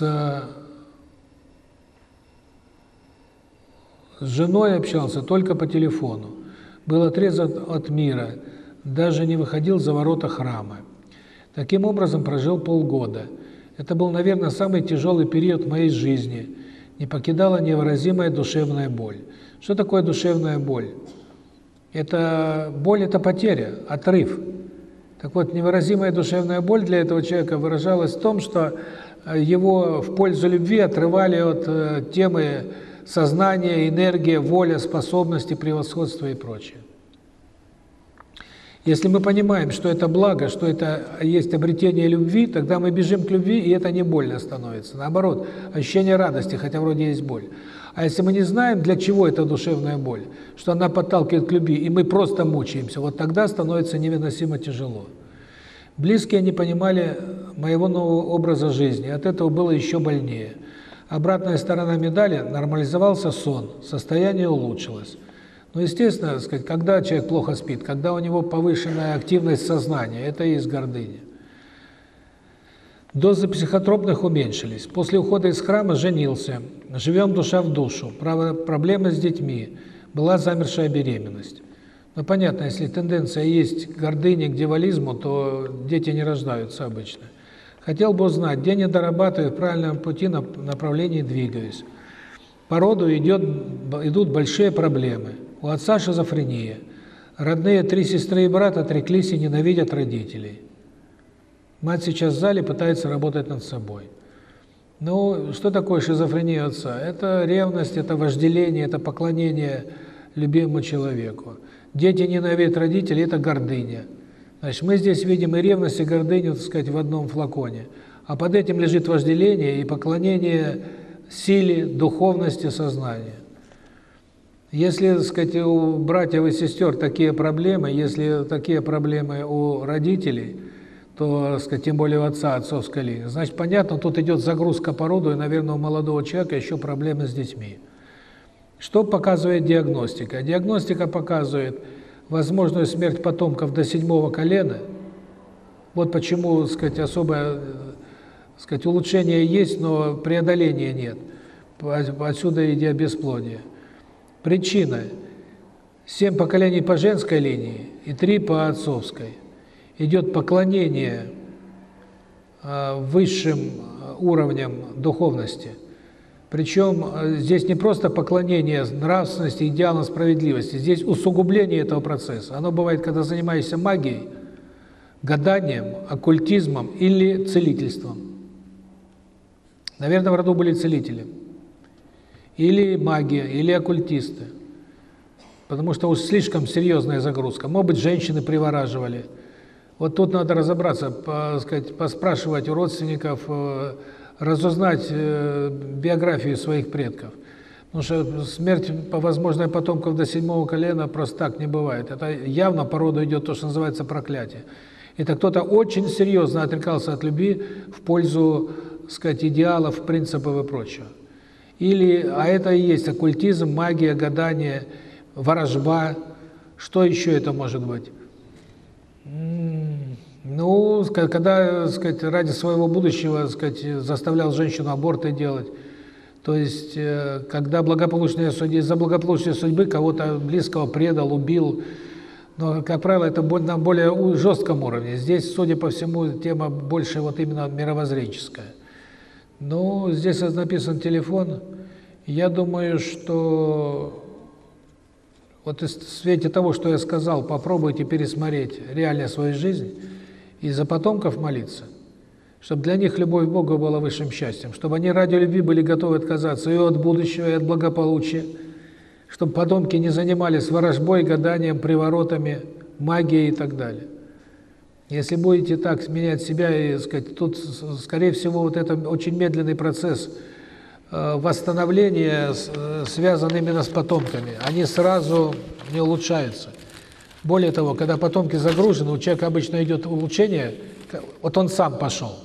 с женой общался только по телефону. Был отрезан от мира, даже не выходил за ворота храма. Таким образом прожил полгода. Это был, наверное, самый тяжелый период моей жизни. Не покидала невыразимая душевная боль. Что такое душевная боль? Это боль – это потеря, отрыв. Так вот, невыразимая душевная боль для этого человека выражалась в том, что э, его в пользу любви отрывали от э, темы сознания, энергия, воля, способности, превосходства и прочее. Если мы понимаем, что это благо, что это есть обретение любви, тогда мы бежим к любви, и это не больно становится. Наоборот, ощущение радости, хотя вроде есть боль. А если мы не знаем, для чего эта душевная боль, что она подталкивает к любви, и мы просто мучаемся, вот тогда становится невыносимо тяжело. Близкие не понимали моего нового образа жизни, от этого было еще больнее. Обратная сторона медали – нормализовался сон, состояние улучшилось. Но, естественно, сказать, когда человек плохо спит, когда у него повышенная активность сознания, это и есть гордыня. Дозы психотропных уменьшились. После ухода из храма женился. Живем душа в душу. Проблемы с детьми. Была замершая беременность. Ну, понятно, если тенденция есть к гордыне, к дьяволизму, то дети не рождаются обычно. Хотел бы узнать, где не дорабатываю, в правильном пути на направлении двигаюсь. По роду идет, идут большие проблемы. У отца шизофрения. Родные три сестры и брат отреклись и ненавидят родителей. Мать сейчас в зале пытается работать над собой. Ну, что такое шизофрения отца? Это ревность, это вожделение, это поклонение любимому человеку. Дети ненавидят родителей – это гордыня. Значит, мы здесь видим и ревность, и гордыню, так сказать, в одном флаконе. А под этим лежит вожделение и поклонение силе, духовности, сознания. Если, так сказать, у братьев и сестер такие проблемы, если такие проблемы у родителей – то, сказать, тем более у отца, отцовской линии. Значит, понятно, тут идет загрузка по роду, и, наверное, у молодого человека еще проблемы с детьми. Что показывает диагностика? Диагностика показывает возможную смерть потомков до седьмого колена. Вот почему, сказать, особое, сказать, улучшение есть, но преодоления нет. Отсюда и бесплодия. Причина – семь поколений по женской линии и три по отцовской – идет поклонение а, высшим а, уровням духовности. Причем а, здесь не просто поклонение нравственности, идеалам справедливости, здесь усугубление этого процесса. Оно бывает, когда занимаешься магией, гаданием, оккультизмом или целительством. Наверное, в роду были целители. Или магия, или оккультисты. Потому что уж слишком серьезная загрузка. Может быть, женщины привораживали. Вот тут надо разобраться, по, сказать, поспрашивать у родственников, э, разузнать э, биографию своих предков. Потому что смерть по возможной потомков до седьмого колена просто так не бывает. Это явно по роду идет то, что называется проклятие. Это кто-то очень серьезно отрекался от любви в пользу, сказать, идеалов, принципов и прочего. Или, а это и есть оккультизм, магия, гадание, ворожба. Что еще это может быть? Ну, когда, сказать, ради своего будущего, сказать, заставлял женщину аборты делать, то есть, э, когда благополучная судьба, из-за благополучной судьбы кого-то близкого предал, убил, но, как правило, это на более жестком уровне. Здесь, судя по всему, тема больше вот именно мировоззренческая. Ну, здесь написан телефон. Я думаю, что вот в свете того, что я сказал, попробуйте пересмотреть реально свою жизнь и за потомков молиться, чтобы для них любовь к Богу была высшим счастьем, чтобы они ради любви были готовы отказаться и от будущего, и от благополучия, чтобы потомки не занимались ворожбой, гаданием, приворотами, магией и так далее. Если будете так менять себя, и сказать, тут, скорее всего, вот это очень медленный процесс э, восстановления э, связан именно с потомками. Они сразу не улучшаются. Более того, когда потомки загружены, у человека обычно идет улучшение, вот он сам пошел,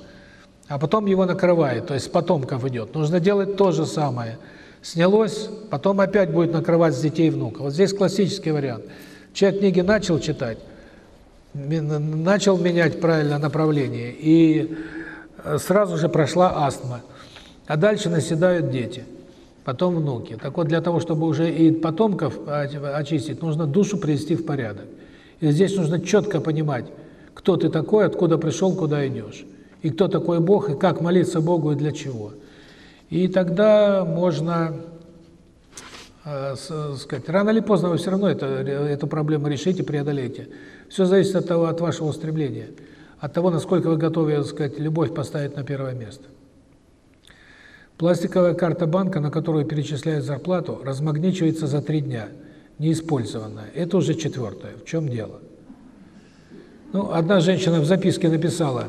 а потом его накрывает, то есть потомков идет. Нужно делать то же самое. Снялось, потом опять будет накрывать с детей и внуков. Вот здесь классический вариант. Человек книги начал читать, начал менять правильное направление, и э, сразу же прошла астма. А дальше наседают дети, потом внуки. Так вот, для того, чтобы уже и потомков очистить, нужно душу привести в порядок. И здесь нужно четко понимать, кто ты такой, откуда пришел, куда идешь. И кто такой Бог, и как молиться Богу, и для чего. И тогда можно э, сказать, рано или поздно вы все равно это, эту проблему решите, преодолеете. Все зависит от того, от вашего устремления, от того, насколько вы готовы, сказать, любовь поставить на первое место. Пластиковая карта банка, на которую перечисляют зарплату, размагничивается за три дня, неиспользованная. Это уже четвертое. В чем дело? Ну, одна женщина в записке написала,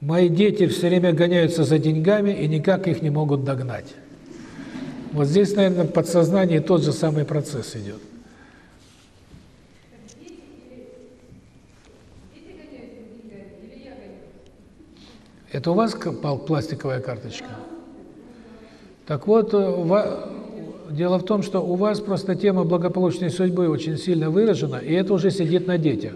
«Мои дети все время гоняются за деньгами и никак их не могут догнать». Вот здесь, наверное, в подсознании тот же самый процесс идет. Это у вас пластиковая карточка? Так вот, э, дело в том, что у вас просто тема благополучной судьбы очень сильно выражена, и это уже сидит на детях.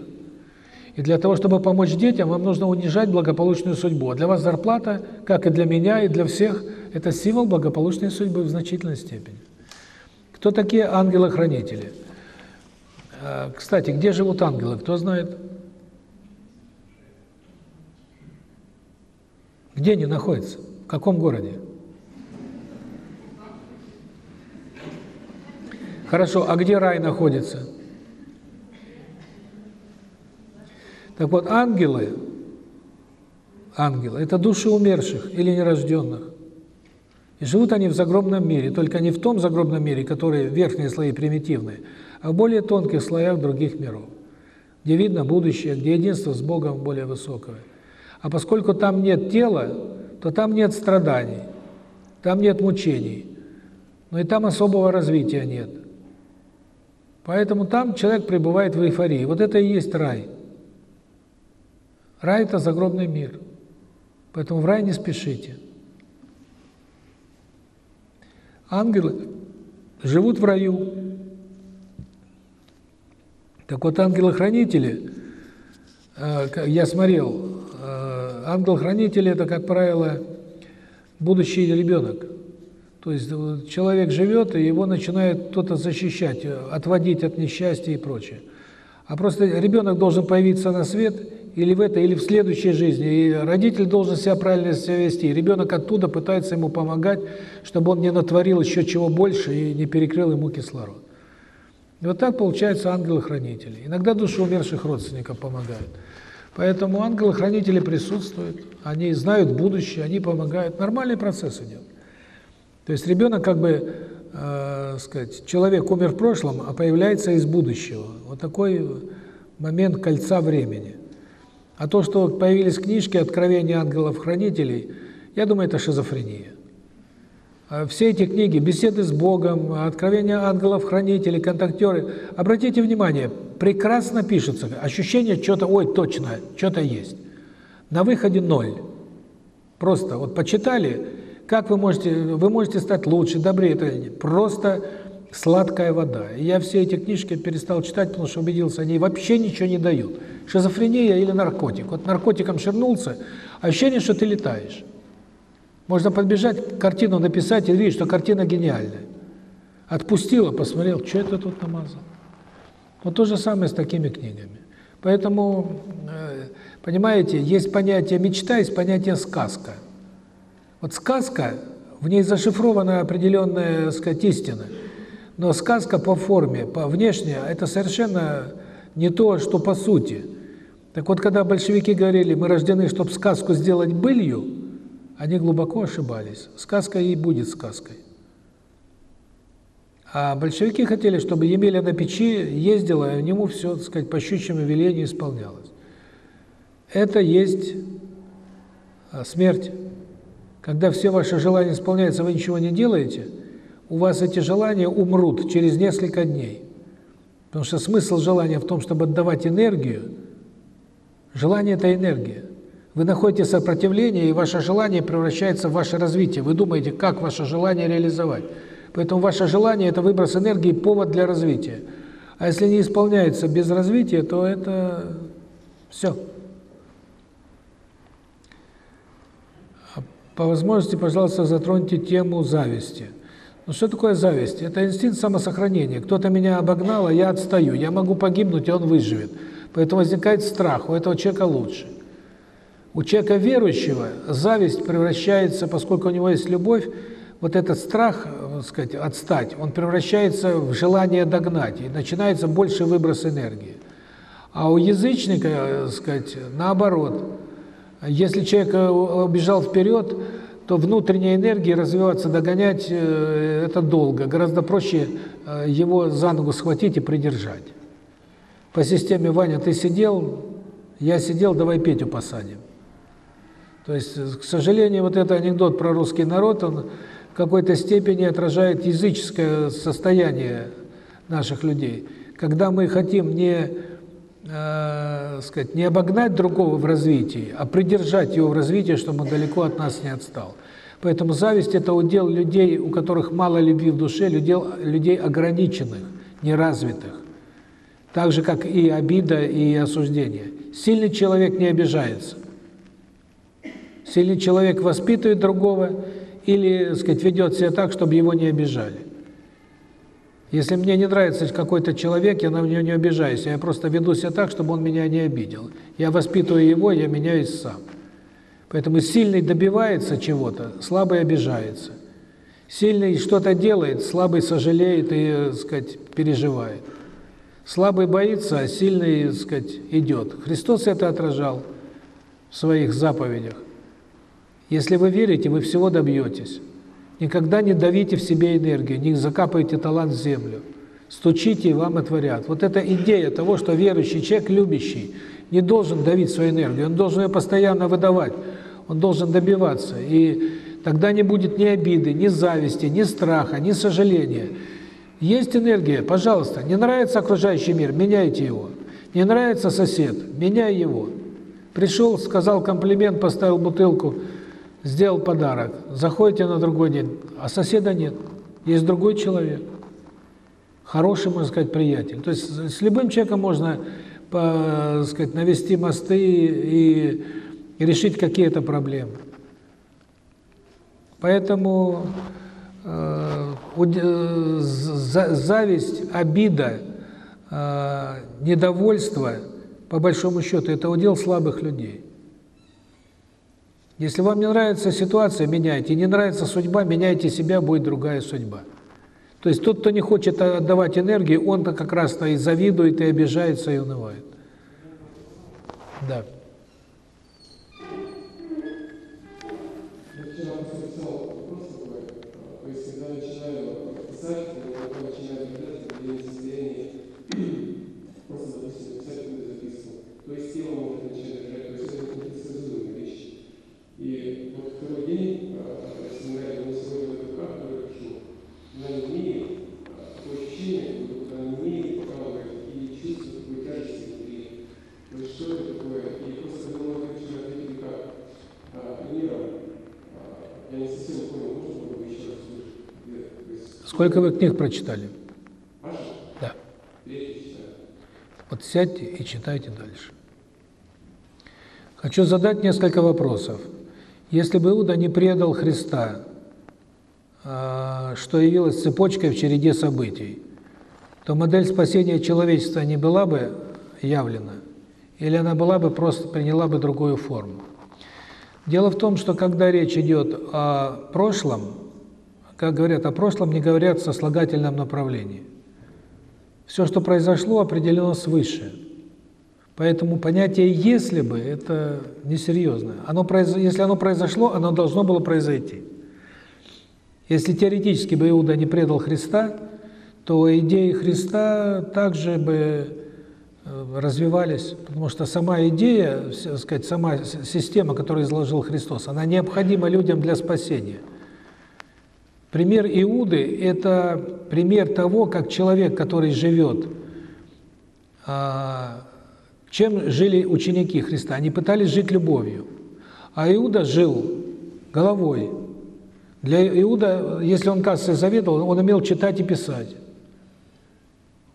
И для того, чтобы помочь детям, вам нужно унижать благополучную судьбу. А для вас зарплата, как и для меня, и для всех, это символ благополучной судьбы в значительной степени. Кто такие ангелы-хранители? Э, кстати, где живут ангелы, кто знает? Где они находятся? В каком городе? Хорошо, а где рай находится? Так вот, ангелы, ангелы – это души умерших или нерожденных. И живут они в загробном мире, только не в том загробном мире, который верхние слои примитивные, а в более тонких слоях других миров, где видно будущее, где единство с Богом более высокое. А поскольку там нет тела, то там нет страданий, там нет мучений, но и там особого развития нет. Поэтому там человек пребывает в эйфории. Вот это и есть рай. Рай – это загробный мир. Поэтому в рай не спешите. Ангелы живут в раю. Так вот, ангелы-хранители, э, я смотрел, ангел-хранитель – это, как правило, будущий ребенок. То есть человек живет, и его начинает кто-то защищать, отводить от несчастья и прочее. А просто ребенок должен появиться на свет или в этой, или в следующей жизни, и родитель должен себя правильно себя вести. ребенок оттуда пытается ему помогать, чтобы он не натворил еще чего больше и не перекрыл ему кислород. И вот так получается ангелы-хранители. Иногда души умерших родственников помогают. Поэтому ангелы-хранители присутствуют, они знают будущее, они помогают. Нормальный процесс идет. То есть ребенок как бы, э, сказать, человек умер в прошлом, а появляется из будущего. Вот такой момент кольца времени. А то, что появились книжки «Откровения ангелов-хранителей», я думаю, это шизофрения. А все эти книги, беседы с Богом, откровения ангелов-хранителей, контактеры, обратите внимание, прекрасно пишется, ощущение что-то, ой, точно, что-то есть. На выходе ноль. Просто вот почитали, как вы можете, вы можете стать лучше, добрее, это просто сладкая вода. И я все эти книжки перестал читать, потому что убедился, они вообще ничего не дают. Шизофрения или наркотик. Вот наркотиком ширнулся, ощущение, что ты летаешь. Можно подбежать, картину написать и видеть, что картина гениальная. Отпустила, посмотрел, что это тут намазал. Вот то же самое с такими книгами. Поэтому, э, понимаете, есть понятие мечта, есть понятие сказка. Вот сказка, в ней зашифрована определенная, так сказать, истина. Но сказка по форме, по внешне, это совершенно не то, что по сути. Так вот, когда большевики говорили, мы рождены, чтобы сказку сделать былью, они глубоко ошибались. Сказка и будет сказкой. А большевики хотели, чтобы Емеля на печи ездила, и у него все, так сказать, по щучьему велению исполнялось. это есть а, смерть. Когда все ваши желания исполняются, вы ничего не делаете, у вас эти желания умрут через несколько дней. Потому что смысл желания в том, чтобы отдавать энергию. Желание – это энергия. Вы находите сопротивление, и ваше желание превращается в ваше развитие. Вы думаете, как ваше желание реализовать. Поэтому ваше желание – это выброс энергии, повод для развития. А если не исполняется без развития, то это все. По возможности, пожалуйста, затроньте тему зависти. Ну что такое зависть? Это инстинкт самосохранения. Кто-то меня обогнал, а я отстаю. Я могу погибнуть, и он выживет. Поэтому возникает страх, у этого человека лучше. У человека верующего зависть превращается, поскольку у него есть любовь, вот этот страх, так сказать, отстать, он превращается в желание догнать, и начинается больше выброс энергии. А у язычника, так сказать, наоборот. Если человек э, убежал вперед, то внутренняя энергия развиваться, догонять э, это долго. Гораздо проще э, его за ногу схватить и придержать. По системе Ваня, ты сидел, я сидел, давай Петю посадим. То есть, к сожалению, вот этот анекдот про русский народ, он в какой-то степени отражает языческое состояние наших людей. Когда мы хотим не э, сказать, не обогнать другого в развитии, а придержать его в развитии, чтобы он далеко от нас не отстал. Поэтому зависть – это удел людей, у которых мало любви в душе, людей, людей ограниченных, неразвитых. Так же, как и обида, и осуждение. Сильный человек не обижается. Сильный человек воспитывает другого или, сказать, ведет себя так, чтобы его не обижали. Если мне не нравится какой-то человек, я на него не обижаюсь, я просто веду себя так, чтобы он меня не обидел. Я воспитываю его, я меняюсь сам. Поэтому сильный добивается чего-то, слабый обижается. Сильный что-то делает, слабый сожалеет и, сказать, переживает. Слабый боится, а сильный, сказать, идет. Христос это отражал в своих заповедях. Если вы верите, вы всего добьетесь. Никогда не давите в себе энергию, не закапывайте талант в землю. Стучите, и вам отворят. Вот эта идея того, что верующий человек, любящий, не должен давить свою энергию, он должен ее постоянно выдавать, он должен добиваться. И тогда не будет ни обиды, ни зависти, ни страха, ни сожаления. Есть энергия, пожалуйста, не нравится окружающий мир, меняйте его. Не нравится сосед, меняй его. Пришел, сказал комплимент, поставил бутылку – сделал подарок, заходите на другой день, а соседа нет, есть другой человек, хороший, можно сказать, приятель. То есть с любым человеком можно, по, сказать, навести мосты и, и решить какие-то проблемы. Поэтому э, э зависть, обида, э, недовольство, по большому счету, это удел слабых людей. Если вам не нравится ситуация, меняйте. Не нравится судьба, меняйте себя, будет другая судьба. То есть тот, кто не хочет отдавать энергию, он-то как раз-то и завидует, и обижается, и унывает. Да. Сколько вы книг прочитали? Да. Вот сядьте и читайте дальше. Хочу задать несколько вопросов. Если бы Иуда не предал Христа, а, что явилось цепочкой в череде событий, то модель спасения человечества не была бы явлена, или она была бы просто приняла бы другую форму. Дело в том, что когда речь идет о прошлом, как говорят о прошлом, не говорят в сослагательном направлении. Все, что произошло, определено свыше. Поэтому понятие «если бы» – это несерьезно. Оно. Если оно произошло, оно должно было произойти. Если теоретически бы Иуда не предал Христа, то идеи Христа также бы э, развивались, потому что сама идея, сказать, сама система, которую изложил Христос, она необходима людям для спасения. Пример Иуды – это пример того, как человек, который живет, а, чем жили ученики Христа? Они пытались жить любовью. А Иуда жил головой. Для Иуда, если он, кажется, заведовал, он умел читать и писать.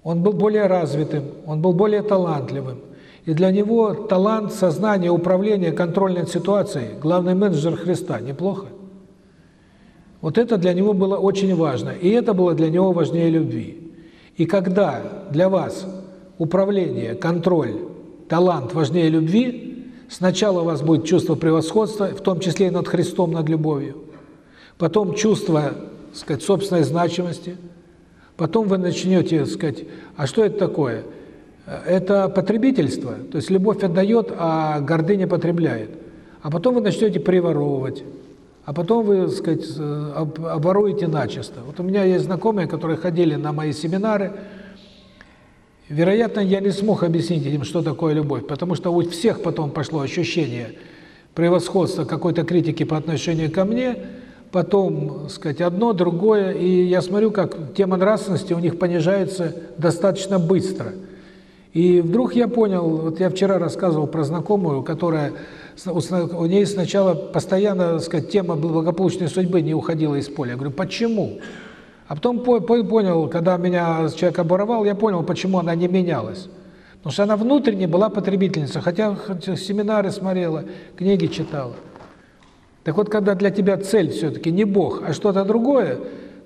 Он был более развитым, он был более талантливым. И для него талант, сознание, управление, контроль над ситуацией, главный менеджер Христа, неплохо. Вот это для него было очень важно, и это было для него важнее любви. И когда для вас управление, контроль, талант важнее любви, сначала у вас будет чувство превосходства, в том числе и над Христом, над любовью, потом чувство, сказать, собственной значимости, потом вы начнете, сказать, а что это такое? Это потребительство, то есть любовь отдает, а гордыня потребляет. А потом вы начнете приворовывать, а потом вы, так сказать, оборуете начисто. Вот у меня есть знакомые, которые ходили на мои семинары. Вероятно, я не смог объяснить им, что такое любовь, потому что у всех потом пошло ощущение превосходства какой-то критики по отношению ко мне, потом, сказать, одно, другое, и я смотрю, как тема нравственности у них понижается достаточно быстро. И вдруг я понял, вот я вчера рассказывал про знакомую, которая у нее сначала постоянно, так сказать, тема благополучной судьбы не уходила из поля. Я говорю, почему? А потом понял, когда меня человек оборовал, я понял, почему она не менялась. Потому что она внутренне была потребительница, хотя семинары смотрела, книги читала. Так вот, когда для тебя цель все-таки не Бог, а что-то другое,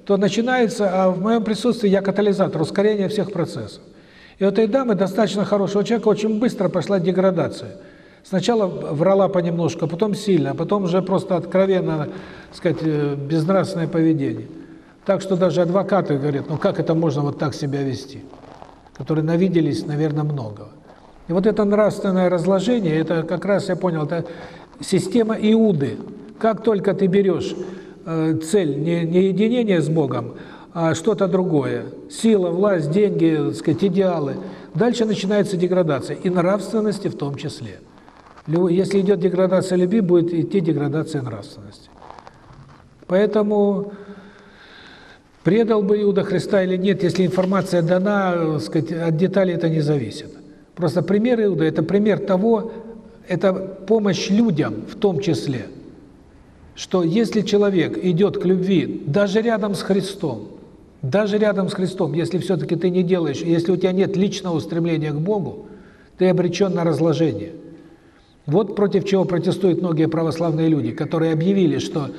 то начинается, а в моем присутствии я катализатор ускорения всех процессов. И у этой дамы достаточно хорошего человека очень быстро пошла деградация. Сначала врала понемножку, а потом сильно, а потом уже просто откровенно, так сказать, э, безнравственное поведение. Так что даже адвокаты говорят, ну как это можно вот так себя вести? Которые навиделись, наверное, многого. И вот это нравственное разложение, это как раз, я понял, это система Иуды. Как только ты берешь э, цель не, не единение с Богом, а что-то другое, сила, власть, деньги, так сказать, идеалы, дальше начинается деградация, и нравственности в том числе. Если идет деградация любви, будет идти деградация нравственности. Поэтому предал бы Иуда Христа или нет, если информация дана, сказать, от деталей это не зависит. Просто пример Иуда – это пример того, это помощь людям в том числе, что если человек идет к любви даже рядом с Христом, даже рядом с Христом, если все-таки ты не делаешь, если у тебя нет личного устремления к Богу, ты обречен на разложение – вот против чего протестуют многие православные люди, которые объявили, что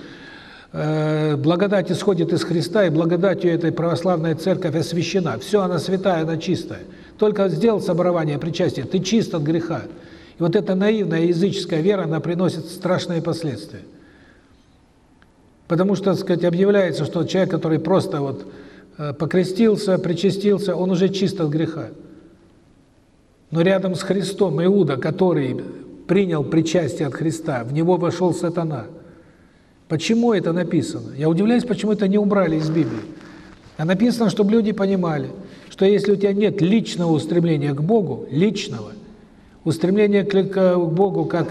э, благодать исходит из Христа, и благодатью этой православная церковь освящена. Все, она святая, она чистая. Только сделал соборование причастия, ты чист от греха. И вот эта наивная языческая вера, она приносит страшные последствия. Потому что, так сказать, объявляется, что человек, который просто вот э, покрестился, причастился, он уже чист от греха. Но рядом с Христом Иуда, который принял причастие от Христа, в него вошел сатана. Почему это написано? Я удивляюсь, почему это не убрали из Библии. А написано, чтобы люди понимали, что если у тебя нет личного устремления к Богу, личного, устремления к Богу как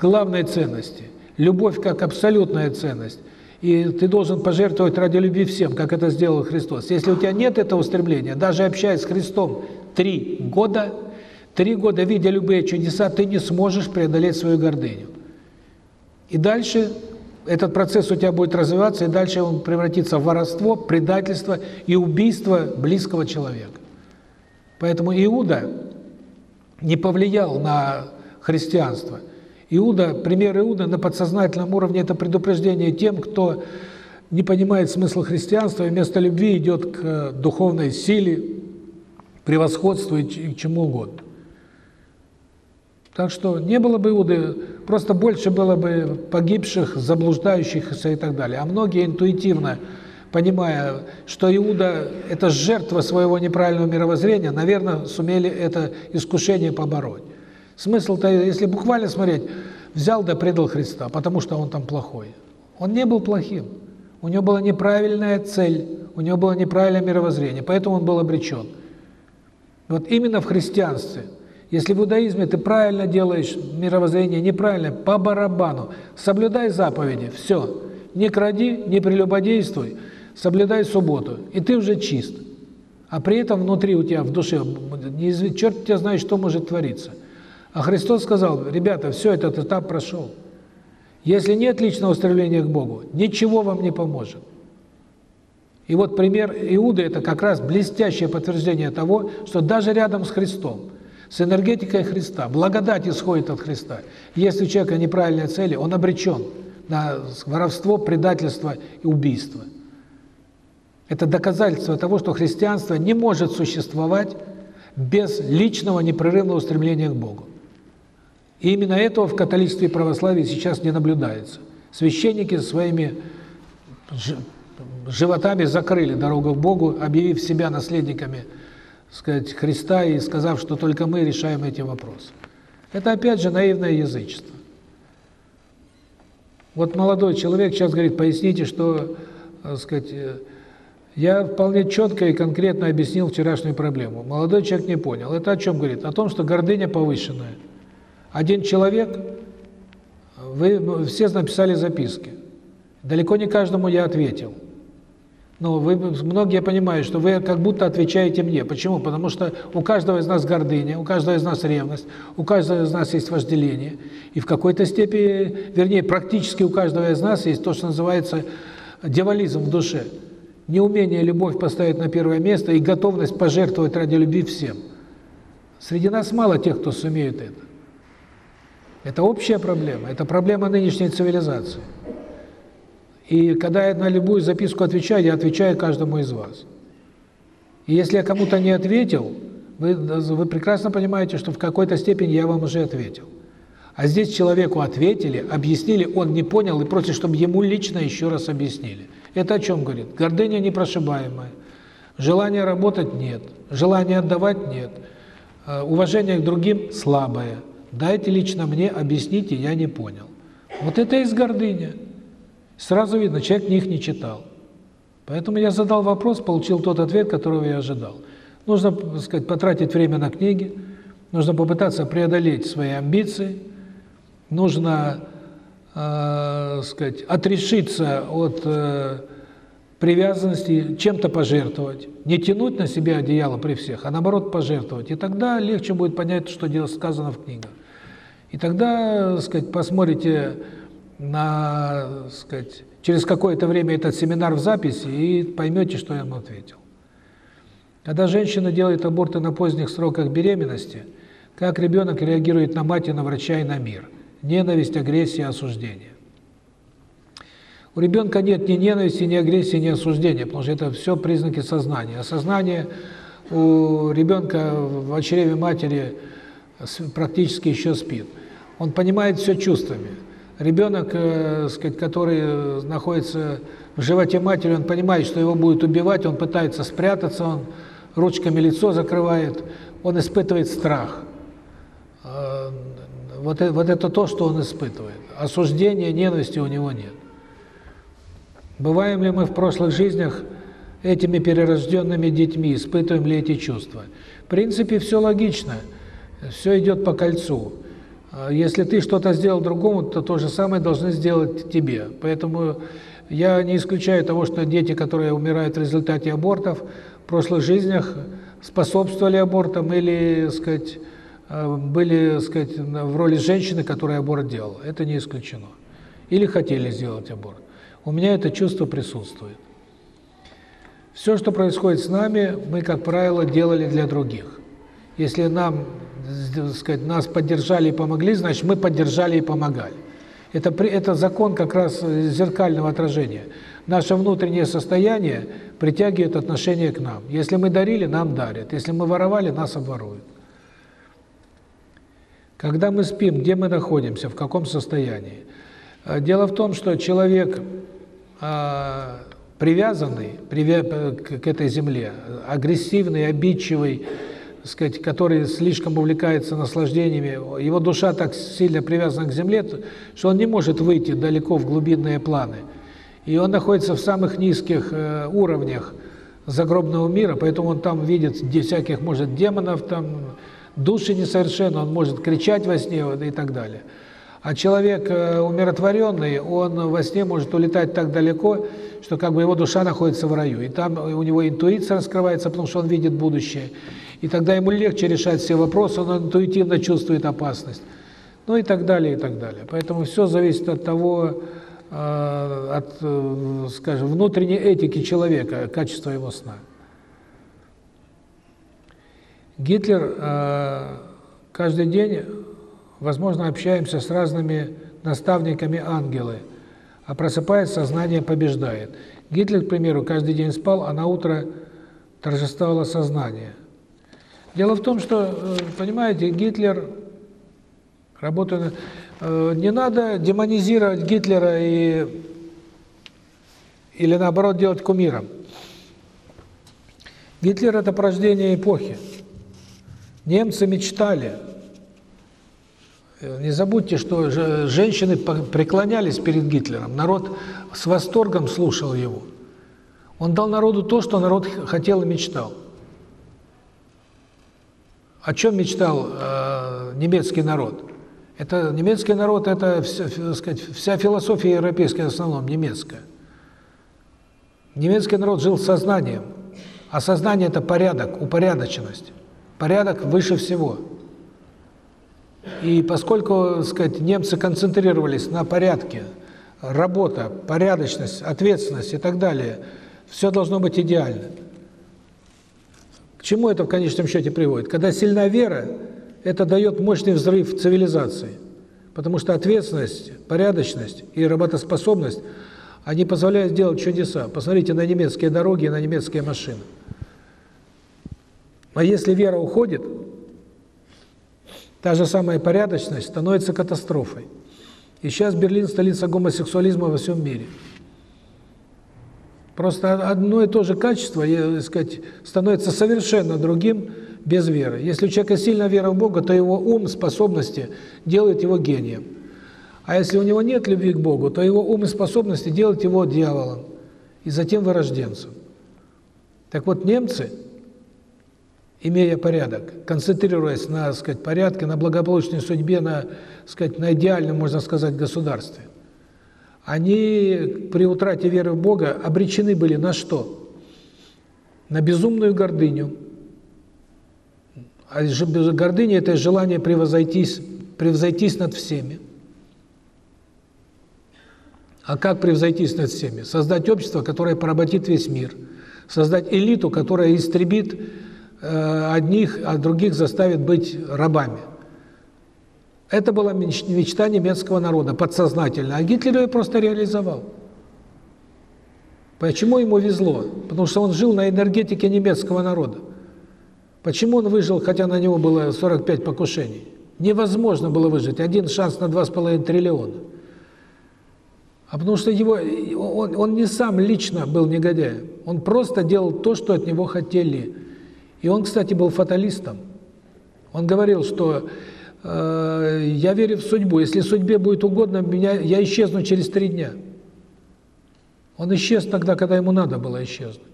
главной ценности, любовь как абсолютная ценность, и ты должен пожертвовать ради любви всем, как это сделал Христос. Если у тебя нет этого устремления, даже общаясь с Христом три года – Три года, видя любые чудеса, ты не сможешь преодолеть свою гордыню. И дальше этот процесс у тебя будет развиваться, и дальше он превратится в воровство, предательство и убийство близкого человека. Поэтому Иуда не повлиял на христианство. Иуда, пример Иуда на подсознательном уровне – это предупреждение тем, кто не понимает смысла христианства и вместо любви идет к духовной силе, превосходству и чему угодно. Так что не было бы Иуды, просто больше было бы погибших, заблуждающихся и так далее. А многие интуитивно, понимая, что Иуда – это жертва своего неправильного мировоззрения, наверное, сумели это искушение побороть. Смысл-то, если буквально смотреть, взял да предал Христа, потому что он там плохой. Он не был плохим. У него была неправильная цель, у него было неправильное мировоззрение, поэтому он был обречен. Вот именно в христианстве. Если в иудаизме ты правильно делаешь мировоззрение, неправильно, по барабану. Соблюдай заповеди, все. Не кради, не прелюбодействуй, соблюдай субботу, и ты уже чист. А при этом внутри у тебя, в душе, черт тебя знает, что может твориться. А Христос сказал, ребята, все, этот этап прошел. Если нет личного устремления к Богу, ничего вам не поможет. И вот пример Иуды – это как раз блестящее подтверждение того, что даже рядом с Христом, с энергетикой Христа, благодать исходит от Христа. Если у человека неправильные цели, он обречен на воровство, предательство и убийство. Это доказательство того, что христианство не может существовать без личного непрерывного устремления к Богу. И именно этого в католичестве и православии сейчас не наблюдается. Священники своими животами закрыли дорогу к Богу, объявив себя наследниками сказать, Христа и сказав, что только мы решаем эти вопросы. Это опять же наивное язычество. Вот молодой человек сейчас говорит, поясните, что, так сказать, я вполне четко и конкретно объяснил вчерашнюю проблему. Молодой человек не понял. Это о чем говорит? О том, что гордыня повышенная. Один человек, вы все написали записки. Далеко не каждому я ответил. Но вы многие понимают, что вы как будто отвечаете мне. Почему? Потому что у каждого из нас гордыня, у каждого из нас ревность, у каждого из нас есть вожделение. И в какой-то степени, вернее, практически у каждого из нас есть то, что называется дьяволизм в душе. Неумение любовь поставить на первое место и готовность пожертвовать ради любви всем. Среди нас мало тех, кто сумеет это. Это общая проблема, это проблема нынешней цивилизации. И когда я на любую записку отвечаю, я отвечаю каждому из вас. И если я кому-то не ответил, вы, вы прекрасно понимаете, что в какой-то степени я вам уже ответил. А здесь человеку ответили, объяснили, он не понял и просит, чтобы ему лично еще раз объяснили. Это о чем говорит? Гордыня непрошибаемая, желания работать нет, желания отдавать нет, э, уважение к другим слабое. Дайте лично мне, объясните, я не понял. Вот это из гордыня. Сразу видно, человек них не читал. Поэтому я задал вопрос, получил тот ответ, которого я ожидал. Нужно, так сказать, потратить время на книги, нужно попытаться преодолеть свои амбиции, нужно, э, сказать, отрешиться от э, привязанности, чем-то пожертвовать, не тянуть на себя одеяло при всех, а наоборот пожертвовать. И тогда легче будет понять, что сказано в книгах. И тогда, так сказать, посмотрите на, сказать, через какое-то время этот семинар в записи и поймете, что я ему ответил. Когда женщина делает аборты на поздних сроках беременности, как ребенок реагирует на мать и на врача и на мир? Ненависть, агрессия, осуждение. У ребенка нет ни ненависти, ни агрессии, ни осуждения, потому что это все признаки сознания. А сознание у ребенка в чреве матери практически еще спит. Он понимает все чувствами. Ребенок, э, сказать, который находится в животе матери, он понимает, что его будут убивать, он пытается спрятаться, он ручками лицо закрывает, он испытывает страх. Э, вот, э, вот это то, что он испытывает. Осуждения, ненависти у него нет. Бываем ли мы в прошлых жизнях этими перерожденными детьми, испытываем ли эти чувства? В принципе, все логично, все идет по кольцу. А если ты что-то сделал другому, то то же самое должны сделать тебе. Поэтому я не исключаю того, что дети, которые умирают в результате абортов, в прошлых жизнях способствовали абортам или, сказать, э, были, сказать, в роли женщины, которая аборт делала. Это не исключено. Или хотели сделать аборт. У меня это чувство присутствует. Все, что происходит с нами, мы, как правило, делали для других. Если нам сказать, нас поддержали и помогли, значит, мы поддержали и помогали. Это, это закон как раз зеркального отражения. Наше внутреннее состояние притягивает отношение к нам. Если мы дарили, нам дарят. Если мы воровали, нас обворуют. Когда мы спим, где мы находимся, в каком состоянии? А, дело в том, что человек а, привязанный к этой земле, агрессивный, обидчивый, сказать, который слишком увлекается наслаждениями, его душа так сильно привязана к земле, что он не может выйти далеко в глубинные планы. И он находится в самых низких э, уровнях загробного мира, поэтому он там видит всяких, может, демонов, там, души несовершенны, он может кричать во сне и так далее. А человек э, умиротворенный, он во сне может улетать так далеко, что как бы его душа находится в раю. И там у него интуиция раскрывается, потому что он видит будущее. И тогда ему легче решать все вопросы, он интуитивно чувствует опасность. Ну и так далее, и так далее. Поэтому все зависит от того, э, от, э, скажем, внутренней этики человека, качества его сна. Гитлер каждый день возможно, общаемся с разными наставниками ангелы, а просыпаясь, сознание побеждает. Гитлер, к примеру, каждый день спал, а на утро торжествовало сознание. Дело в том, что, э, понимаете, Гитлер, работая, э, не надо демонизировать Гитлера и или наоборот делать кумиром. Гитлер – это порождение эпохи. Немцы мечтали – не забудьте, что женщины преклонялись перед Гитлером, народ с восторгом слушал его. Он дал народу то, что народ хотел и мечтал. О чем мечтал э, немецкий народ? Это немецкий народ, это вся, сказать, вся философия европейская в основном немецкая. Немецкий народ жил сознанием, а сознание – это порядок, упорядоченность. Порядок выше всего. И поскольку, сказать, немцы концентрировались на порядке, работа, порядочность, ответственность и так далее, все должно быть идеально. Чему это в конечном счете приводит? Когда сильна вера, это дает мощный взрыв цивилизации. Потому что ответственность, порядочность и работоспособность, они позволяют сделать чудеса. Посмотрите на немецкие дороги и на немецкие машины. А если вера уходит, Та же самая порядочность становится катастрофой. И сейчас Берлин – столица гомосексуализма во всем мире. Просто одно и то же качество, я, сказать, становится совершенно другим без веры. Если у человека сильная вера в Бога, то его ум, способности делают его гением. А если у него нет любви к Богу, то его ум и способности делают его дьяволом и затем вырожденцем. Так вот, немцы – имея порядок, концентрируясь на, сказать, порядке, на благополучной судьбе, на, сказать, на идеальном, можно сказать, государстве, они при утрате веры в Бога обречены были на что? На безумную гордыню. А гордыня – это желание превзойтись, превзойтись над всеми. А как превзойтись над всеми? Создать общество, которое поработит весь мир. Создать элиту, которая истребит Э, одних, а других заставит быть рабами. Это была мечта немецкого народа, подсознательно. А Гитлер ее просто реализовал. Почему ему везло? Потому что он жил на энергетике немецкого народа. Почему он выжил, хотя на него было 45 покушений? Невозможно было выжить. Один шанс на 2,5 триллиона. А потому что его, он, он не сам лично был негодяем. Он просто делал то, что от него хотели. И он, кстати, был фаталистом. Он говорил, что э, я верю в судьбу. Если судьбе будет угодно, меня, я исчезну через три дня. Он исчез тогда, когда ему надо было исчезнуть.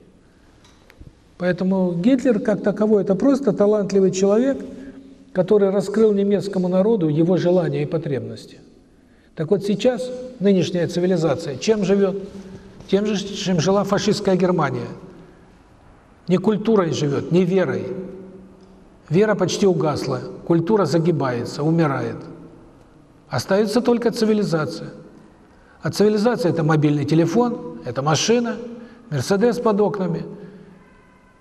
Поэтому Гитлер как таковой – это просто талантливый человек, который раскрыл немецкому народу его желания и потребности. Так вот сейчас нынешняя цивилизация чем живет? Тем же, чем жила фашистская Германия – не культурой живет, не верой. Вера почти угасла, культура загибается, умирает. Остается только цивилизация. А цивилизация – это мобильный телефон, это машина, Мерседес под окнами,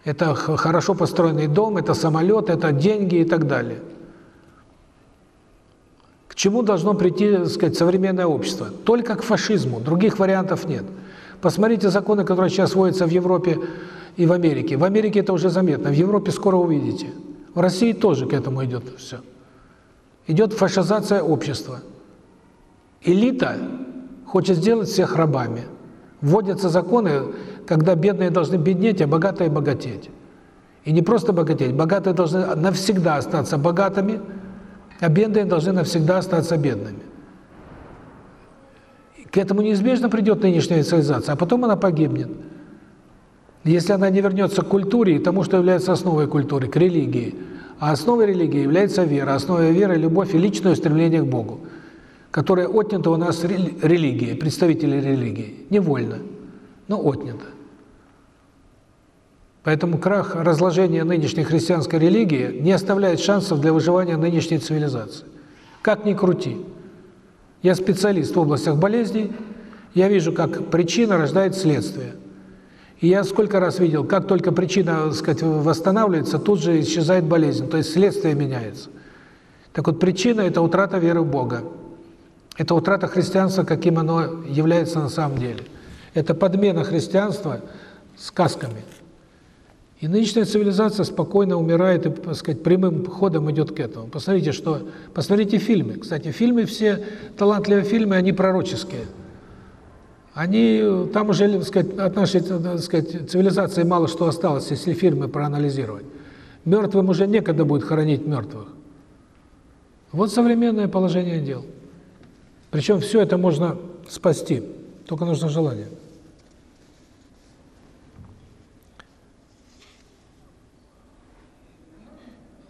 это хорошо построенный дом, это самолет, это деньги и так далее. К чему должно прийти, так сказать, современное общество? Только к фашизму, других вариантов нет. Посмотрите законы, которые сейчас вводятся в Европе, и в Америке. В Америке это уже заметно, в Европе скоро увидите. В России тоже к этому идет все. Идет фашизация общества. Элита хочет сделать всех рабами. Вводятся законы, когда бедные должны беднеть, а богатые богатеть. И не просто богатеть, богатые должны навсегда остаться богатыми, а бедные должны навсегда остаться бедными. К этому неизбежно придет нынешняя цивилизация, а потом она погибнет. Если она не вернется к культуре и тому, что является основой культуры, к религии, а основой религии является вера, основой веры – любовь и личное стремление к Богу, которое отнято у нас религией, представители религии, невольно, но отнято. Поэтому крах разложения нынешней христианской религии не оставляет шансов для выживания нынешней цивилизации. Как ни крути. Я специалист в областях болезней, я вижу, как причина рождает следствие. И я сколько раз видел, как только причина, так сказать, восстанавливается, тут же исчезает болезнь, то есть следствие меняется. Так вот, причина – это утрата веры в Бога. Это утрата христианства, каким оно является на самом деле. Это подмена христианства сказками. И нынешняя цивилизация спокойно умирает и, так сказать, прямым ходом идет к этому. Посмотрите, что, посмотрите фильмы. Кстати, фильмы все, талантливые фильмы, они пророческие. Они, там уже, так сказать, от нашей, так сказать, цивилизации мало что осталось, если фильмы проанализировать. Мертвым уже некогда будет хоронить мертвых. Вот современное положение дел. Причем все это можно спасти, только нужно желание.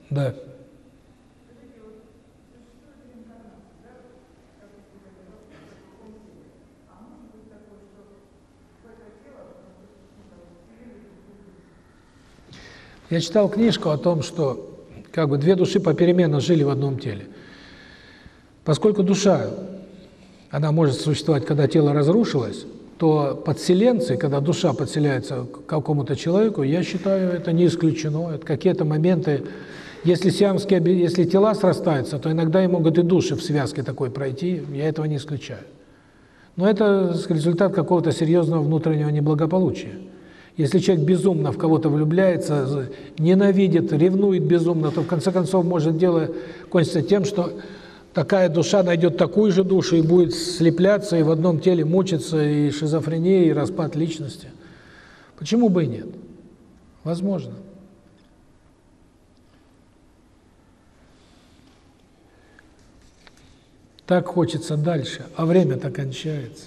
Да. Я читал книжку о том, что как бы две души попеременно жили в одном теле. Поскольку душа, она может существовать, когда тело разрушилось, то подселенцы, когда душа подселяется к какому-то человеку, я считаю, это не исключено. Это какие-то моменты, если сиамские, если тела срастаются, то иногда и могут и души в связке такой пройти, я этого не исключаю. Но это результат какого-то серьезного внутреннего неблагополучия. Если человек безумно в кого-то влюбляется, ненавидит, ревнует безумно, то в конце концов может дело кончиться тем, что такая душа найдет такую же душу и будет слепляться, и в одном теле мучиться, и шизофрения, и распад личности. Почему бы и нет? Возможно. Так хочется дальше, а время-то кончается.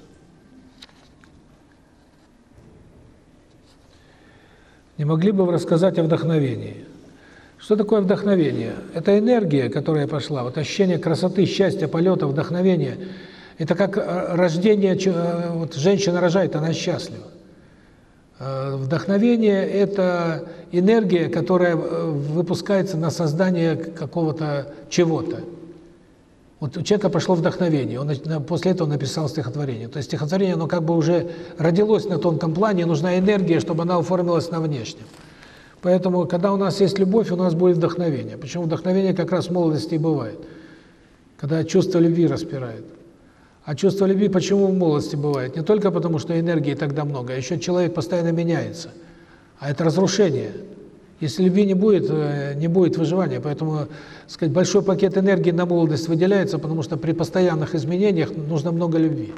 Не могли бы вы рассказать о вдохновении? Что такое вдохновение? Это энергия, которая пошла, вот ощущение красоты, счастья, полета, вдохновения. Это как э, рождение, э, вот женщина рожает, она счастлива. Э, вдохновение – это энергия, которая выпускается на создание какого-то чего-то. Вот у человека пошло вдохновение, он после этого написал стихотворение. То есть стихотворение, оно как бы уже родилось на тонком плане, нужна энергия, чтобы она оформилась на внешнем. Поэтому, когда у нас есть любовь, у нас будет вдохновение. Почему вдохновение как раз в молодости и бывает. Когда чувство любви распирает. А чувство любви почему в молодости бывает? Не только потому, что энергии тогда много, а еще человек постоянно меняется. А это разрушение. Если любви не будет, э, не будет выживания. Поэтому, сказать, большой пакет энергии на молодость выделяется, потому что при постоянных изменениях нужно много любви.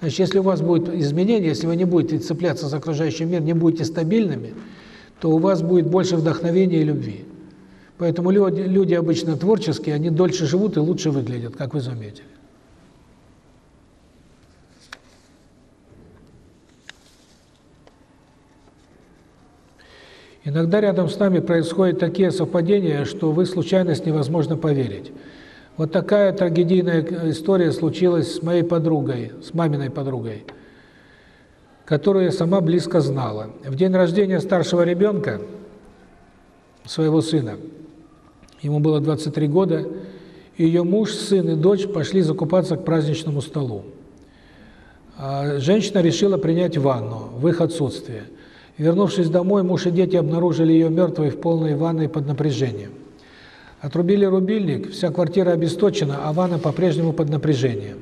Значит, если у вас будет изменение, если вы не будете цепляться за окружающий мир, не будете стабильными, то у вас будет больше вдохновения и любви. Поэтому люди, люди обычно творческие, они дольше живут и лучше выглядят, как вы заметили. Иногда рядом с нами происходят такие совпадения, что в их случайность невозможно поверить. Вот такая трагедийная история случилась с моей подругой, с маминой подругой, которую я сама близко знала. В день рождения старшего ребенка, своего сына, ему было 23 года, ее муж, сын и дочь пошли закупаться к праздничному столу. А женщина решила принять ванну в их отсутствие – Вернувшись домой, муж и дети обнаружили ее мертвой в полной ванной под напряжением. Отрубили рубильник, вся квартира обесточена, а ванна по-прежнему под напряжением.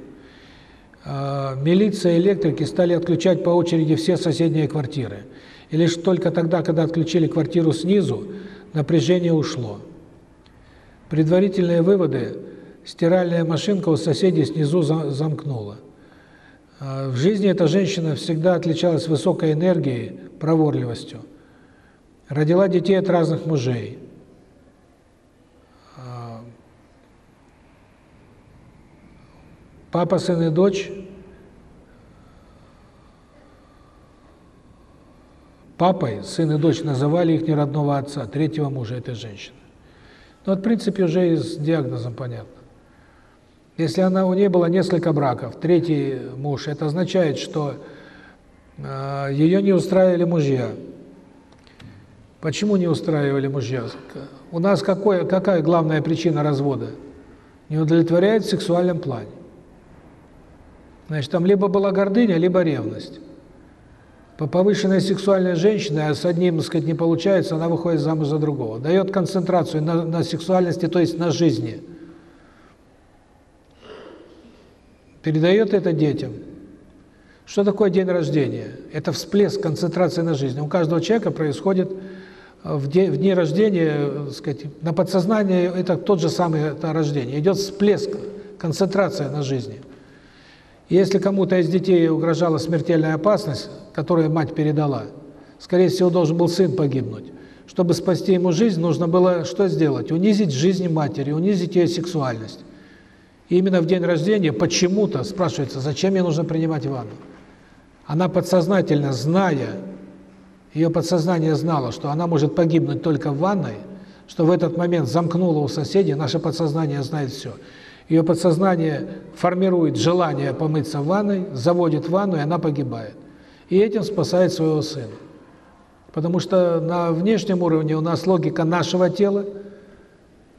А, милиция и электрики стали отключать по очереди все соседние квартиры. И лишь только тогда, когда отключили квартиру снизу, напряжение ушло. Предварительные выводы – стиральная машинка у соседей снизу замкнула. А, в жизни эта женщина всегда отличалась высокой энергией, проворливостью. Родила детей от разных мужей. А, папа, сын и дочь папой, сын и дочь называли их неродного отца, третьего мужа этой женщины. Ну, вот, в принципе, уже и с диагнозом понятно. Если она у нее было несколько браков, третий муж, это означает, что э, ее не устраивали мужья. Почему не устраивали мужья? У нас какое, какая главная причина развода? Не удовлетворяет в сексуальном плане. Значит, там либо была гордыня, либо ревность. По повышенной сексуальной женщине, а с одним, так сказать, не получается, она выходит замуж за другого. Дает концентрацию на, на сексуальности, то есть на жизни. Передает это детям. Что такое день рождения? Это всплеск концентрации на жизни. У каждого человека происходит в день, в день рождения, так сказать, на подсознание это тот же самый это рождение. Идет всплеск, концентрация на жизни. Если кому-то из детей угрожала смертельная опасность, которую мать передала, скорее всего, должен был сын погибнуть. Чтобы спасти ему жизнь, нужно было что сделать? Унизить жизнь матери, унизить ее сексуальность. И именно в день рождения почему-то спрашивается, зачем ей нужно принимать ванну? Она подсознательно, зная, ее подсознание знало, что она может погибнуть только в ванной, что в этот момент замкнуло у соседей, наше подсознание знает все. Ее подсознание формирует желание помыться в ванной, заводит в ванну, и она погибает. И этим спасает своего сына. Потому что на внешнем уровне у нас логика нашего тела,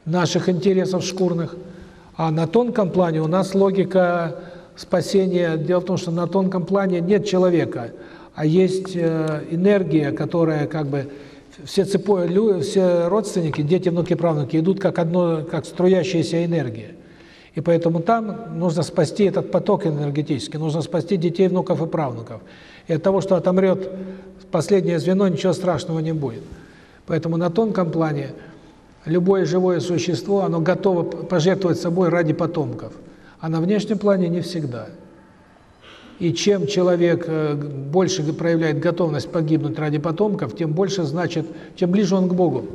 наших интересов шкурных, а на тонком плане у нас логика спасения. Дело в том, что на тонком плане нет человека, а есть э, энергия, которая как бы все цепо, все родственники, дети, внуки, правнуки идут как одно, как струящаяся энергия. И поэтому там нужно спасти этот поток энергетический, нужно спасти детей, внуков и правнуков. И от того, что отомрет последнее звено, ничего страшного не будет. Поэтому на тонком плане любое живое существо, оно готово пожертвовать собой ради потомков. А на внешнем плане не всегда. И чем человек э, больше проявляет готовность погибнуть ради потомков, тем больше значит, чем ближе он к Богу,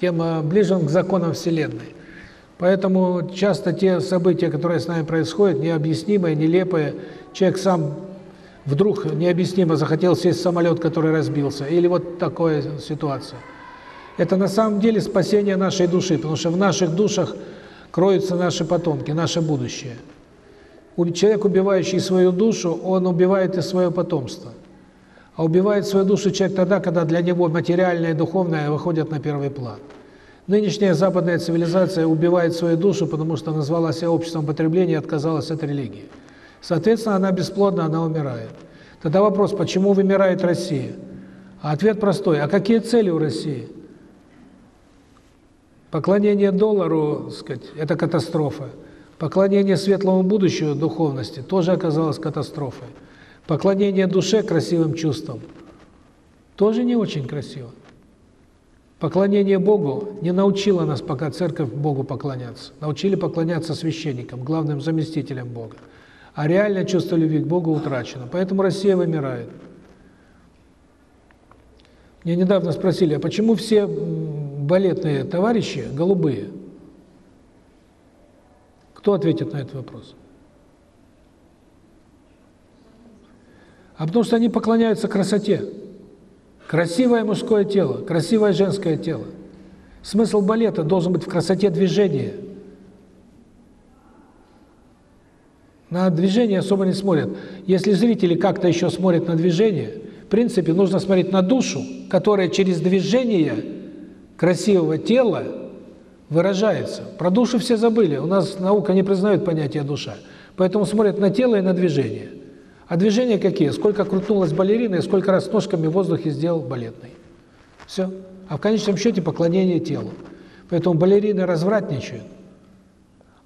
тем э, ближе он к законам Вселенной. Поэтому часто те события, которые с нами происходят, необъяснимые, нелепые, человек сам вдруг необъяснимо захотел сесть в самолет, который разбился, или вот такая ситуация. Это на самом деле спасение нашей души, потому что в наших душах кроются наши потомки, наше будущее. Человек, убивающий свою душу, он убивает и свое потомство. А убивает свою душу человек тогда, когда для него материальное и духовное выходят на первый план. Нынешняя западная цивилизация убивает свою душу, потому что назвала себя обществом потребления и отказалась от религии. Соответственно, она бесплодна, она умирает. Тогда вопрос, почему вымирает Россия? А ответ простой. А какие цели у России? Поклонение доллару, сказать, это катастрофа. Поклонение светлому будущему духовности тоже оказалось катастрофой. Поклонение душе красивым чувствам тоже не очень красиво. Поклонение Богу не научило нас пока церковь Богу поклоняться. Научили поклоняться священникам, главным заместителям Бога. А реальное чувство любви к Богу утрачено. Поэтому Россия вымирает. Мне недавно спросили, а почему все балетные товарищи голубые? Кто ответит на этот вопрос? А потому что они поклоняются красоте. Красивое мужское тело, красивое женское тело. Смысл балета должен быть в красоте движения. На движение особо не смотрят. Если зрители как-то еще смотрят на движение, в принципе, нужно смотреть на душу, которая через движение красивого тела выражается. Про душу все забыли. У нас наука не признает понятие душа. Поэтому смотрят на тело и на движение. А движения какие? Сколько крутнулась балерина и сколько раз ножками в воздухе сделал балетный. Все. А в конечном счете поклонение телу. Поэтому балерины развратничают,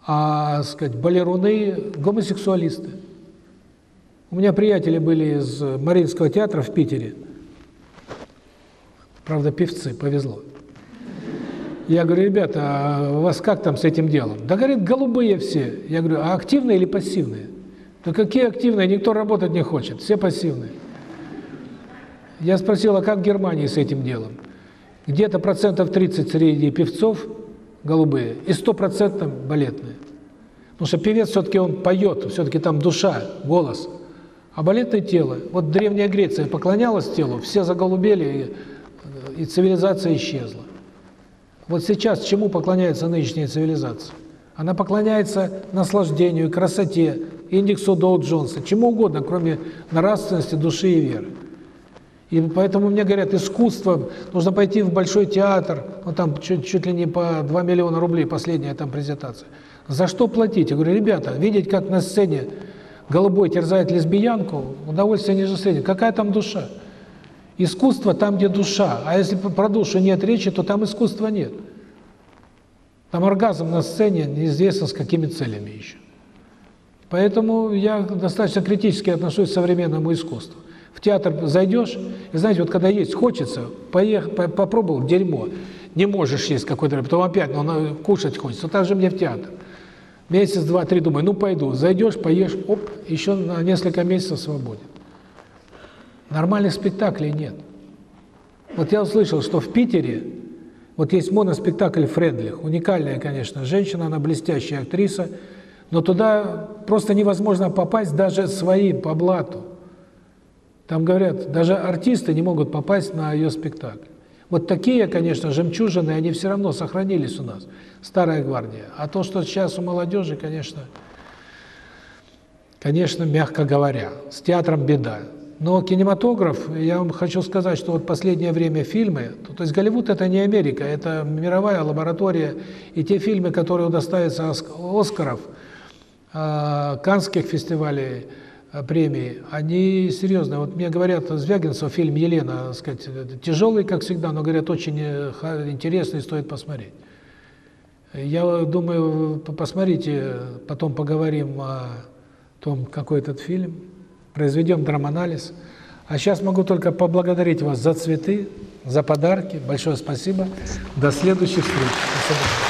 а, сказать, балеруны гомосексуалисты. У меня приятели были из Мариинского театра в Питере. Правда, певцы, повезло. Я говорю, ребята, а у вас как там с этим делом? Да, говорит, голубые все. Я говорю, а активные или пассивные? Да какие активные? Никто работать не хочет, все пассивные. Я спросил, а как в Германии с этим делом? Где-то процентов 30 среди певцов голубые и 100% балетные. Потому что певец все-таки он поет, все-таки там душа, голос. А балетное тело, вот Древняя Греция поклонялась телу, все заголубели, и цивилизация исчезла. Вот сейчас чему поклоняется нынешняя цивилизация? Она поклоняется наслаждению, красоте, индексу Доу-Джонса, чему угодно, кроме нравственности, души и веры. И поэтому мне говорят, искусство, нужно пойти в Большой театр, ну там чуть, чуть ли не по 2 миллиона рублей последняя там презентация. За что платить? Я говорю, ребята, видеть, как на сцене голубой терзает лесбиянку, удовольствие ниже среднего. Какая там душа? Искусство там, где душа. А если про душу нет речи, то там искусства нет. Там оргазм на сцене неизвестно с какими целями еще. Поэтому я достаточно критически отношусь к современному искусству. В театр зайдешь, и знаете, вот когда есть хочется, поехал, попробовал дерьмо, не можешь есть какой-то, потом опять, но кушать хочется, так же мне в театр. Месяц, два, три, думаю, ну пойду. Зайдешь, поешь, оп, еще на несколько месяцев свободен. Нормальных спектаклей нет. Вот я услышал, что в Питере вот есть моноспектакль Френдлих, уникальная, конечно, женщина, она блестящая актриса, но туда просто невозможно попасть даже своим по блату. Там говорят, даже артисты не могут попасть на ее спектакль. Вот такие, конечно, жемчужины, они все равно сохранились у нас, старая гвардия. А то, что сейчас у молодежи, конечно, конечно, мягко говоря, с театром беда. Но кинематограф, я вам хочу сказать, что вот последнее время фильмы, то есть Голливуд это не Америка, это мировая лаборатория, и те фильмы, которые удостаиваются Оскаров, а, Канских фестивалей, Э, премии, они серьезные. Вот мне говорят, Звягинцев фильм «Елена», сказать, тяжелый, как всегда, но, говорят, очень э, интересный, стоит посмотреть. Я думаю, посмотрите, потом поговорим о том, какой этот фильм, произведем драманализ. А сейчас могу только поблагодарить вас за цветы, за подарки. Большое спасибо. До следующих встреч. До свидания.